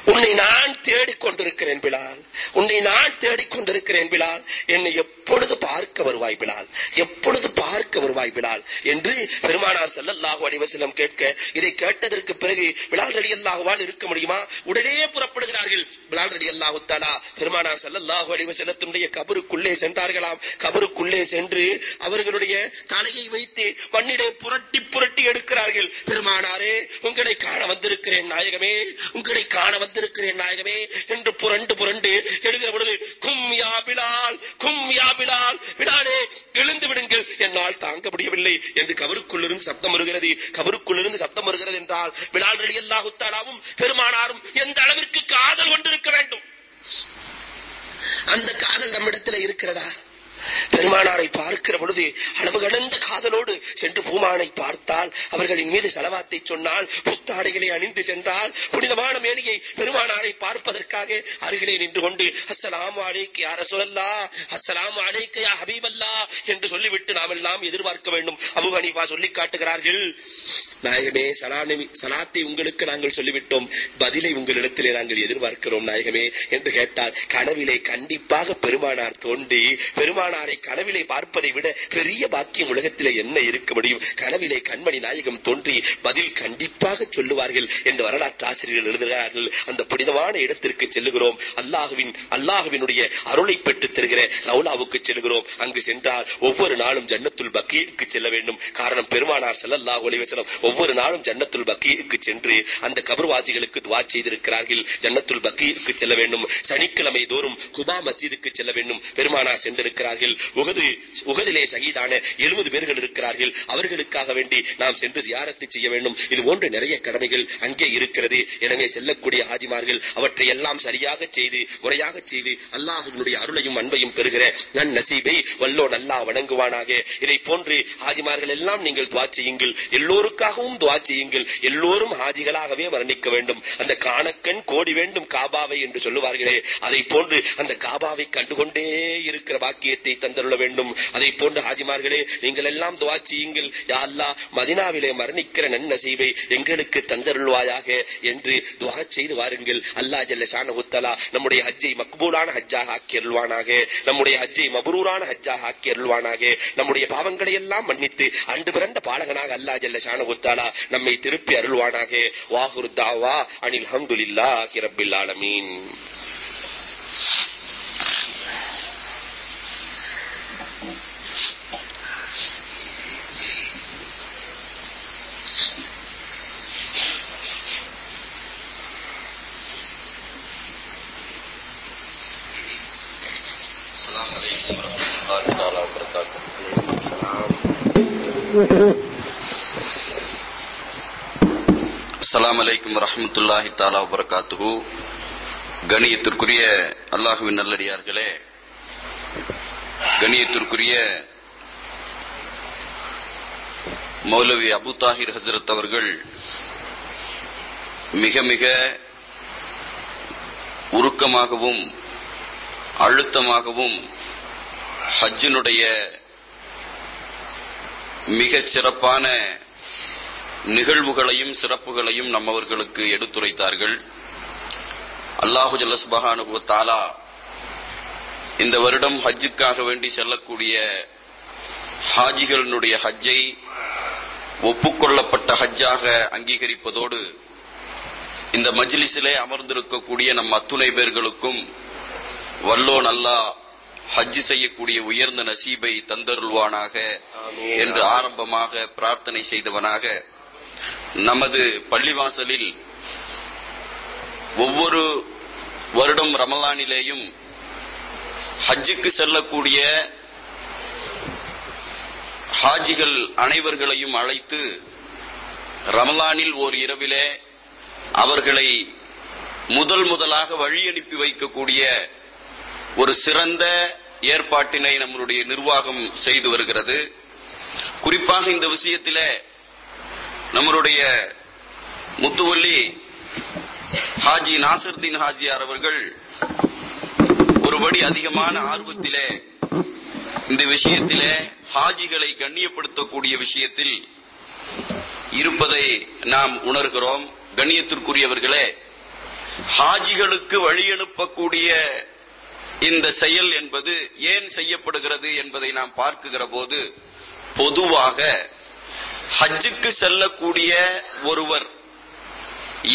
உன்னை நான் தேடிக் கொண்டிருக்கிறேன் பிலால். உன்னை நான் தேடிக் கொண்டிருக்கிறேன் பிலால். என்னை எப்பொழுது பார்க்க வருவாய் பிலால் எப்பொழுது பார்க்க வருவாய் பிலால் என்று பெருமானார் ஸல்லல்லாஹு அலைஹி வஸல்லம் கேட்க இதை கேட்டதற்கு பிறகு பிலால் ரலியல்லாஹுவால் இருக்க முடியுமா? உடனே புறப்படுகிறார்கள். பிலால் ரலியல்லாஹு தஆலா பெருமானார் ஸல்லல்லாஹு அலைஹி கபருக்குள்ளே சென்றார்களாம். கபருக்குள்ளே சென்று அவர்களுடைய தலையை வைத்து மண்ணிலே புரட்டி புரட்டி எடுக்கிறார்கள். பெருமானாரே உங்களை காண வந்திருக்கிறேன் நாயகமே உங்களை காண வந்திருக்கிறேன் நாயகமே என்று புரண்டு புரண்டு எழுகிற பொழுது கும் யா பிலால் கும் யா பிலால் பிலாலே எழுந்து விடுங்கள். என்னால் தாங்க முடியவில்லை. என்று கபருக்குள்ளிருந்து சப்தம் வருகிறது. கபருக்குள்ளிருந்து சப்தம் வருகிறது என்றால் பிலால் ரலியல்லாஹு அல்லாஹுத்தாலாவும் பெருமானாரும் எந்த அளவிற்கு காதல் கொண்டிருக்க வேண்டும்? அந்த காதல் நம்மிடத்தில் இருக்கிறதா? பெருமானாரை பார்க்கிற பொழுது அளவு கடந்த காதலோடு சென்று பூமானை பார்த்தால் அவர்களின் மீது செலவாத்தை சொன்னால் புத்தாடைகளை அணிந்து சென்றால் புனிதமான மேனியை பெருமானாரை பார்ப்பதற்காக அருகிலே நின்று கொண்டு அஸ்ஸலாமு அலைக்கு யார சொல்லல்லா அஸ்ஸலாமு அலைக்கு யா ஹபீபல்லா என்று சொல்லிவிட்டு நாம் எல்லாம் எதிர்பார்க்க வேண்டும். அபு ஹனீஃபா சொல்லி காட்டுகிறார்கள். நாயகமே சலானி சலாத்தை உங்களுக்கு நாங்கள் சொல்லிவிட்டோம். பதிலை உங்களிடத்திலே நாங்கள் எதிர்பார்க்கிறோம் நாயகமே என்று கேட்டால் கனவிலே கண்டிப்பாக பெருமானார் தோண்டி பெருமானாரை கனவிலே பார்ப்பதை விட பெரிய பாக்கியம் உலகத்திலே என்ன இருக்க முடியும்? கனவிலே கண்மணி நாயகம் தோன்றி பதில் கண்டிப்பாக சொல்லுவார்கள் என்று வரலாற்று ஆசிரியர்கள் எழுதுகிறார்கள். அந்த புனிதமான இடத்திற்கு செல்லுகிறோம். அல்லாஹுவின் அல்லாஹுவினுடைய அருளை பெற்றுத் தருகிற ரவுலாவுக்கு செல்கிறோம் அங்கு சென்றால் ஒவ்வொரு நாளும் ஜன்னத்துல் பக்கீருக்கு செல்ல வேண்டும். காரணம் பெருமானார் செல்லல்லா ஒளிவசனம் ஒவ்வொரு நாளும் ஜன்னத்துல் பக்கீருக்கு சென்று அந்த கபர்வாசிகளுக்கு துவா செய்திருக்கிறார்கள். ஜன்னத்துல் பக்கீருக்கு செல்ல வேண்டும். சனிக்கிழமை தோறும் குபா மசீதுக்கு செல்ல வேண்டும். பெருமானார் சென்றிருக்கிறார். இருக்கிறார்கள். உகது உகதிலே ஷகீதான எழுபது பேர்கள் இருக்கிறார்கள். அவர்களுக்காக வேண்டி நாம் சென்று ஜியாரத்தை செய்ய வேண்டும். இது போன்ற நிறைய கடமைகள் அங்கே இருக்கிறது. எனவே செல்லக்கூடிய ஹாஜிமார்கள் அவற்றை எல்லாம் சரியாக செய்து முறையாக செய்து அல்லாஹினுடைய அருளையும் அன்பையும் பெறுகிற நன் நசீபை வல்லோ நல்லா வணங்குவானாக. இதை போன்று ஹாஜிமார்கள் எல்லாம் நீங்கள் துவா செய்யுங்கள். எல்லோருக்காகவும் துவா செய்யுங்கள். எல்லோரும் ஹாஜிகளாகவே மரணிக்க வேண்டும். அந்த காணக்கண் கோடி வேண்டும் காபாவை என்று சொல்லுவார்களே. அதை போன்று அந்த காபாவை கண்டுகொண்டே இருக்கிற பாக்கியத்தை தந்தருள வேண்டும். அதை போன்று ஹாஜிமார்களே நீங்கள் எல்லாம் துவா செய்யுங்கள். யா அல்லாஹ் மதினாவிலே மரணிக்கிற நன்னசீவை எங்களுக்கு தந்தருள்வாயாக என்று துவா செய்து வாருங்கள். அல்லாஹ் ஜல்ல ஷானஹுத்தலா நம்முடைய ஹஜ்ஜை மக்பூலான ஹஜ்ஜாக ஆக்கி அருள்வானாக. நம்முடைய ஹஜ்ஜை மபரூரான ஹஜ்ஜாக ஆக்கி அருள்வானாக. நம்முடைய பாவங்களை எல்லாம் மன்னித்து அன்று பிறந்த பாலகனாக அல்லாஹ் ஜல்ல ஷானஹுத்தாலா நம்மை திருப்பி அருள்வானாக. வாஹுர் தாவா அனில் ஹம்துலில்லா கிரபில் ஆலமீன். السلام عليكم ورحمة الله تعالى وبركاته السلام عليكم ورحمة الله تعالى وبركاته கணியத்திற்குரிய அல்லாஹுவின் நல்லடியார்களே கணியத்திற்குரிய மௌலவி அபு தாஹிர் ஹசரத் அவர்கள் மிக மிக உருக்கமாகவும் அழுத்தமாகவும் ஹஜ்ஜினுடைய மிக சிறப்பான நிகழ்வுகளையும் சிறப்புகளையும் நம்மவர்களுக்கு எடுத்துரைத்தார்கள். அல்லாஹு ஜல்லஸ்பஹானு தாலா இந்த வருடம் ஹஜ்ஜுக்காக வேண்டி செல்லக்கூடிய ஹாஜிகளினுடைய ஹஜ்ஜை ஒப்புக்கொள்ளப்பட்ட ஹஜ்ஜாக அங்கீகரிப்பதோடு இந்த மஜ்லிஸிலே அமர்ந்திருக்கக்கூடிய நம் அத்துணை பேர்களுக்கும் வல்லோன் அல்லாஹ் ஹஜ் செய்யக்கூடிய உயர்ந்த நசீபை தந்தருள்வானாக என்று ஆரம்பமாக பிரார்த்தனை செய்தவனாக. நமது பள்ளிவாசலில் ஒவ்வொரு வருடம் ரமலானிலேயும் ஹஜ்ஜுக்கு செல்லக்கூடிய ஹாஜிகள் அனைவர்களையும் அழைத்து ரமலானில் ஓர் இரவிலே அவர்களை முதல் முதலாக வழி அனுப்பி வைக்கக்கூடிய ஒரு சிறந்த ஏற்பாட்டினை நம்மளுடைய நிர்வாகம் செய்து வருகிறது. குறிப்பாக இந்த விஷயத்தில் நம்மளுடைய முத்துவள்ளி ஹாஜி நாசர்தீன் ஹாஜியார் அவர்கள் ஒருபடி அதிகமான ஆர்வத்திலே இந்த விஷயத்திலே ஹாஜிகளை கண்ணியப்படுத்தக்கூடிய விஷயத்தில் இருப்பதை நாம் உணர்கிறோம். கண்ணியத்திற்குரியவர்களே ஹாஜிகளுக்கு வழி அனுப்பக்கூடிய இந்த செயல் என்பது ஏன் செய்யப்படுகிறது என்பதை நாம் பார்க்குகிற போது பொதுவாக ஹஜ்ஜுக்கு செல்லக்கூடிய ஒருவர்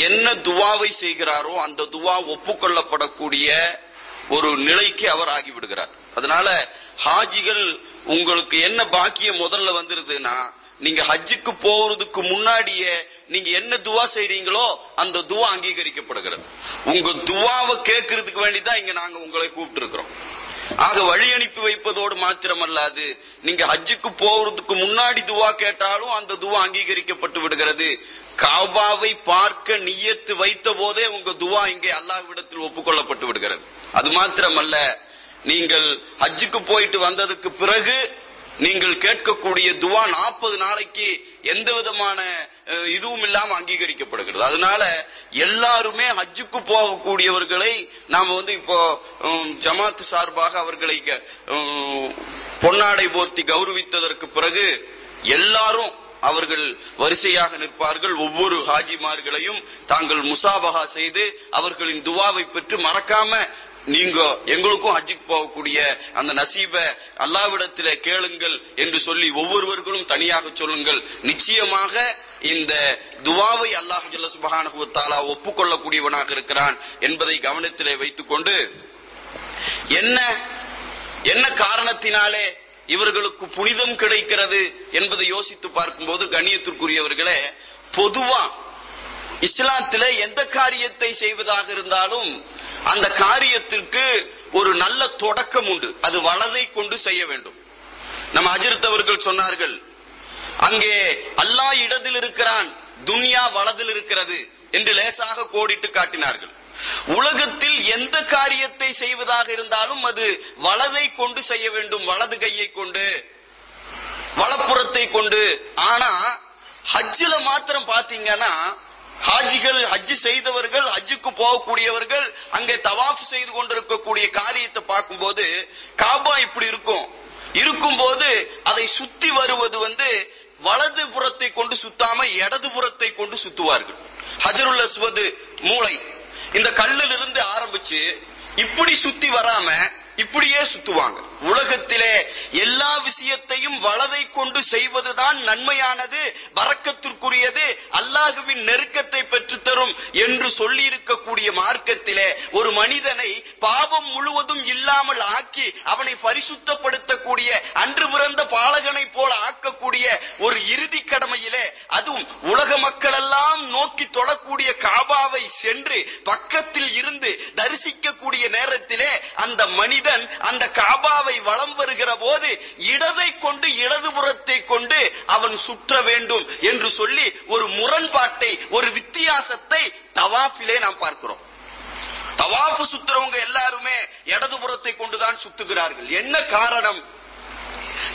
என்ன துவாவை செய்கிறாரோ அந்த துவா ஒப்புக்கொள்ளப்படக்கூடிய ஒரு நிலைக்கு அவர் ஆகிவிடுகிறார். அதனால ஹாஜிகள் உங்களுக்கு என்ன பாக்கியம் முதல்ல வந்துருதுன்னா நீங்க ஹஜ்ஜுக்கு போறதுக்கு முன்னாடியே நீங்க என்ன துவா செய்றீங்களோ அந்த துவா அங்கீகரிக்கப்படுகிறது. உங்க துவாவை கேட்கறதுக்கு வேண்டிதான் இங்க நாங்க உங்களை கூப்பிட்டு இருக்கிறோம் ஆக வழி அனுப்பி வைப்பதோடு மாத்திரமல்லாது நீங்க ஹஜ்ஜுக்கு போறதுக்கு முன்னாடி துவா கேட்டாலும் அந்த துவா அங்கீகரிக்கப்பட்டு விடுகிறது. காபாவை பார்க்க நியத்து வைத்த போதே உங்க துவா இங்கே அல்லாஹ்விடத்தில் ஒப்புக்கொள்ளப்பட்டு விடுகிறது. அது மாத்திரமல்ல நீங்கள் ஹஜ்ஜுக்கு போயிட்டு வந்ததுக்கு பிறகு நீங்கள் கேட்கக்கூடிய துவா நாற்பது நாளைக்கு எந்த விதமான இதுவும் இல்லாம அங்கீகரிக்கப்படுகிறது. அதனால எல்லாருமே ஹஜ்ஜுக்கு போகக்கூடியவர்களை நாம வந்து இப்போ உம், ஜமாத் சார்பாக அவர்களை பொன்னாடை போர்த்தி கௌரவித்ததற்கு பிறகு எல்லாரும் அவர்கள் வரிசையாக நிற்பார்கள். ஒவ்வொரு ஹாஜிமார்களையும் தாங்கள் முசாபகா செய்து அவர்களின் துவாவை பெற்று மறக்காம நீங்க எங்களுக்கும் ஹஜ்ஜுக்கு போகக்கூடிய அந்த நசீப அல்லாவிடத்திலே கேளுங்கள் என்று சொல்லி ஒவ்வொருவர்களும் தனியாக சொல்லுங்கள். நிச்சயமாக இந்த துவாவை அல்லாஹ் ஜல்ல சுபஹானஹு ஒப்புக்கொள்ளக்கூடியவனாக இருக்கிறான் என்பதை கவனத்திலே வைத்துக்கொண்டு என்ன என்ன காரணத்தினாலே இவர்களுக்கு புனிதம் கிடைக்கிறது என்பதை யோசித்து பார்க்கும்போது கண்ணியத்திற்குரியவர்களே பொதுவா இஸ்லாத்திலே எந்த காரியத்தை செய்வதாக இருந்தாலும் அந்த காரியத்திற்கு ஒரு நல்ல தொடக்கம் உண்டு. அது வலதை கொண்டு செய்ய வேண்டும். நம்ம அஜிரத் அவர்கள் சொன்னார்கள் அங்கே அல்லாஹ் இடத்தில் இருக்கிறான் துன்யா வலதில் இருக்கிறது என்று லேசாக கோடிட்டு காட்டினார்கள். உலகத்தில் எந்த காரியத்தை செய்வதாக இருந்தாலும் அது வலதை கொண்டு செய்ய வேண்டும். வலது கையை கொண்டு வலப்புறத்தை கொண்டு. ஆனா ஹஜ்ஜில மாத்திரம் பாத்தீங்கன்னா ஹாஜிகள் ஹஜ்ஜு செய்தவர்கள் ஹஜ்ஜுக்கு போகக்கூடியவர்கள் அங்கே தவாஃப் செய்து கொண்டிருக்கக்கூடிய காரியத்தை பார்க்கும்போது காபா இப்படி இருக்கும். இருக்கும்போது அதை சுத்தி வருவது வந்து வலது புறத்தை கொண்டு சுத்தாம இடது புறத்தை கொண்டு சுத்துவார்கள். ஹஜருல் அஸ்வது மூளை. இந்த கல்லில் இருந்து ஆரம்பிச்சு இப்படி சுத்தி வராம இப்படியே சுத்துவாங்க. உலகத்திலே எல்லா விஷயத்தையும் வலதை கொண்டு செய்வதுதான் நன்மையானது வரக்கத்திற்குரியது அல்லாஹுவின் நெருக்கத்தை பெற்றுத்தரும் என்று சொல்லி இருக்கக்கூடிய மார்க்கத்திலே ஒரு மனிதனை பாவம் முழுவதும் இல்லாமல் ஆக்கி அவனை பரிசுத்தப்படுத்தக்கூடிய அன்று பிறந்த பாலகனை போல ஆக்கக்கூடிய ஒரு இறுதி கடமையிலே அதுவும் உலக மக்கள் எல்லாம் நோக்கி தொழக்கூடிய காபாவை சென்று பக்கத்தில் இருந்து தரிசிக்கக்கூடிய நேரத்திலே அந்த மனிதன் மனிதன் அந்த காபாவை வளம் வருகிற போது இடதை கொண்டு இடதுபுறத்தை கொண்டு அவன் சுற்ற வேண்டும் என்று சொல்லி ஒரு முரண்பாட்டை ஒரு வித்தியாசத்தை தவாஃபிலே நாம் பார்க்கிறோம். தவாஃபு சுத்துறவங்க எல்லாருமே இடதுபுறத்தை கொண்டுதான் சுத்துகிறார்கள். என்ன காரணம்?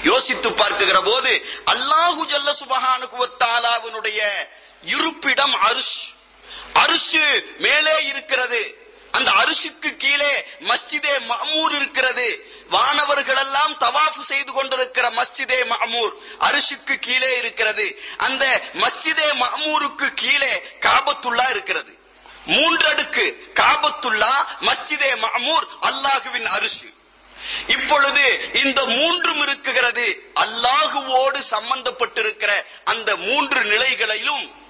யோசித்து பார்க்குகிற போது அல்லாஹு ஜல்ல சுபஹானுகுவத்தாலாவினுடைய இருப்பிடம் அருஷ். அரிசு மேலே இருக்கிறது. அந்த அரிசுக்கு கீழே மஸ்ஜிதே மாமூர் இருக்கிறது. வானவர்கள் எல்லாம் தவாஃப் செய்து கொண்டிருக்கிற மஸ்ஜிதே மஹமூர் அரிசுக்கு கீழே இருக்கிறது. அந்த மஸ்ஜிதே மாமூருக்கு கீழே காபத்துல்லா இருக்கிறது. மூன்றடுக்கு காபத்துல்லா மஸ்ஜிதே மாமூர் அல்லாஹுவின் அரிசி. இப்பொழுது இந்த மூன்றும் இருக்குகிறது. அல்லாஹுவோடு சம்பந்தப்பட்டிருக்கிற அந்த மூன்று நிலைகளிலும்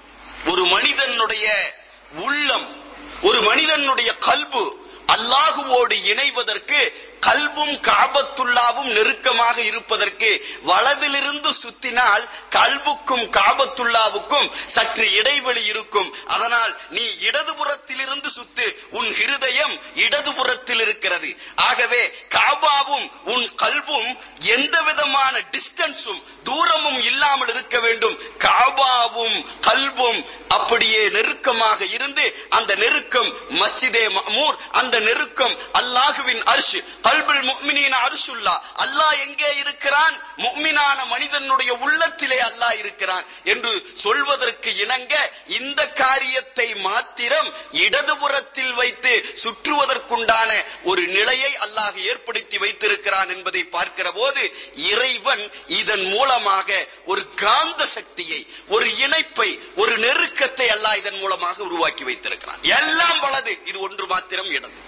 ஒரு மனிதனுடைய உள்ளம் ஒரு மனிதனுடைய கல்பு அல்லாஹுவோடு இணைவதற்கு கல்பும் காபத்துல்லாவும் நெருக்கமாக இருப்பதற்கு வலதிலிருந்து சுத்தினால் கல்புக்கும் காபத்துல்லாவுக்கும் சற்று இடைவெளி இருக்கும். அதனால் நீ இடதுபுறத்திலிருந்து சுத்து உன் ஹிருதயம் இடதுபுறத்தில் இருக்கிறது. ஆகவே காபாவும் உன் கல்பும் எந்த விதமான டிஸ்டன்ஸும் தூரமும் இல்லாமல் இருக்க வேண்டும். காபாவும் கல்பும் அப்படியே நெருக்கமாக இருந்து அந்த நெருக்கம் மஸ்ஜிதே மஅமூர் அந்த நெருக்கம் அல்லாஹுவின் அர்ஷ் கல்புல் முக்மினின் அர்ஷுல்லா அல்லாஹ் எங்கே இருக்கிறான்? முக்மினான மனிதனுடைய உள்ளத்திலே அல்லாஹ் இருக்கிறான் என்று சொல்வதற்கு இணங்க இந்த காரியத்தை மாத்திரம் இடதுபுறத்தில் வைத்து சுற்றுவதற்குண்டான ஒரு நிலையை அல்லாஹ் ஏற்படுத்தி வைத்திருக்கிறான் என்பதை பார்க்கிற போது இறைவன் இதன் மூலமாக ஒரு காந்த சக்தியை ஒரு இணைப்பை ஒரு நெருக்கத்தை அல்லாஹ் இதன் மூலமாக உருவாக்கி வைத்திருக்கிறான். எல்லாம் வலது. இது ஒன்று மாத்திரம் இடது.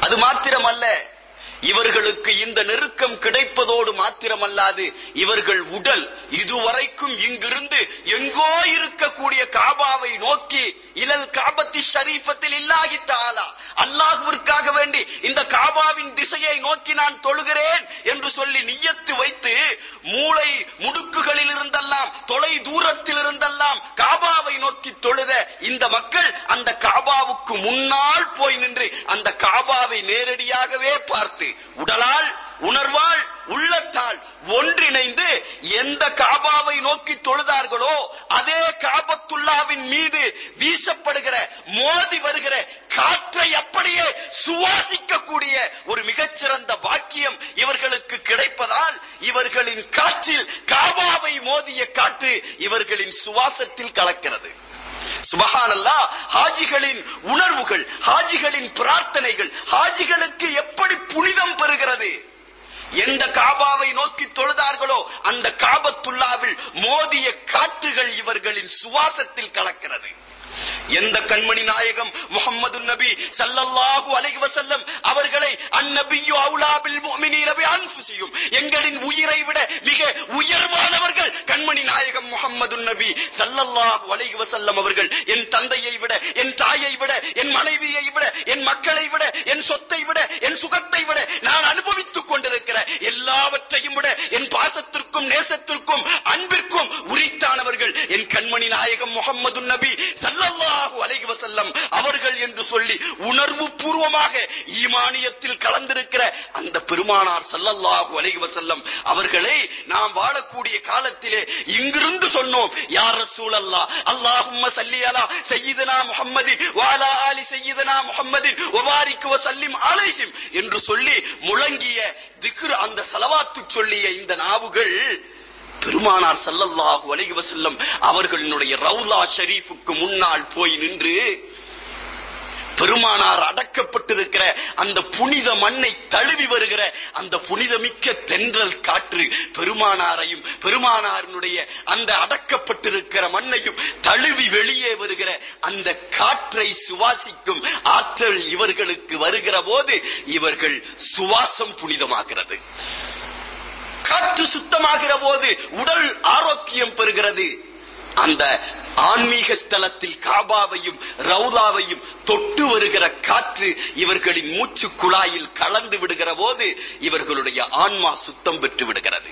அது மாத்திரமல்ல. இவர்களுக்கு இந்த நெருக்கம் கிடைப்பதோடு மாத்திரமல்லாது இவர்கள் உடல் இதுவரைக்கும் இங்கிருந்து எங்கோ இருக்கக்கூடிய காபாவை நோக்கி இலல் காபத்தி ஷரீஃபத்தில் இல்லாஹி தாலா அல்லாஹுவிற்காக வேண்டி இந்த காபாவின் திசையை நோக்கி நான் தொழுகிறேன் என்று சொல்லி நியத்து வைத்து மூளை முடுக்குகளில் இருந்தெல்லாம் தொலை தூரத்தில் இருந்தெல்லாம் காபாவை நோக்கி தொழுத இந்த மக்கள் அந்த காபாவுக்கு முன்னால் போய் நின்று அந்த காபாவை நேரடியாகவே பார்த்து உடலால் உணர்வால் உள்ளத்தால் ஒன்றிணைந்து எந்த காபாவை நோக்கி தொழுதார்களோ அதே காபத்துல்லாவின் மீது வீசப்படுகிற மோதி வருகிற காற்றை அப்படியே சுவாசிக்கக்கூடிய ஒரு மிகச்சிறந்த பாக்கியம் இவர்களுக்கு கிடைப்பதால் இவர்களின் காற்றில் காபாவை மோதிய காற்று இவர்களின் சுவாசத்தில் கலக்கிறது சுபஹானல்லா ஹாஜிகளின் உணர்வுகள் ஹாஜிகளின் பிரார்த்தனைகள் ஹாஜிகளுக்கு எப்படி புனிதம் பெறுகிறது எந்த காபாவை நோக்கி தொழுதார்களோ அந்த காபத்துல்லாவில் மோதிய காற்றுகள் இவர்களின் சுவாசத்தில் கலக்கிறது எந்த கண்மணி நாயகம் முகம்மது நபி சல்லல்லாஹு அலைஹி வஸல்லம் அவர்களை அந்நபியு அவுலா பில் முஃமினீன பி அன்ஃபுசியும் எங்களின் உயிரை விட மிக உயர்வானவர்கள் கண்மணி நாயகம் முகம்மது நபி சல்லல்லாஹு அலைஹி வஸல்லம் அவர்கள் என் தந்தையை விட என் தாயை விட என் மனைவியை விட என் மக்களை விட என் சொத்தை விட என் சுகத்தை விட நான் அனுபவித்துக் கொண்டிருக்கிற எல்லாவற்றையும் விட என் பாசத்திற்கும் நேசத்திற்கும் அன்பிற்கும் உரித்தானவர்கள் என் கண்மணி நாயகம் முகம்மது நபி சல்லல்லாஹு அலைஹி வஸல்லம் அவர்கள் என்று சொல்லி உணர்வு பூர்வமாக ஈமானியத்தில் கலந்திருக்கிற அந்த பெருமானார் சல்லல்லாஹு அலைஹி வஸல்லம் அவர்களை நாம் வாழக்கூடிய காலத்திலே இங்கிருந்து சொன்னோம் யார் ரசூலல்லாஹ் அல்லாஹும்ம சல்லி அலா சய்யிதனா முஹம்மதின் வஅலா ஆலி சய்யிதனா முஹம்மதின் வபாரிக் வஸல்லிம் அலைஹிம் என்று சொல்லி முழங்கிய திக்ர் அந்த சலவாத்து சொல்லிய இந்த நாவுகள் பெருமானார் சல்லல்லாஹு அலைஹி வஸல்லம் அவர்களுடைய ரவுலா ஷரீஃபுக்கு முன்னால் போய் நின்று பெருமானார் அடக்கப்பட்டிருக்கிற அந்த புனித மண்ணை தழுவி வருகிற அந்த புனிதமிக்க தென்றல் காற்று பெருமானாரையும் பெருமானார் அந்த அடக்கப்பட்டிருக்கிற மண்ணையும் தழுவி வெளியே வருகிற அந்த காற்றை சுவாசிக்கும் ஆற்றல் இவர்களுக்கு வருகிற போது இவர்கள் சுவாசம் புனிதமாகிறது காற்று சுத்தமாகிற போது உடல் ஆரோக்கியம் பெறுகிறது அந்த ஆன்மீக ஸ்தலத்தில் காபாவையும் ரவுதாவையும் தொட்டு வருகிற காற்று இவர்களின் மூச்சு குழாயில் கலந்து விடுகிற போது இவர்களுடைய ஆன்மா சுத்தம் பெற்று விடுகிறது.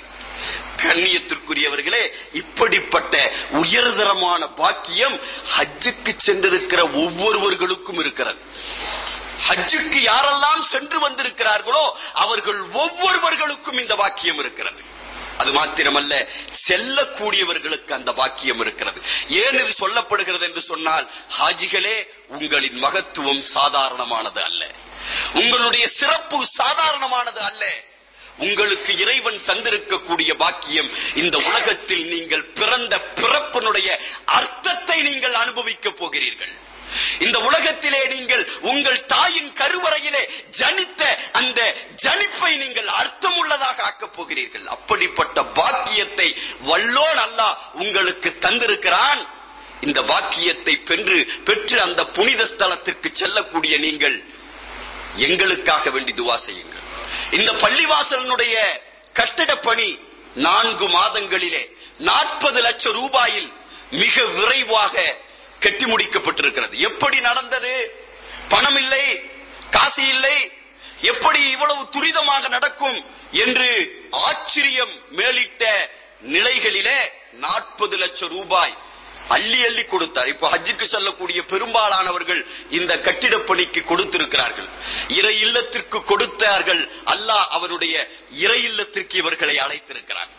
கண்ணியத்திற்குரியவர்களே இப்படிப்பட்ட உயர்தரமான பாக்கியம் ஹஜ்ஜுக்கு சென்றிருக்கிற ஒவ்வொருவர்களுக்கும் இருக்கிறது. ஹஜ்ஜுக்கு யாரெல்லாம் சென்று வந்திருக்கிறார்களோ அவர்கள் ஒவ்வொருவர்களுக்கும் இந்த வாக்கியம் இருக்கிறது. அது மாத்திரமல்ல செல்லக்கூடியவர்களுக்கு அந்த பாக்கியம் இருக்கிறது. ஏன் இது சொல்லப்படுகிறது என்று சொன்னால் ஹாஜிகளே உங்களின் மகத்துவம் சாதாரணமானது அல்ல. உங்களுடைய சிறப்பு சாதாரணமானது அல்ல உங்களுக்கு இறைவன் தந்திருக்கக்கூடிய பாக்கியம் இந்த உலகத்தில் நீங்கள் பிறந்த பிறப்பினுடைய அர்த்தத்தை நீங்கள் அனுபவிக்க போகிறீர்கள் இந்த உலகத்திலே நீங்கள் உங்கள் தாயின் கருவறையிலே ஜனித்த அந்த ஜனிப்பை நீங்கள் அர்த்தம் உள்ளதாக ஆக்கப் போகிறீர்கள் அப்படிப்பட்ட பாக்கியத்தை வல்லோன் அல்லாஹ் உங்களுக்கு தந்திருக்கிறான் இந்த பாக்கியத்தை பெற்று பெற்று அந்த புனித ஸ்தலத்திற்கு செல்லக்கூடிய நீங்கள் வேண்டி துவா செய்யுங்கள். இந்த பள்ளிவாசலனுடைய கட்டிட பணி நான்கு மாதங்களிலே நாற்பது லட்சம் ரூபாயில் மிக விரைவாக கட்டி முடிக்கப்பட்டிருக்கிறது. எப்படி நடந்தது? பணம் இல்லை காசு இல்லை எப்படி இவ்வளவு துரிதமாக நடக்கும் என்று ஆச்சரியம் மேலிட்ட நிலைகளிலே நாற்பது லட்சம் ரூபாய் அள்ளி அள்ளி கொடுத்தார். இப்ப ஹஜ்ஜுக்கு செல்லக்கூடிய பெரும்பாலானவர்கள் இந்த கட்டிடப்பணிக்கு கொடுத்திருக்கிறார்கள். இறை இல்லத்திற்கு கொடுத்தார்கள். அல்லாஹ் அவருடைய இறை இல்லத்திற்கு இவர்களை அழைத்திருக்கிறார்.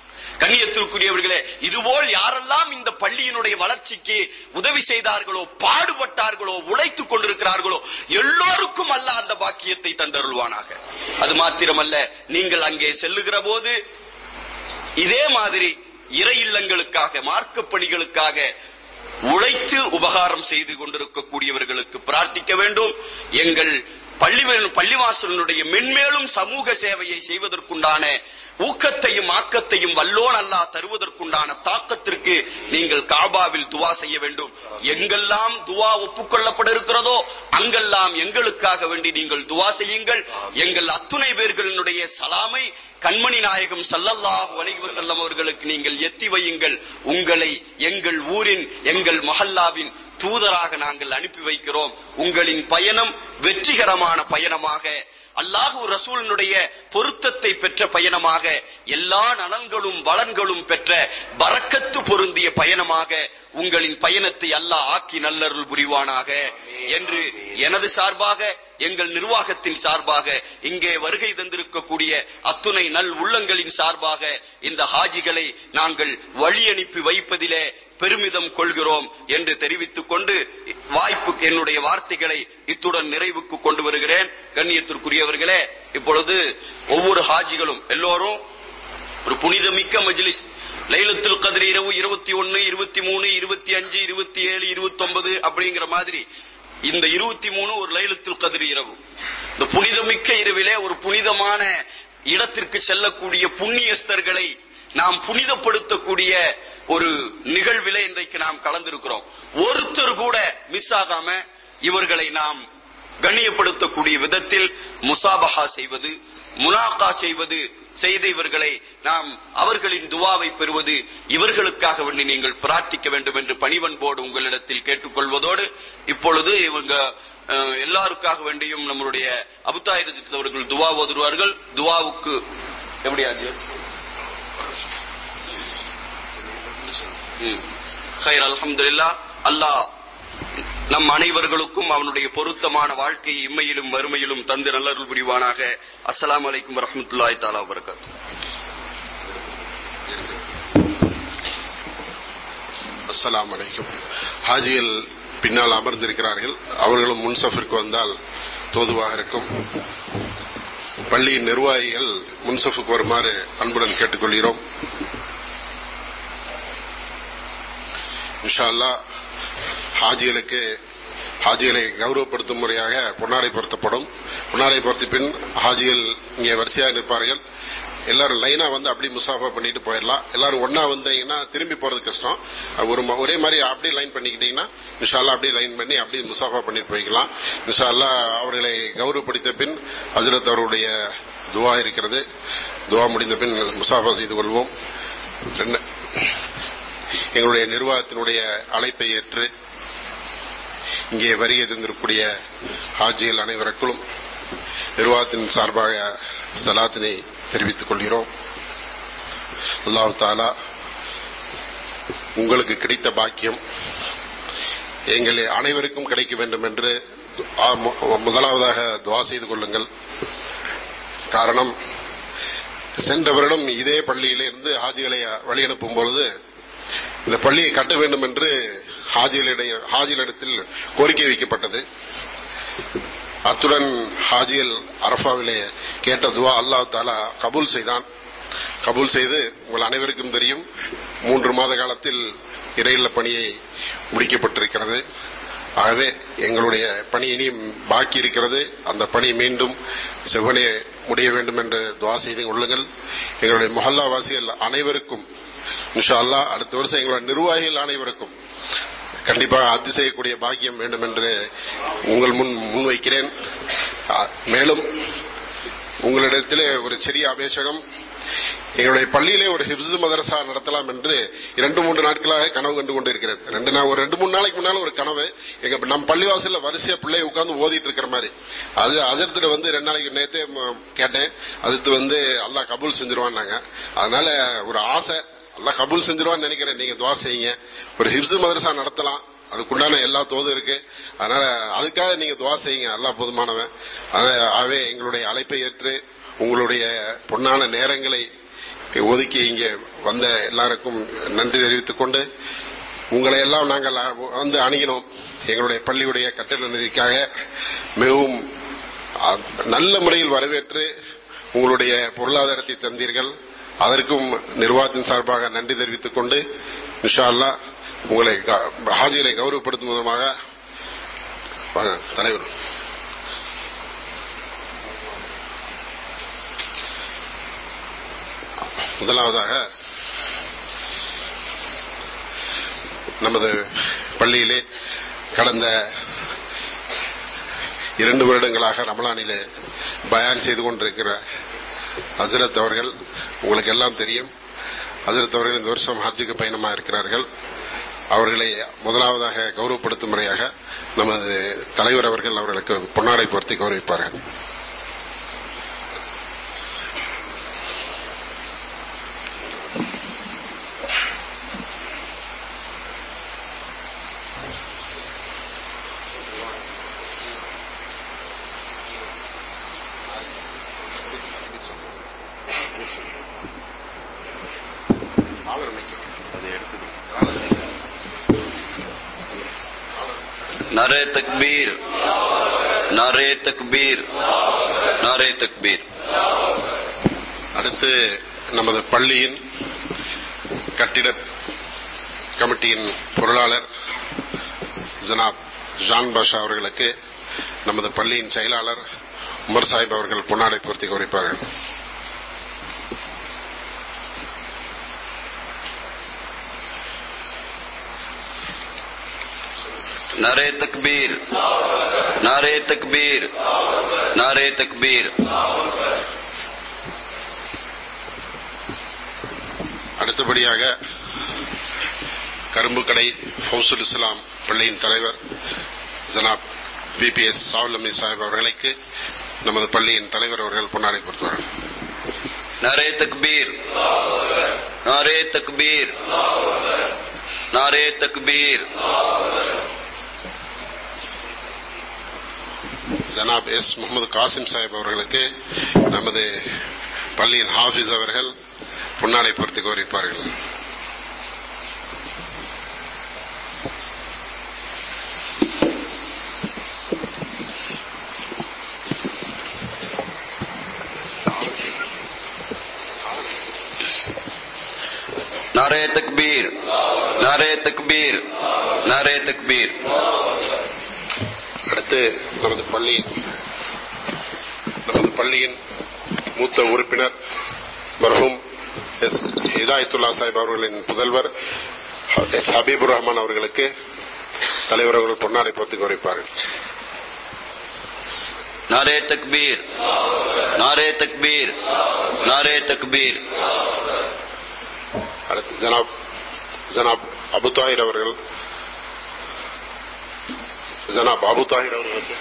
கண்ணியத்திற்குரியவர்களே இதுபோல் யாரெல்லாம் இந்த பள்ளியினுடைய வளர்ச்சிக்கு உதவி செய்தார்களோ பாடுபட்டார்களோ உழைத்துக் கொண்டிருக்கிறார்களோ எல்லோருக்கும் அல்ல அந்த பாக்கியத்தை தந்தருள்வானாக. அது மாத்திரமல்ல நீங்கள் அங்கே செல்லுகிற போது இதே மாதிரி இறை இல்லங்களுக்காக மார்க்க பணிகளுக்காக உழைத்து உபகாரம் செய்து கொண்டிருக்கக்கூடியவர்களுக்கு பிரார்த்திக்க வேண்டும். எங்கள் பள்ளி பள்ளிவாசலனுடைய மென்மேலும் சமூக சேவையை செய்வதற்குண்டான ஊக்கத்தையும் ஆக்கத்தையும் வல்லோன் அல்லாஹ் தருவதற்குண்டான தாக்கத்திற்கு நீங்கள் காபாவில் துவா செய்ய வேண்டும். எங்கெல்லாம் துவா ஒப்புக்கொள்ளப்பட இருக்கிறதோ அங்கெல்லாம் எங்களுக்காக வேண்டி நீங்கள் துவா செய்யுங்கள். எங்கள் அத்துணை பேர்களினுடைய சலாமை கண்மணி நாயகம் சல்லல்லாஹு அலைஹி வஸல்லம் அவர்களுக்கு நீங்கள் எத்தி வையுங்கள். உங்களை எங்கள் ஊரின் எங்கள் மஹல்லாவின் தூதராக நாங்கள் அனுப்பி வைக்கிறோம். உங்களின் பயணம் வெற்றிகரமான பயணமாக அல்லாஹு ரசூலினுடைய பொருத்தத்தை பெற்ற பயணமாக எல்லா நலன்களும் வளன்களும் பெற்ற பறக்கத்து பொருந்திய பயணமாக உங்களின் பயணத்தை அல்லாஹ் ஆக்கி நல்லருள் புரிவானாக என்று எனது சார்பாக எங்கள் நிர்வாகத்தின் சார்பாக இங்கே வருகை தந்திருக்கக்கூடிய அத்துணை நல் உள்ளங்களின் சார்பாக இந்த ஹாஜிகளை நாங்கள் வழி அனுப்பி வைப்பதிலே பெருமிதம் கொள்கிறோம் என்று தெரிவித்துக் கொண்டு வாய்ப்பு என்னுடைய வார்த்தைகளை இத்துடன் நிறைவுக்கு கொண்டு வருகிறேன். கண்ணியத்திற்குரியவர்களே இப்பொழுது ஒவ்வொரு ஹாஜிகளும் எல்லோரும் ஒரு புனிதமிக்க மஜ்லிஸ். லைலத்துல் கதிர் இரவு இருபத்தி ஒன்னு இருபத்தி மூணு இருபத்தி அஞ்சு இருபத்தி ஏழு இருபத்தி ஒன்பது அப்படிங்கிற மாதிரி இந்த இருபத்தி மூணு ஒரு லைலத்துல் கதிர் இரவு. இந்த புனிதமிக்க இரவிலே ஒரு புனிதமான இடத்திற்கு செல்லக்கூடிய புண்ணியஸ்தர்களை நாம் புனிதப்படுத்தக்கூடிய ஒரு நிகழ்வில இன்றைக்கு நாம் கலந்திருக்கிறோம். ஒருத்தர் கூட மிஸ் ஆகாம இவர்களை நாம் கண்ணியப்படுத்தக்கூடிய விதத்தில் முசாபஹா செய்வது முனாக்கா செய்வது செய்த இவர்களை நாம் அவர்களின் துவாவை பெறுவது இவர்களுக்காக வேண்டி நீங்கள் பிரார்த்திக்க வேண்டும் என்று பணிவன்போடு உங்களிடத்தில் கேட்டுக்கொள்வதோடு இப்பொழுது இவங்க எல்லாருக்காக வேண்டியும் நம்மளுடைய அபுத்தாய் அவர்கள் துவா ஓதுவார்கள். துவாவுக்கு எப்படி ஆச்சு? ஹைர் அல்ஹம்துலில்லாஹ் அல்லாஹ் நம் அனைவர்களுக்கும் அவனுடைய பொருத்தமான வாழ்க்கையை இம்மையிலும் வறுமையிலும் தந்து நல்லருள் புரிவானாக. அஸ்லாம் அலைக்கும் வரஹ்மத்துல்லாஹி தாலா வபரகாத்துஹு அஸ்லாம் அலைக்கும். ஹாஜியில் பின்னால் அமர்ந்திருக்கிறார்கள். அவர்களும் முன்சஃபிற்கு வந்தால் தோதுவாக இருக்கும். பள்ளியின் நிர்வாகிகள் முன்சஃபுக்கு வருமாறு அன்புடன் கேட்டுக்கொள்கிறோம். இன்ஷால்லா அல்லாஹ் ஹாஜிகளுக்கு ஹாஜிகளை கௌரவப்படுத்தும் முறையாக பொன்னாடை பொருத்தப்படும் பொன்னாடை பொருத்தி பின் ஹாஜிகள் இங்கே வரிசையாக நிற்பார்கள். எல்லாரும் லைனா வந்து அப்படி முசாஃபா பண்ணிட்டு போயிடலாம். எல்லாரும் ஒன்னா வந்தீங்கன்னா திரும்பி போறது கஷ்டம். ஒரு ஒரே மாதிரி அப்படியே லைன் பண்ணிக்கிட்டீங்கன்னா இன்ஷால்லா அப்படியே லைன் பண்ணி அப்படியே முசாஃபா பண்ணிட்டு போய்க்கலாம். இன்ஷால்லா அவர்களை கௌரவப்படுத்த பின் ஹசரத் அவருடைய துவா இருக்கிறது. துவா முடிந்த பின் முசாஃபா செய்து கொள்வோம். ரெண்டு- எங்களுடைய நிர்வாகத்தினுடைய அழைப்பை ஏற்று இங்கே வருகை தந்திருக்கக்கூடிய ஆட்சிகள் அனைவருக்கும் நிர்வாகத்தின் சார்பாக சலாத்தினை தெரிவித்துக் கொள்கிறோம். அல்லாஹ் தாலா உங்களுக்கு கிடைத்த பாக்கியம் எங்கள் அனைவருக்கும் கிடைக்க வேண்டும் என்று முதலாவதாக துவா செய்து கொள்ளுங்கள். காரணம் சென்ற வருடம் இதே பள்ளியிலிருந்து ஹாஜிகளை வழி அனுப்பும் பொழுது இந்த பள்ளியை கட்ட வேண்டும் என்று ஹாஜிகளிடைய ஹாஜிகளிடத்தில் கோரிக்கை வைக்கப்பட்டது. அத்துடன் ஹாஜியல் அரபாவிலே கேட்ட துவா அல்லாஹ் தாலா கபூல் செய்தான். கபூல் செய்து உங்கள் அனைவருக்கும் தெரியும் மூன்று மாத காலத்தில் இறையில பணியை முடிக்கப்பட்டிருக்கிறது. ஆகவே எங்களுடைய பணி இனியும் பாக்கி இருக்கிறது. அந்த பணி மீண்டும் செவ்வனே முடிய வேண்டும் என்று துவா செய்து கொள்ளுங்கள். எங்களுடைய மொஹல்லா வாசிகள் அனைவருக்கும் இன்ஷா அல்லாஹ் அடுத்த வருஷம் எங்களோட நிர்வாகிகள் அனைவருக்கும் கண்டிப்பாக அத்து செய்யக்கூடிய பாக்கியம் வேண்டும் என்று உங்கள் முன் முன்வைக்கிறேன். மேலும் உங்களிடத்திலே ஒரு சிறிய அபேஷகம். எங்களுடைய பள்ளியிலே ஒரு ஹிப்ஸ் மதரசா நடத்தலாம் என்று இரண்டு மூன்று நாட்களாக கனவு கண்டு கொண்டிருக்கிறேன். ரெண்டு நாள் ஒரு ரெண்டு மூணு நாளைக்கு முன்னால ஒரு கனவு. எங்க நம்ம பள்ளிவாசல்ல வரிசையா பிள்ளை உட்கார்ந்து ஓதிட்டு இருக்கிற மாதிரி. அது அஜரத்துல வந்து ரெண்டு நாளைக்கு நேத்தே கேட்டேன். அதுக்கு வந்து அல்லாஹ் கபூல் செஞ்சிருவான்னாங்க. அதனால ஒரு ஆசை எல்லாம் கபூல் செஞ்சிருவான்னு நினைக்கிறேன். நீங்க துவா செய்யுங்க. ஒரு ஹிப்ஸ் மதரசா நடத்தலாம். அதுக்குண்டான எல்லா தோதும் இருக்கு. அதனால அதுக்காக நீங்க துவா செய்யுங்க. அல்லாஹ் போதுமானவன். அதனால ஆகவே எங்களுடைய அழைப்பை ஏற்று உங்களுடைய பொன்னான நேரங்களை ஒதுக்கி இங்கே வந்த எல்லாருக்கும் நன்றி தெரிவித்துக் கொண்டு உங்களை எல்லாம் நாங்கள் வந்து அணுகினோம். எங்களுடைய பள்ளியுடைய கட்டிட நிதிக்காக மிகவும் நல்ல முறையில் வரவேற்று உங்களுடைய பொருளாதாரத்தை தந்தீர்கள். அதற்கும் நிர்வாகத்தின் சார்பாக நன்றி தெரிவித்துக் கொண்டு இன்ஷா உங்களை ஹாஜிகளை கௌரவப்படுத்தும் விதமாக வாங்க, தலைவர். முதலாவதாக நமது பள்ளியிலே கடந்த இரண்டு வருடங்களாக ரமலானிலே பயான் செய்து கொண்டிருக்கிற ஹசரத் அவர்கள் உங்களுக்கு எல்லாம் தெரியும். அதில் அவர்கள் இந்த வருஷம் ஹஜ்ஜுக்கு பயணமாக இருக்கிறார்கள். அவர்களை முதலாவதாக கௌரவப்படுத்தும் முறையாக நமது தலைவர் அவர்கள் அவர்களுக்கு பொன்னாடை பொருத்தி கௌரவிப்பார்கள். பாஷா அவர்களுக்கு நமது பள்ளியின் செயலாளர் உமர் சாஹிப் அவர்கள் பொன்னாடை பூர்த்தி கௌரிப்பார்கள் नारे तकबीर नारे तकबीर नारे तकबीर அடுத்தபடியாக கரும்புக்கடை ஃபௌசுல் இஸ்லாம் பள்ளியின் தலைவர் ஜனாப் பிபிஎஸ் சாவுலமி சாஹிப் அவர்களுக்கு நமது பள்ளியின் தலைவர் அவர்கள் பொன்னாடை கொடுத்தார்கள் நாரே தக்பீர். நாரே தக்பீர். நாரே தக்பீர். ஜனாப் எஸ். முகமது காசிம் சாஹிப் அவர்களுக்கு நமது பள்ளியின் ஹாஃபிஸ் அவர்கள் பொன்னாடை பொறுத்து கோரிப்பார்கள். नारे तकबीर नारे तकबीर नारे तकबीर அடுத்து நமது பள்ளியின் நமது பள்ளியின் மூத்த உறுப்பினர் மர்ஹூம் எஸ் ஹிதாயத்துல்லா சாஹிப் அவர்களின் புதல்வர் எச் ஹபீபுர் ரஹ்மான் அவர்களுக்கு தலைவர் அவர்கள் பொன்னாடை பொருத்தி கௌரவிப்பார்கள் नारे तकबीर नारे तकबीर नारे तकबीर அடுத்து ஜனாப் ஜனாப் அபு அவர்கள். ஜனாப் அபு அவர்களுக்கு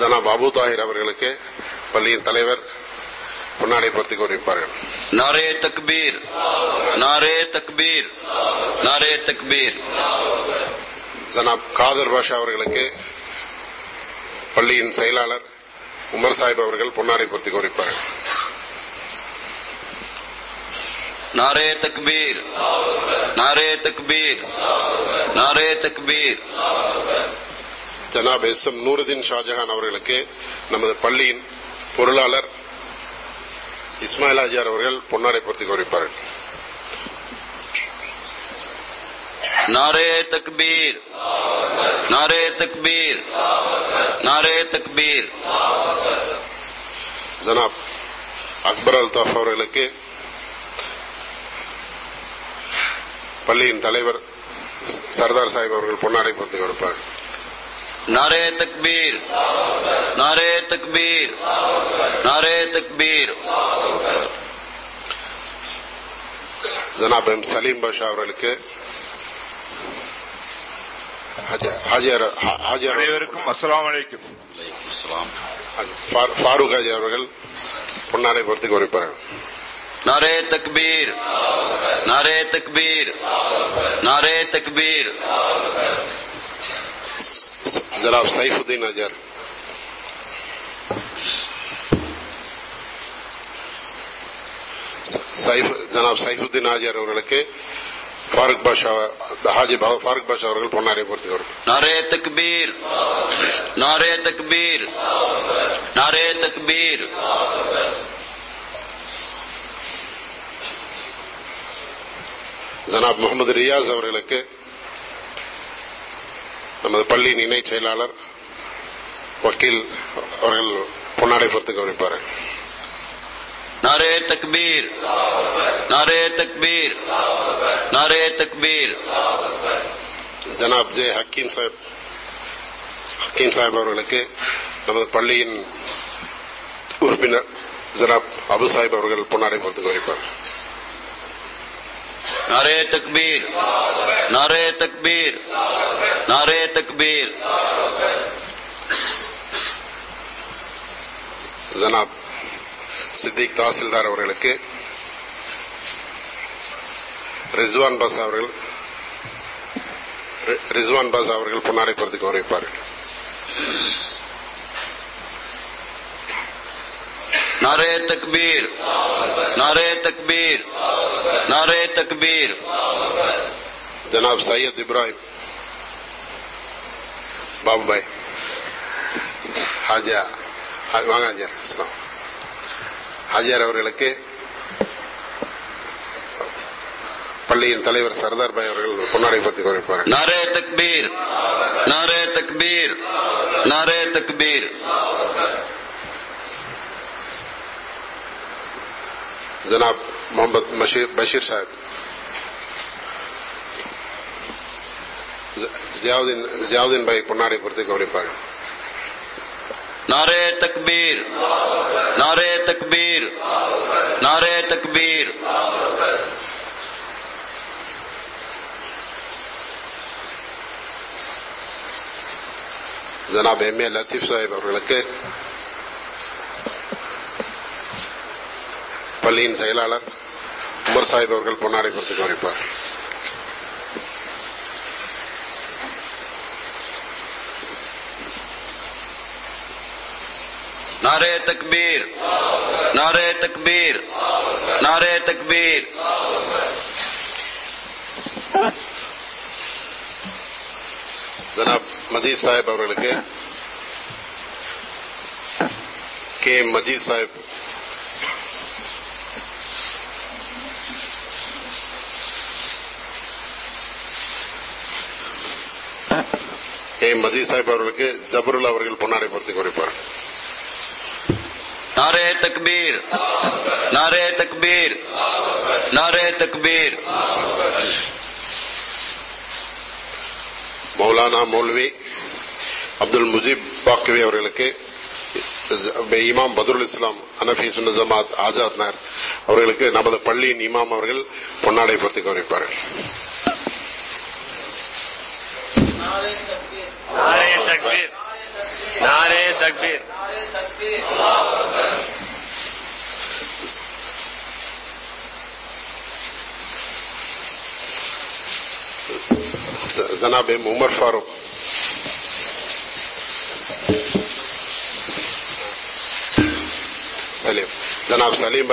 ஜனாப் அபு அவர்களுக்கு பள்ளியின் தலைவர் பொன்னாடை பொறுத்து கோரிப்பார்கள் நாரே தக்பீர் நாரே தக்பீர் நாரே தக்பீர். ஜனாப் காதர் பாஷா அவர்களுக்கு பள்ளியின் செயலாளர் உமர் சாஹிப் அவர்கள் பொன்னாடை பொறுத்து கோரிப்பார்கள் नारे तकबीर नारे तकबीर नारे तकबीर ஜனாப் எஸ் எம் நூருதீன் ஷாஜஹான் அவர்களுக்கு நமது பள்ளியின் பொருளாளர் இஸ்மாயில் ஆஜியார் அவர்கள் பொன்னாடை பொருத்தி கௌரவிப்பார்கள் नारे तकबीर नारे तकबीर नारे तकबीर ஜனாப் அக்பர் அல்தாஃப் அவர்களுக்கு பள்ளியின் தலைவர் சர்தார் சாஹிப் அவர்கள் பொன்னாடை பொறுத்து கொடுப்பார். நாரே தக்பீர் நாரே தக்பீர் நாரே தக்பீர். ஜனாப் எம் சலீம் பாஷா அவர்களுக்கு அனைவருக்கும் அஸ்லாம் வலைக்கும் ஃபாரூக் ஹாஜி அவர்கள் பொன்னாடை பொறுத்து கொடுப்பார்கள். নারে তকবীর নারে তকবীর নারে তকবীর জনাব সাইফুদ্দিন আজহার ஜனாப் சைஃபுদ্দিன் ஆஜியார் அவர்களுக்கு ஃபாருக் பாஷா ஹாஜி ஃபாருக் பாஷா அவர்கள் பொன்னாரை பொறுத்தவர் நாரே தக்பீர் நாரே தக்பீர் நாரே தக்பீர் ஜனாப் முகமது ரியாஸ் அவர்களுக்கு நமது பள்ளியின் இணை செயலாளர் வக்கீல் அவர்கள் பொன்னாடை பொறுத்து கவனிப்பார். தக்பீர். நாரே தக்பீர். நாரே தக்பீர். ஜனாப் ஜே ஹக்கீம் சாஹிப் ஹக்கீம் சாஹிப் அவர்களுக்கு நமது பள்ளியின் உறுப்பினர் ஜனாப் அபு சாஹிப் அவர்கள் பொன்னாடை பொறுத்து नारे तकबीर नारे तकबीर नारे तकबीर ஜனாப் சித்திக் தாசில்தார் அவர்களுக்கு ரிஸ்வான் பாஸ் அவர்கள் ரி- ரிஸ்வான் பாஸ் அவர்கள் பொன்னாடை பொறுத்து கவனிப்பார்கள் نعرہ تکبیر نعرہ تکبیر نعرہ تکبیر۔ جناب سید ابراہیم باب بھائی سبراہ باپ بائی ہاجا ہزار ہاجر ابھی پڑی تلور سردار بائی اور நாரே தக்பீர் நாரே தக்பீர் நாரே தக்பீர் جناب محمد بشیر صاحب. ضیاءالدین ضیاءالدین بھائی پناڑی پرتی گوری پاڑی نعرے تکبیر نعرے تکبیر نعرے تکبیر. جناب ایم اے لطیف صاحب اور لکے பள்ளியின் செயலாளர் உமர் சாஹிப் அவர்கள் பொன்னாடை பொறுத்து கவனிப்பார். نعرہ تکبیر نعرہ تکبیر نعرہ تکبیر جناب مجید صاحب அவர்களுக்கு کے مجید صاحب எம் மஜீத் சாஹிப் அவர்களுக்கு ஜபருல் அவர்கள் பொன்னாடை பொறுத்து குறிப்பார். நாரே தக்பீர். நாரே தக்பீர். நாரே தக்பீர். மௌலானா மௌல்வி அப்துல் முஜீப் பாக்வி அவர்களுக்கு இமாம் பதுருல் இஸ்லாம் அனஃபி சுன்ன ஜமாத் ஆசாத்னார் அவர்களுக்கு நமது பள்ளியின் இமாம் அவர்கள் பொன்னாடை பொறுத்து கௌரவிப்பார்கள் نعرے تکبیر. نعرے تکبیر. جناب امر فاروک سلیم. جناب سلیم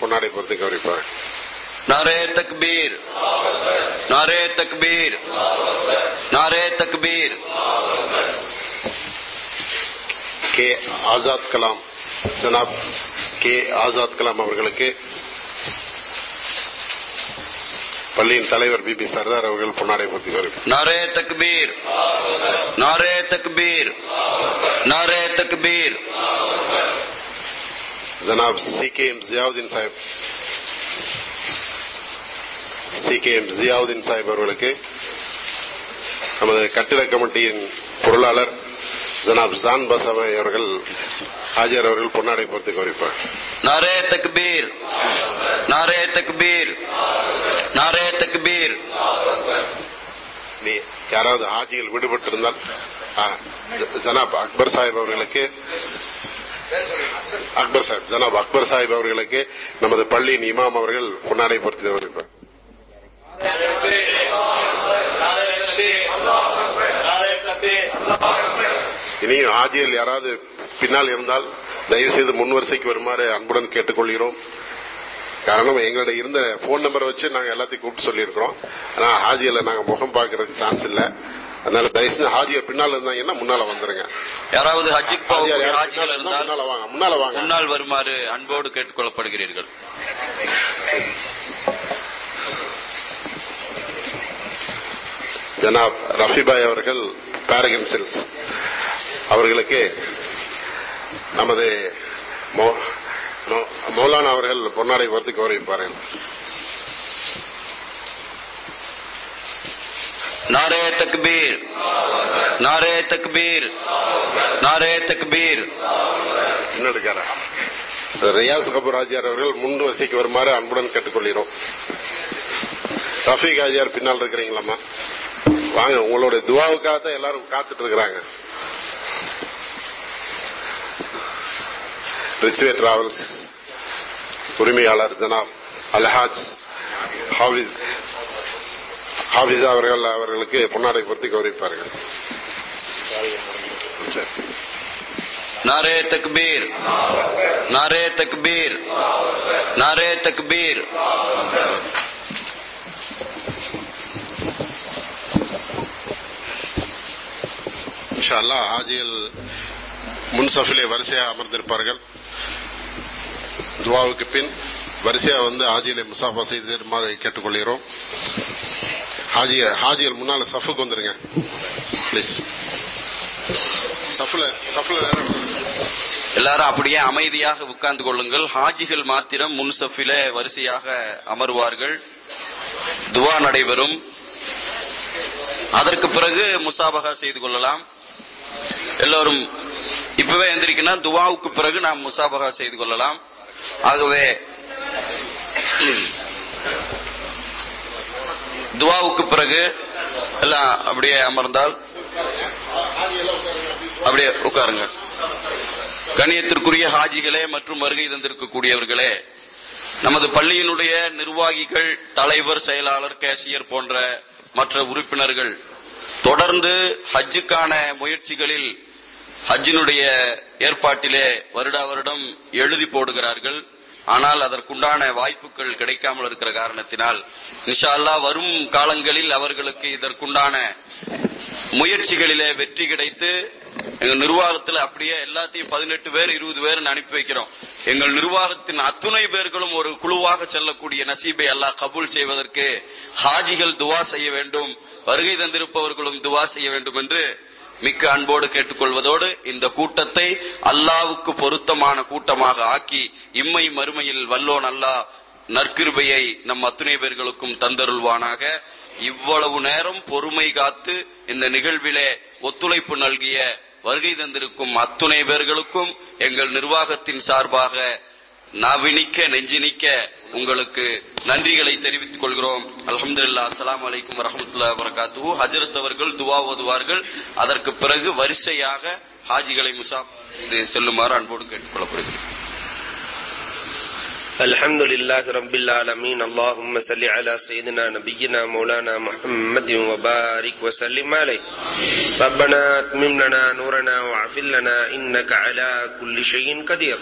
پہنا پورے کوری پہ نعرہ تکبیر نعرہ تکبیر نعرہ تکبیر۔ کے آزاد کلام جناب کے آزاد کلام அவர்களுக்கு பள்ளியின் தலைவர் பி பி சர்தார் அவர்கள் பொன்னாடை تکبیر நாரே தக்பீர் நாரே தக்பீர் நாரே தக்பீர் سی کے ام ضیاء صاحب C K M Ziauddin Sahib அவர்களுக்கு நமது கட்டிட கமிட்டியின் பொருளாளர் ஜனாப் ஜான் பசாவை அவர்கள் ஆஜர் அவர்கள் பொன்னாடை பொறுத்து கௌரிப்பார் நாரே தக்பீர். நாரே தக்பீர். நாரே தக்பீர். நீ யாராவது ஆஜியில் விடுபட்டிருந்தால் ஜனாப் அக்பர் சாஹிப் அவர்களுக்கு அக்பர் சாஹிப் ஜனாப் அக்பர் சாஹிப் அவர்களுக்கு நமது பள்ளியின் இமாம் அவர்கள் பொன்னாடை பொறுத்து கௌரிப்பார் இனியும் ஆஜியில் யாராவது பின்னால் இருந்தால் தயவு செய்து முன் வரிசைக்கு வருமாறு அன்புடன் கேட்டுக்கொள்கிறோம். காரணம் எங்களுடைய இருந்த போன் நம்பரை வச்சு நாங்க எல்லாத்தையும் கூப்பிட்டு சொல்லியிருக்கிறோம். ஆனா ஹாஜியில நாங்க முகம் பார்க்கறதுக்கு சான்ஸ் இல்ல. அதனால தயவு செஞ்சு ஹாஜியை பின்னால இருந்தாங்கன்னா முன்னால வந்துருங்க. யாராவது இருந்தால் முன்னால வாங்க முன்னால வாங்க. முன்னால் வருமாறு அன்போடு கேட்டுக்கொள்ளப்படுகிறீர்கள். *laughs* ஜனாப் ரஃபிபாய் அவர்கள் பாரகன் சில்ஸ் அவர்களுக்கு நமது மௌலானா அவர்கள் பொன்னாடை பொறுத்து கௌரவிப்பார்கள். நாரே தக்பீர். நாரே தக்பீர். நாரே தக்பீர். முன்னெடுக்கார ரியாஸ் கபூர் ஆஜியார் அவர்கள் முன் வரிசைக்கு வருமாறு அன்புடன் கேட்டுக்கொள்கிறோம். ரஃபீக் ஆஜியார் பின்னால் இருக்கிறீங்களாம்மா? வாங்க உங்களுடைய துவாவுக்காக தான் எல்லாரும் காத்துட்டு இருக்கிறாங்க ரிச்வே டிராவல்ஸ் உரிமையாளர் ஜனாப் அல்ஹாஜ் ஹாஃபிஸ் ஹாஃபிஸா அவர்கள் அவர்களுக்கு பொன்னாடை பொறுத்து கௌரவிப்பார்கள். நாரே தக்பீர் நாரே தக்பீர் நாரே தக்பீர். இன்ஷா அல்லாஹ் ஹாஜிகள் முன்சஃபிலே வரிசையாக அமர்ந்திருப்பார்கள். துவாவுக்கு பின் வரிசையாக வந்து ஹாஜிகளை முசாஃபா செய்து தருமாறு கேட்டுக்கொள்கிறோம். ஹாஜி ஹாஜிகள் முன்னால சஃபுக்கு வந்துருங்க. பிளீஸ் சஃப்ல சஃப்ல எல்லாரும் அப்படியே அமைதியாக உட்கார்ந்து கொள்ளுங்கள். ஹாஜிகள் மாத்திரம் முன்சஃபில வரிசையாக அமர்வார்கள். துவா நடைபெறும். அதற்கு பிறகு முசாபகா செய்து கொள்ளலாம். எல்லோரும் இப்பவே எந்திரிக்கனா துவாவுக்கு பிறகு நாம் முசாபகா செய்து கொள்ளலாம். ஆகவே துவாவுக்கு பிறகு எல்லாம் அப்படியே அமர்ந்தால் அப்படியே உட்காருங்க. கணியத்திற்குரிய ஹாஜிகளே மற்றும் வருகை தந்திருக்கக்கூடியவர்களே நமது பள்ளியினுடைய நிர்வாகிகள் தலைவர் செயலாளர் கேசியர் போன்ற மற்ற உறுப்பினர்கள் தொடர்ந்து ஹஜ்ஜுக்கான முயற்சிகளில் ஹஜ்ஜினுடைய ஏற்பாட்டிலே வருடா வருடம் எழுதி போடுகிறார்கள். ஆனால் அதற்குண்டான வாய்ப்புகள் கிடைக்காமல் இருக்கிற காரணத்தினால் இன்ஷா வரும் காலங்களில் அவர்களுக்கு இதற்குண்டான முயற்சிகளிலே வெற்றி கிடைத்து எங்க நிர்வாகத்துல அப்படியே எல்லாத்தையும் பதினெட்டு பேர் இருபது பேர் அனுப்பி வைக்கிறோம். எங்கள் நிர்வாகத்தின் அத்துணை பேர்களும் ஒரு குழுவாக செல்லக்கூடிய நசீபை அல்லாஹ் கபூல் செய்வதற்கு ஹாஜிகள் துவா செய்ய வேண்டும் வருகை தந்திருப்பவர்களும் துவா செய்ய வேண்டும் என்று மிக்க அன்போடு கேட்டுக்கொள்வதோடு இந்த கூட்டத்தை அல்லாவுக்கு பொருத்தமான கூட்டமாக ஆக்கி இம்மை மறுமையில் வல்லோன் அல்லாஹ் நற்கிருபையை நம் அத்துணை பேர்களுக்கும் தந்தருள்வானாக. இவ்வளவு நேரம் பொறுமை காத்து இந்த நிகழ்விலே ஒத்துழைப்பு நல்கிய வருகை தந்திருக்கும் அத்துணை பேர்களுக்கும் எங்கள் நிர்வாகத்தின் சார்பாக நாவினிக்க நெஞ்சினிக்க உங்களுக்கு நன்றிகளை தெரிவித்துக் கொள்கிறோம். அலமதுல்லா அஸ்லாம் அலைக்கும் வரமத்துல்லா வரகாத்து ஹஜரத் அவர்கள் துவா ஓதுவார்கள். அதற்கு பிறகு வரிசையாக ஹாஜிகளை முசா செல்லுமாறு அன்போடு கேட்டுக் கொள்ளப்படுகிறேன் الحمد لله رب العالمين. اللهم صل على سيدنا نبينا مولانا محمد وبارك وسلم عليه. ربنا أتمم لنا نورنا واغفر لنا إنك على كل شيء قدير.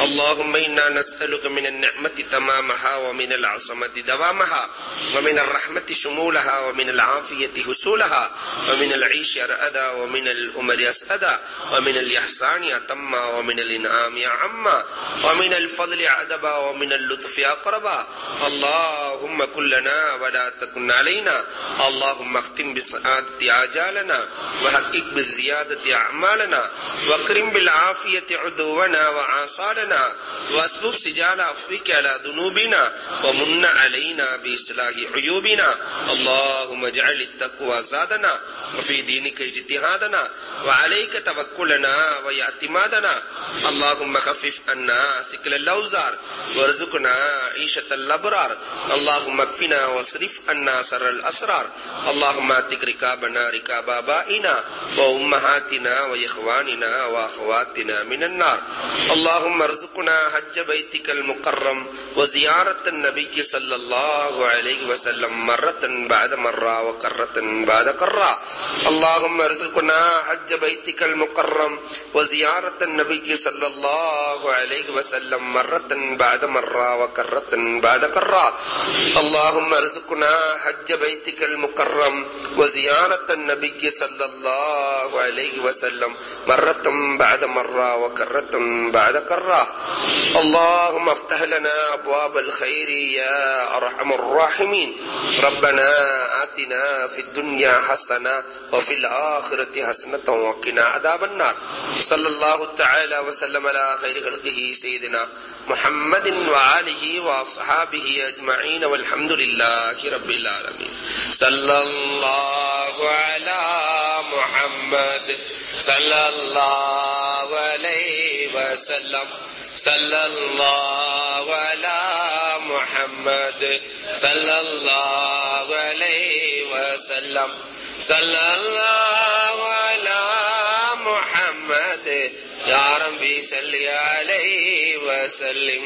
اللهم إنا نسألك من النعمة تمامها ومن العصمه دوامها ومن الرحمة شمولها ومن العافية حصولها ومن العيش رأدا ومن الأمر أسأدا ومن الإحسان أتما ومن الإنعام عما ومن الفضل عدبا ومن اللطف أقربا اللهم كن لنا ولا تكن علينا. اللهم اختم بالسعادة آجالنا وحقق بالزيادة أعمالنا واكرم بالعافية عدونا وعاصالنا واسلب سجال عفوك على ذنوبنا ومن علينا بإصلاح عيوبنا. اللهم اجعل التقوى زادنا وفي دينك اجتهادنا وعليك توكلنا واعتمادنا اللهم خفف عنا سكل اللوزار وارزقنا عيشة الأبرار. اللهم اكفنا واصرف عنا سر الأسرار. اللهم آتك ركابنا ركاب آبائنا وأمهاتنا وإخواننا إخواننا وأخواتنا من النار. اللهم ارزقنا حج بيتك المكرم وزيارة النبي صلى الله عليه وسلم مرة بعد مرة وكرة بعد كرة. اللهم ارزقنا حج بيتك المكرم وزيارة النبي صلى الله عليه وسلم مرة بعد مرة وكرة بعد كرة. اللهم ارزقنا حج بيتك المكرم وزيارة النبي صلى الله عليه وسلم مرة بعد مرة وكرة بعد كرة. اللهم افتح لنا أبواب الخير يا أرحم الراحمين. ربنا آتنا في الدنيا حسنة وفي الآخرة حسنة وقنا عذاب النار. صلى الله تعالى وسلم على خير خلقه سيدنا محمد وآله وأصحابه أجمعين والحمد لله رب العالمين. صلى الله على محمد. صلى الله عليه وسلم. صلى الله على محمد. صلى الله عليه وسلم. صلى الله على صلي عليه وسلم.